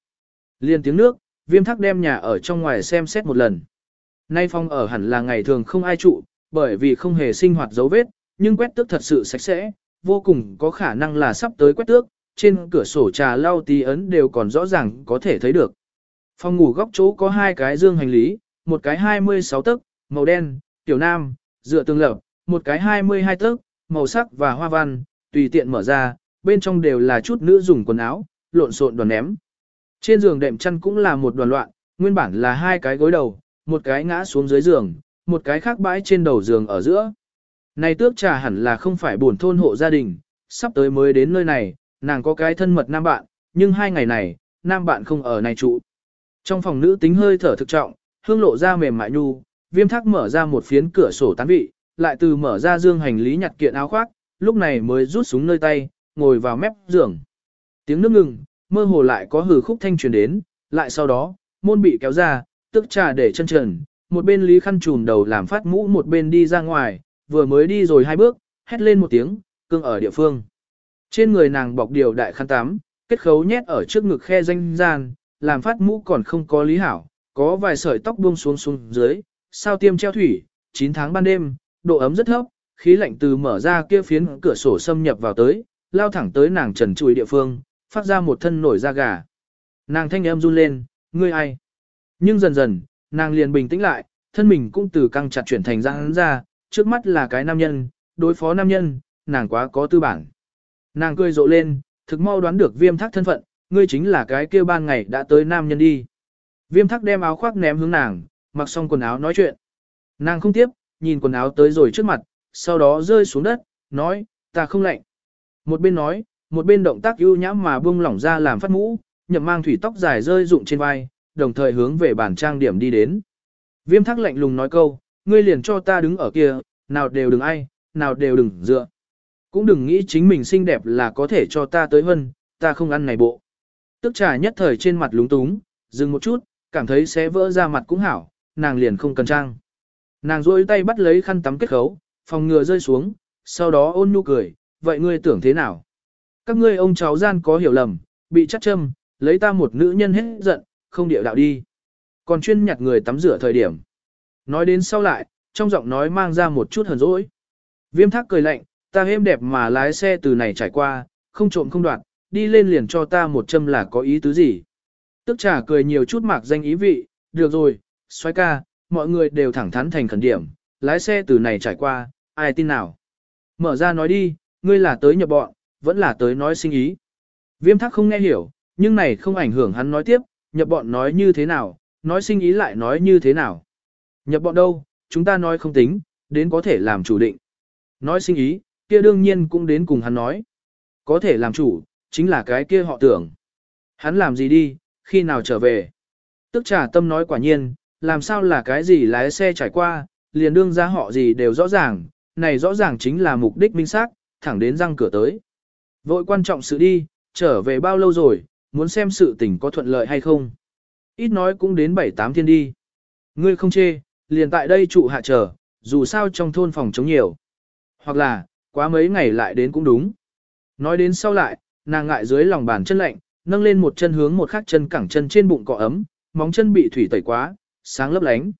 Liền tiếng nước, viêm thắc đem nhà ở trong ngoài xem xét một lần. Nay phong ở hẳn là ngày thường không ai trụ, bởi vì không hề sinh hoạt dấu vết, nhưng quét tước thật sự sạch sẽ, vô cùng có khả năng là sắp tới quét tước, trên cửa sổ trà lau tí ấn đều còn rõ ràng có thể thấy được. Phòng ngủ góc chỗ có hai cái dương hành lý, một cái 26 tấc, màu đen, tiểu nam, dựa tương lập, một cái 22 tấc, màu sắc và hoa văn, tùy tiện mở ra, bên trong đều là chút nữ dùng quần áo, lộn xộn đoàn ném. Trên giường đệm chăn cũng là một đoàn loạn, nguyên bản là hai cái gối đầu, một cái ngã xuống dưới giường, một cái khác bãi trên đầu giường ở giữa. Này tước trà hẳn là không phải buồn thôn hộ gia đình, sắp tới mới đến nơi này, nàng có cái thân mật nam bạn, nhưng hai ngày này, nam bạn không ở này trụ. Trong phòng nữ tính hơi thở thực trọng, hương lộ ra mềm mại nhu, viêm thác mở ra một phiến cửa sổ tán vị, lại từ mở ra dương hành lý nhặt kiện áo khoác, lúc này mới rút súng nơi tay, ngồi vào mép giường. Tiếng nước ngừng, mơ hồ lại có hừ khúc thanh truyền đến, lại sau đó, môn bị kéo ra, tức trà để chân trần, một bên lý khăn trùn đầu làm phát mũ một bên đi ra ngoài, vừa mới đi rồi hai bước, hét lên một tiếng, cương ở địa phương. Trên người nàng bọc điều đại khăn tắm, kết khấu nhét ở trước ngực khe danh gian, làm phát mũ còn không có lý hảo, có vài sợi tóc buông xuống xuống dưới, sao tiêm treo thủy, 9 tháng ban đêm, độ ấm rất thấp, khí lạnh từ mở ra kia phiến cửa sổ xâm nhập vào tới, lao thẳng tới nàng trần trụi địa phương, phát ra một thân nổi da gà. Nàng thanh âm run lên, ngươi ai? Nhưng dần dần, nàng liền bình tĩnh lại, thân mình cũng từ căng chặt chuyển thành răng ra, trước mắt là cái nam nhân, đối phó nam nhân, nàng quá có tư bản. Nàng cười rộ lên, thực mau đoán được viêm thác thân phận, ngươi chính là cái kia ban ngày đã tới nam nhân đi. Viêm thác đem áo khoác ném hướng nàng, mặc xong quần áo nói chuyện. Nàng không tiếp, nhìn quần áo tới rồi trước mặt, sau đó rơi xuống đất, nói, ta không lạnh. Một bên nói, một bên động tác ưu nhãm mà buông lỏng ra làm phát mũ, nhậm mang thủy tóc dài rơi rụng trên vai, đồng thời hướng về bàn trang điểm đi đến. Viêm thác lạnh lùng nói câu, ngươi liền cho ta đứng ở kia, nào đều đừng ai, nào đều đừng dựa. Cũng đừng nghĩ chính mình xinh đẹp là có thể cho ta tới hơn, ta không ăn này bộ. Tức trà nhất thời trên mặt lúng túng, dừng một chút, cảm thấy sẽ vỡ ra mặt cũng hảo, nàng liền không cần trang. Nàng rôi tay bắt lấy khăn tắm kết khấu, phòng ngừa rơi xuống, sau đó ôn nhu cười, vậy ngươi tưởng thế nào? Các ngươi ông cháu gian có hiểu lầm, bị chắc châm, lấy ta một nữ nhân hết giận, không điệu đạo đi. Còn chuyên nhặt người tắm rửa thời điểm. Nói đến sau lại, trong giọng nói mang ra một chút hờn dỗi. Viêm thác cười lạnh, ta êm đẹp mà lái xe từ này trải qua, không trộm không đoạt, đi lên liền cho ta một châm là có ý tứ gì. Tức trả cười nhiều chút mạc danh ý vị, được rồi, xoay ca, mọi người đều thẳng thắn thành khẩn điểm, lái xe từ này trải qua, ai tin nào. Mở ra nói đi, ngươi là tới nhập bọn, vẫn là tới nói sinh ý. Viêm thác không nghe hiểu, nhưng này không ảnh hưởng hắn nói tiếp, nhập bọn nói như thế nào, nói sinh ý lại nói như thế nào. Nhập bọn đâu, chúng ta nói không tính, đến có thể làm chủ định. Nói sinh ý, kia đương nhiên cũng đến cùng hắn nói. Có thể làm chủ, chính là cái kia họ tưởng. Hắn làm gì đi, khi nào trở về. Tức trả tâm nói quả nhiên, làm sao là cái gì lái xe trải qua, liền đương ra họ gì đều rõ ràng, này rõ ràng chính là mục đích minh xác, thẳng đến răng cửa tới. Vội quan trọng sự đi, trở về bao lâu rồi, muốn xem sự tình có thuận lợi hay không. Ít nói cũng đến 7-8 thiên đi. Ngươi không chê, liền tại đây trụ hạ chờ, dù sao trong thôn phòng chống nhiều. Hoặc là, quá mấy ngày lại đến cũng đúng. Nói đến sau lại, nàng ngại dưới lòng bàn chân lạnh, nâng lên một chân hướng một khác chân cẳng chân trên bụng cọ ấm, móng chân bị thủy tẩy quá, sáng lấp lánh.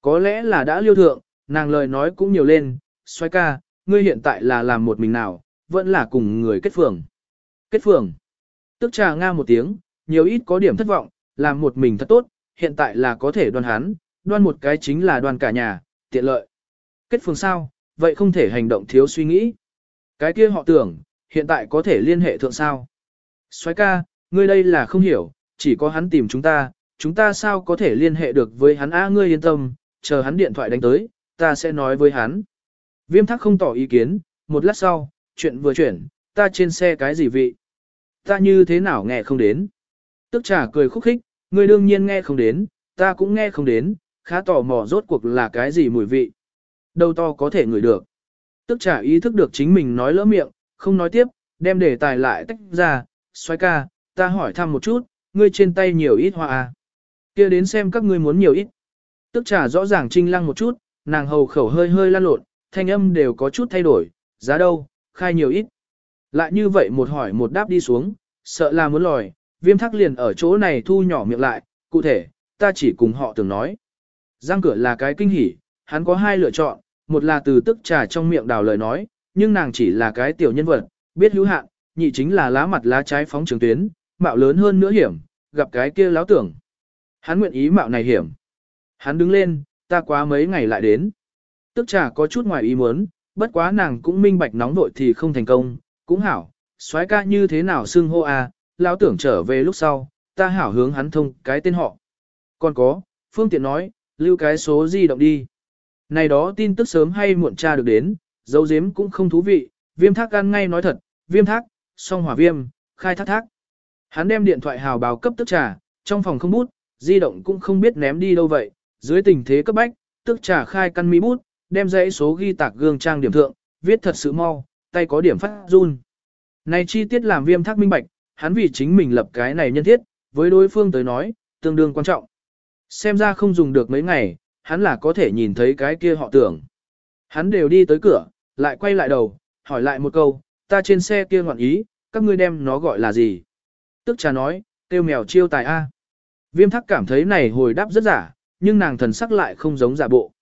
Có lẽ là đã liêu thượng, nàng lời nói cũng nhiều lên, xoay ca, ngươi hiện tại là làm một mình nào, vẫn là cùng người kết phường. Kết phường. Tức trà nga một tiếng, nhiều ít có điểm thất vọng, làm một mình thật tốt, hiện tại là có thể đoan hắn, đoan một cái chính là đoan cả nhà, tiện lợi. Kết phường sao, vậy không thể hành động thiếu suy nghĩ. Cái kia họ tưởng, hiện tại có thể liên hệ thượng sao. Xoái ca, ngươi đây là không hiểu, chỉ có hắn tìm chúng ta, chúng ta sao có thể liên hệ được với hắn a ngươi yên tâm, chờ hắn điện thoại đánh tới, ta sẽ nói với hắn. Viêm thắc không tỏ ý kiến, một lát sau, chuyện vừa chuyển, ta trên xe cái gì vị? Ta như thế nào nghe không đến? Tức trả cười khúc khích, ngươi đương nhiên nghe không đến, ta cũng nghe không đến, khá tò mò rốt cuộc là cái gì mùi vị. Đâu to có thể ngửi được. Tức trả ý thức được chính mình nói lỡ miệng, không nói tiếp, đem đề tài lại tách ra, xoay ca, ta hỏi thăm một chút, ngươi trên tay nhiều ít hoa à? kia đến xem các ngươi muốn nhiều ít. Tức trả rõ ràng trinh lăng một chút, nàng hầu khẩu hơi hơi lan lộn, thanh âm đều có chút thay đổi, giá đâu, khai nhiều ít. Lại như vậy một hỏi một đáp đi xuống, sợ là muốn lòi, viêm thắc liền ở chỗ này thu nhỏ miệng lại, cụ thể, ta chỉ cùng họ từng nói. Giang cửa là cái kinh hỉ, hắn có hai lựa chọn, một là từ tức trà trong miệng đào lời nói, nhưng nàng chỉ là cái tiểu nhân vật, biết hữu hạn, nhị chính là lá mặt lá trái phóng trường tuyến, mạo lớn hơn nữa hiểm, gặp cái kia láo tưởng. Hắn nguyện ý mạo này hiểm. Hắn đứng lên, ta quá mấy ngày lại đến. Tức trà có chút ngoài ý muốn, bất quá nàng cũng minh bạch nóng vội thì không thành công, cũng hảo, soái ca như thế nào xưng hô à, lão tưởng trở về lúc sau, ta hảo hướng hắn thông cái tên họ. Còn có, phương tiện nói, lưu cái số di động đi. Này đó tin tức sớm hay muộn tra được đến, dấu giếm cũng không thú vị, viêm thác ăn ngay nói thật, viêm thác, song hỏa viêm, khai thác thác. Hắn đem điện thoại hào báo cấp tức trà, trong phòng không bút, di động cũng không biết ném đi đâu vậy, dưới tình thế cấp bách, tức trà khai căn mi bút, đem dãy số ghi tạc gương trang điểm thượng, viết thật sự mau, tay có điểm phát run. Này chi tiết làm viêm thác minh bạch, hắn vì chính mình lập cái này nhân thiết, với đối phương tới nói, tương đương quan trọng. Xem ra không dùng được mấy ngày, hắn là có thể nhìn thấy cái kia họ tưởng. Hắn đều đi tới cửa, lại quay lại đầu, hỏi lại một câu, ta trên xe kia ngoạn ý, các ngươi đem nó gọi là gì? Tức trà nói, tiêu mèo chiêu tài A. Viêm thắc cảm thấy này hồi đáp rất giả, nhưng nàng thần sắc lại không giống giả bộ.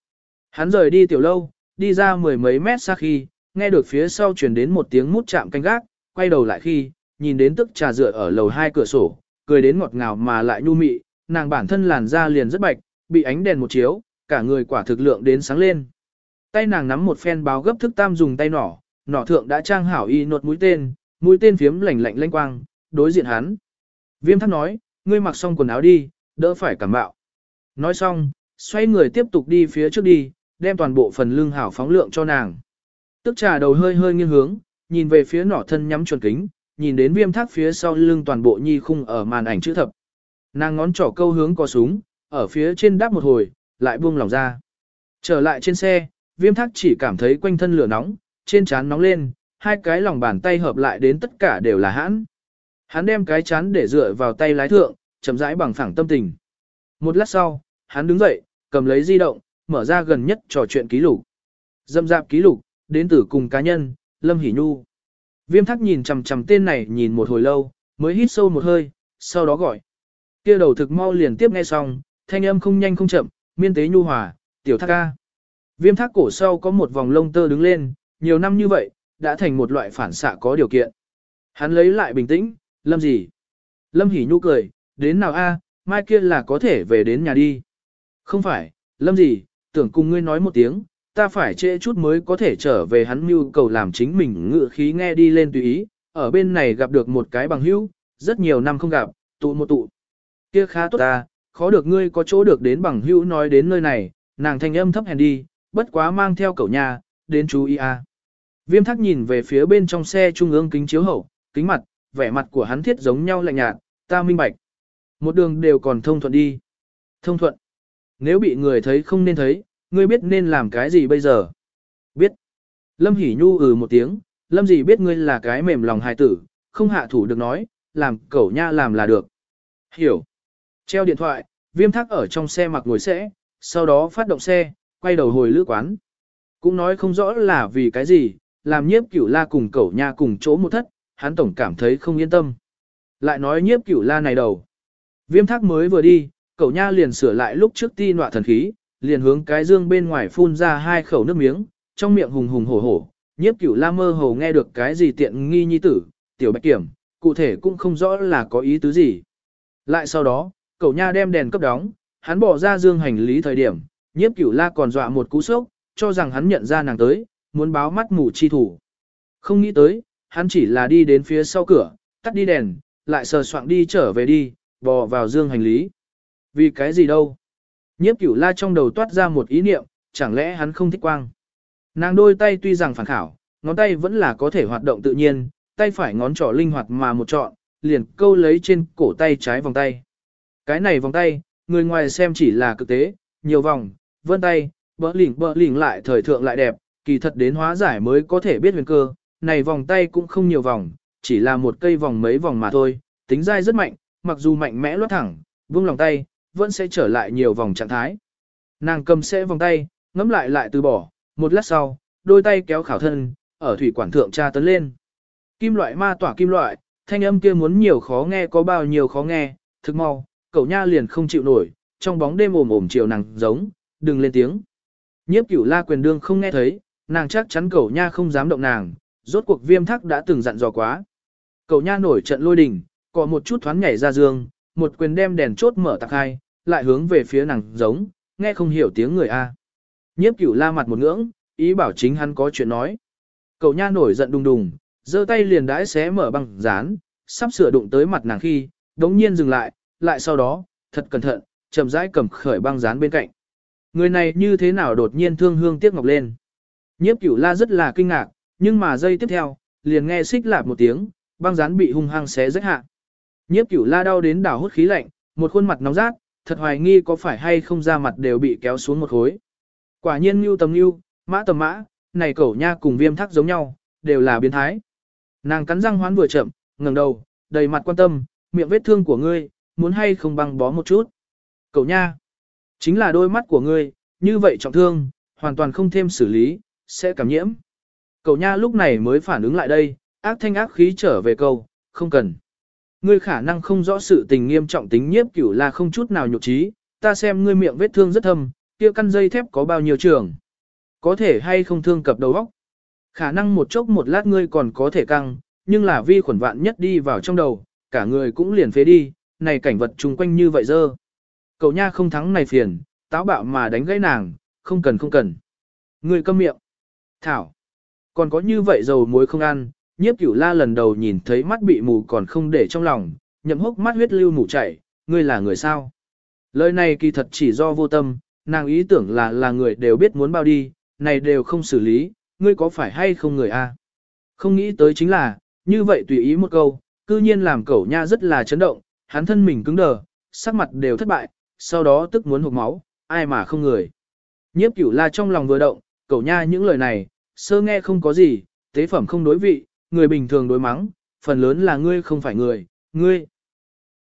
Hắn rời đi tiểu lâu, đi ra mười mấy mét xa khi, nghe được phía sau truyền đến một tiếng mút chạm canh gác, quay đầu lại khi, nhìn đến tức trà dựa ở lầu hai cửa sổ, cười đến ngọt ngào mà lại nhu mị, nàng bản thân làn da liền rất bạch, bị ánh đèn một chiếu, cả người quả thực lượng đến sáng lên. Tay nàng nắm một phen báo gấp thức tam dùng tay nỏ, nỏ thượng đã trang hảo y nột mũi tên, mũi tên phiếm lạnh lạnh lanh quang, đối diện hắn. Viêm thắc nói, ngươi mặc xong quần áo đi, đỡ phải cảm bạo. Nói xong, xoay người tiếp tục đi phía trước đi, đem toàn bộ phần lưng hảo phóng lượng cho nàng. Tức trà đầu hơi hơi nghiêng hướng, nhìn về phía nỏ thân nhắm chuẩn kính, nhìn đến viêm thác phía sau lưng toàn bộ nhi khung ở màn ảnh chữ thập. Nàng ngón trỏ câu hướng có súng, ở phía trên đáp một hồi, lại buông lòng ra. Trở lại trên xe, viêm thác chỉ cảm thấy quanh thân lửa nóng, trên trán nóng lên, hai cái lòng bàn tay hợp lại đến tất cả đều là hãn. Hắn đem cái chán để dựa vào tay lái thượng, chậm rãi bằng phẳng tâm tình. Một lát sau, hắn đứng dậy, cầm lấy di động, mở ra gần nhất trò chuyện ký lục. Dâm dạp ký lục, đến từ cùng cá nhân, Lâm Hỷ Nhu. Viêm thắc nhìn chằm chằm tên này nhìn một hồi lâu, mới hít sâu một hơi, sau đó gọi. kia đầu thực mau liền tiếp nghe xong, thanh âm không nhanh không chậm, miên tế nhu hòa, tiểu thác ca. Viêm thác cổ sau có một vòng lông tơ đứng lên, nhiều năm như vậy, đã thành một loại phản xạ có điều kiện. Hắn lấy lại bình tĩnh, lâm gì? Lâm hỉ nhu cười, đến nào a, mai kia là có thể về đến nhà đi. Không phải, lâm gì, tưởng cùng ngươi nói một tiếng, ta phải trễ chút mới có thể trở về hắn mưu cầu làm chính mình ngự khí nghe đi lên tùy ý, ở bên này gặp được một cái bằng hữu, rất nhiều năm không gặp, tụ một tụ. Kia khá tốt ta, khó được ngươi có chỗ được đến bằng hữu nói đến nơi này, nàng thanh âm thấp hèn đi, bất quá mang theo cậu nhà, đến chú ý a. Viêm thắc nhìn về phía bên trong xe trung ương kính chiếu hậu, kính mặt, vẻ mặt của hắn thiết giống nhau lạnh nhạt, ta minh bạch. Một đường đều còn thông thuận đi. Thông thuận. Nếu bị người thấy không nên thấy, ngươi biết nên làm cái gì bây giờ? Biết. Lâm Hỷ Nhu ừ một tiếng, Lâm gì biết ngươi là cái mềm lòng hài tử, không hạ thủ được nói, làm cẩu nha làm là được. Hiểu. Treo điện thoại, viêm thác ở trong xe mặc ngồi sẽ, sau đó phát động xe, quay đầu hồi lữ quán. Cũng nói không rõ là vì cái gì, làm nhiếp cửu la cùng cẩu nha cùng chỗ một thất, hắn tổng cảm thấy không yên tâm. Lại nói nhiếp cửu la này đầu. Viêm thác mới vừa đi, cẩu nha liền sửa lại lúc trước ti nọa thần khí, liền hướng cái dương bên ngoài phun ra hai khẩu nước miếng, trong miệng hùng hùng hổ hổ. Nhiếp cửu la mơ hồ nghe được cái gì tiện nghi nhi tử, tiểu bạch kiểm, cụ thể cũng không rõ là có ý tứ gì. Lại sau đó, cậu nha đem đèn cấp đóng, hắn bỏ ra dương hành lý thời điểm, nhiếp cửu la còn dọa một cú sốc, cho rằng hắn nhận ra nàng tới, muốn báo mắt mù chi thủ. Không nghĩ tới, hắn chỉ là đi đến phía sau cửa, tắt đi đèn, lại sờ soạng đi trở về đi, bò vào dương hành lý. Vì cái gì đâu? Nhiếp cửu la trong đầu toát ra một ý niệm, chẳng lẽ hắn không thích quang. Nàng đôi tay tuy rằng phản khảo, ngón tay vẫn là có thể hoạt động tự nhiên, tay phải ngón trỏ linh hoạt mà một trọn, liền câu lấy trên cổ tay trái vòng tay. Cái này vòng tay, người ngoài xem chỉ là cực tế, nhiều vòng, vân tay, bỡ lỉnh bỡ lỉnh lại thời thượng lại đẹp, kỳ thật đến hóa giải mới có thể biết huyền cơ, này vòng tay cũng không nhiều vòng, chỉ là một cây vòng mấy vòng mà thôi, tính dai rất mạnh, mặc dù mạnh mẽ loát thẳng, vung lòng tay, vẫn sẽ trở lại nhiều vòng trạng thái. Nàng cầm sẽ vòng tay, ngấm lại lại từ bỏ, một lát sau, đôi tay kéo khảo thân, ở thủy quản thượng tra tấn lên. Kim loại ma tỏa kim loại, thanh âm kia muốn nhiều khó nghe có bao nhiêu khó nghe, thực mau, cậu nha liền không chịu nổi, trong bóng đêm ồm ồm chiều nàng giống, đừng lên tiếng. Nhiếp cửu la quyền đương không nghe thấy, nàng chắc chắn cậu nha không dám động nàng, rốt cuộc viêm thắc đã từng dặn dò quá. Cậu nha nổi trận lôi đình, có một chút thoáng nhảy ra giường, một quyền đem đèn chốt mở tạc hai, lại hướng về phía nàng giống, nghe không hiểu tiếng người A. Nhiếp cửu la mặt một ngưỡng, ý bảo chính hắn có chuyện nói. Cậu nha nổi giận đùng đùng, giơ tay liền đãi xé mở băng dán, sắp sửa đụng tới mặt nàng khi, đống nhiên dừng lại, lại sau đó, thật cẩn thận, chậm rãi cầm khởi băng dán bên cạnh. Người này như thế nào đột nhiên thương hương tiếc ngọc lên. Nhiếp cửu la rất là kinh ngạc, nhưng mà giây tiếp theo, liền nghe xích lạp một tiếng, băng rán bị hung hăng xé rách hạ. Nhiếp cửu la đau đến đảo hút khí lạnh, một khuôn mặt nóng rát, thật hoài nghi có phải hay không ra mặt đều bị kéo xuống một khối. Quả nhiên như tầm như, mã tầm mã, này cẩu nha cùng viêm thắc giống nhau, đều là biến thái. Nàng cắn răng hoán vừa chậm, ngẩng đầu, đầy mặt quan tâm, miệng vết thương của ngươi, muốn hay không băng bó một chút. Cậu nha, chính là đôi mắt của ngươi, như vậy trọng thương, hoàn toàn không thêm xử lý, sẽ cảm nhiễm. Cậu nha lúc này mới phản ứng lại đây, ác thanh ác khí trở về câu, không cần. Ngươi khả năng không rõ sự tình nghiêm trọng tính nhiếp cửu là không chút nào nhục trí, ta xem ngươi miệng vết thương rất thâm, kia căn dây thép có bao nhiêu trường. Có thể hay không thương cập đầu óc. Khả năng một chốc một lát ngươi còn có thể căng, nhưng là vi khuẩn vạn nhất đi vào trong đầu, cả người cũng liền phế đi, này cảnh vật chung quanh như vậy dơ. Cậu nha không thắng này phiền, táo bạo mà đánh gãy nàng, không cần không cần. Ngươi câm miệng. Thảo. Còn có như vậy dầu muối không ăn, nhiếp cửu la lần đầu nhìn thấy mắt bị mù còn không để trong lòng, nhậm hốc mắt huyết lưu mù chảy, ngươi là người sao? Lời này kỳ thật chỉ do vô tâm, nàng ý tưởng là là người đều biết muốn bao đi, này đều không xử lý, ngươi có phải hay không người a? Không nghĩ tới chính là, như vậy tùy ý một câu, cư nhiên làm cẩu nha rất là chấn động, hắn thân mình cứng đờ, sắc mặt đều thất bại, sau đó tức muốn hụt máu, ai mà không người. Nhiếp cửu la trong lòng vừa động, cẩu nha những lời này, sơ nghe không có gì, tế phẩm không đối vị, người bình thường đối mắng, phần lớn là ngươi không phải người, ngươi.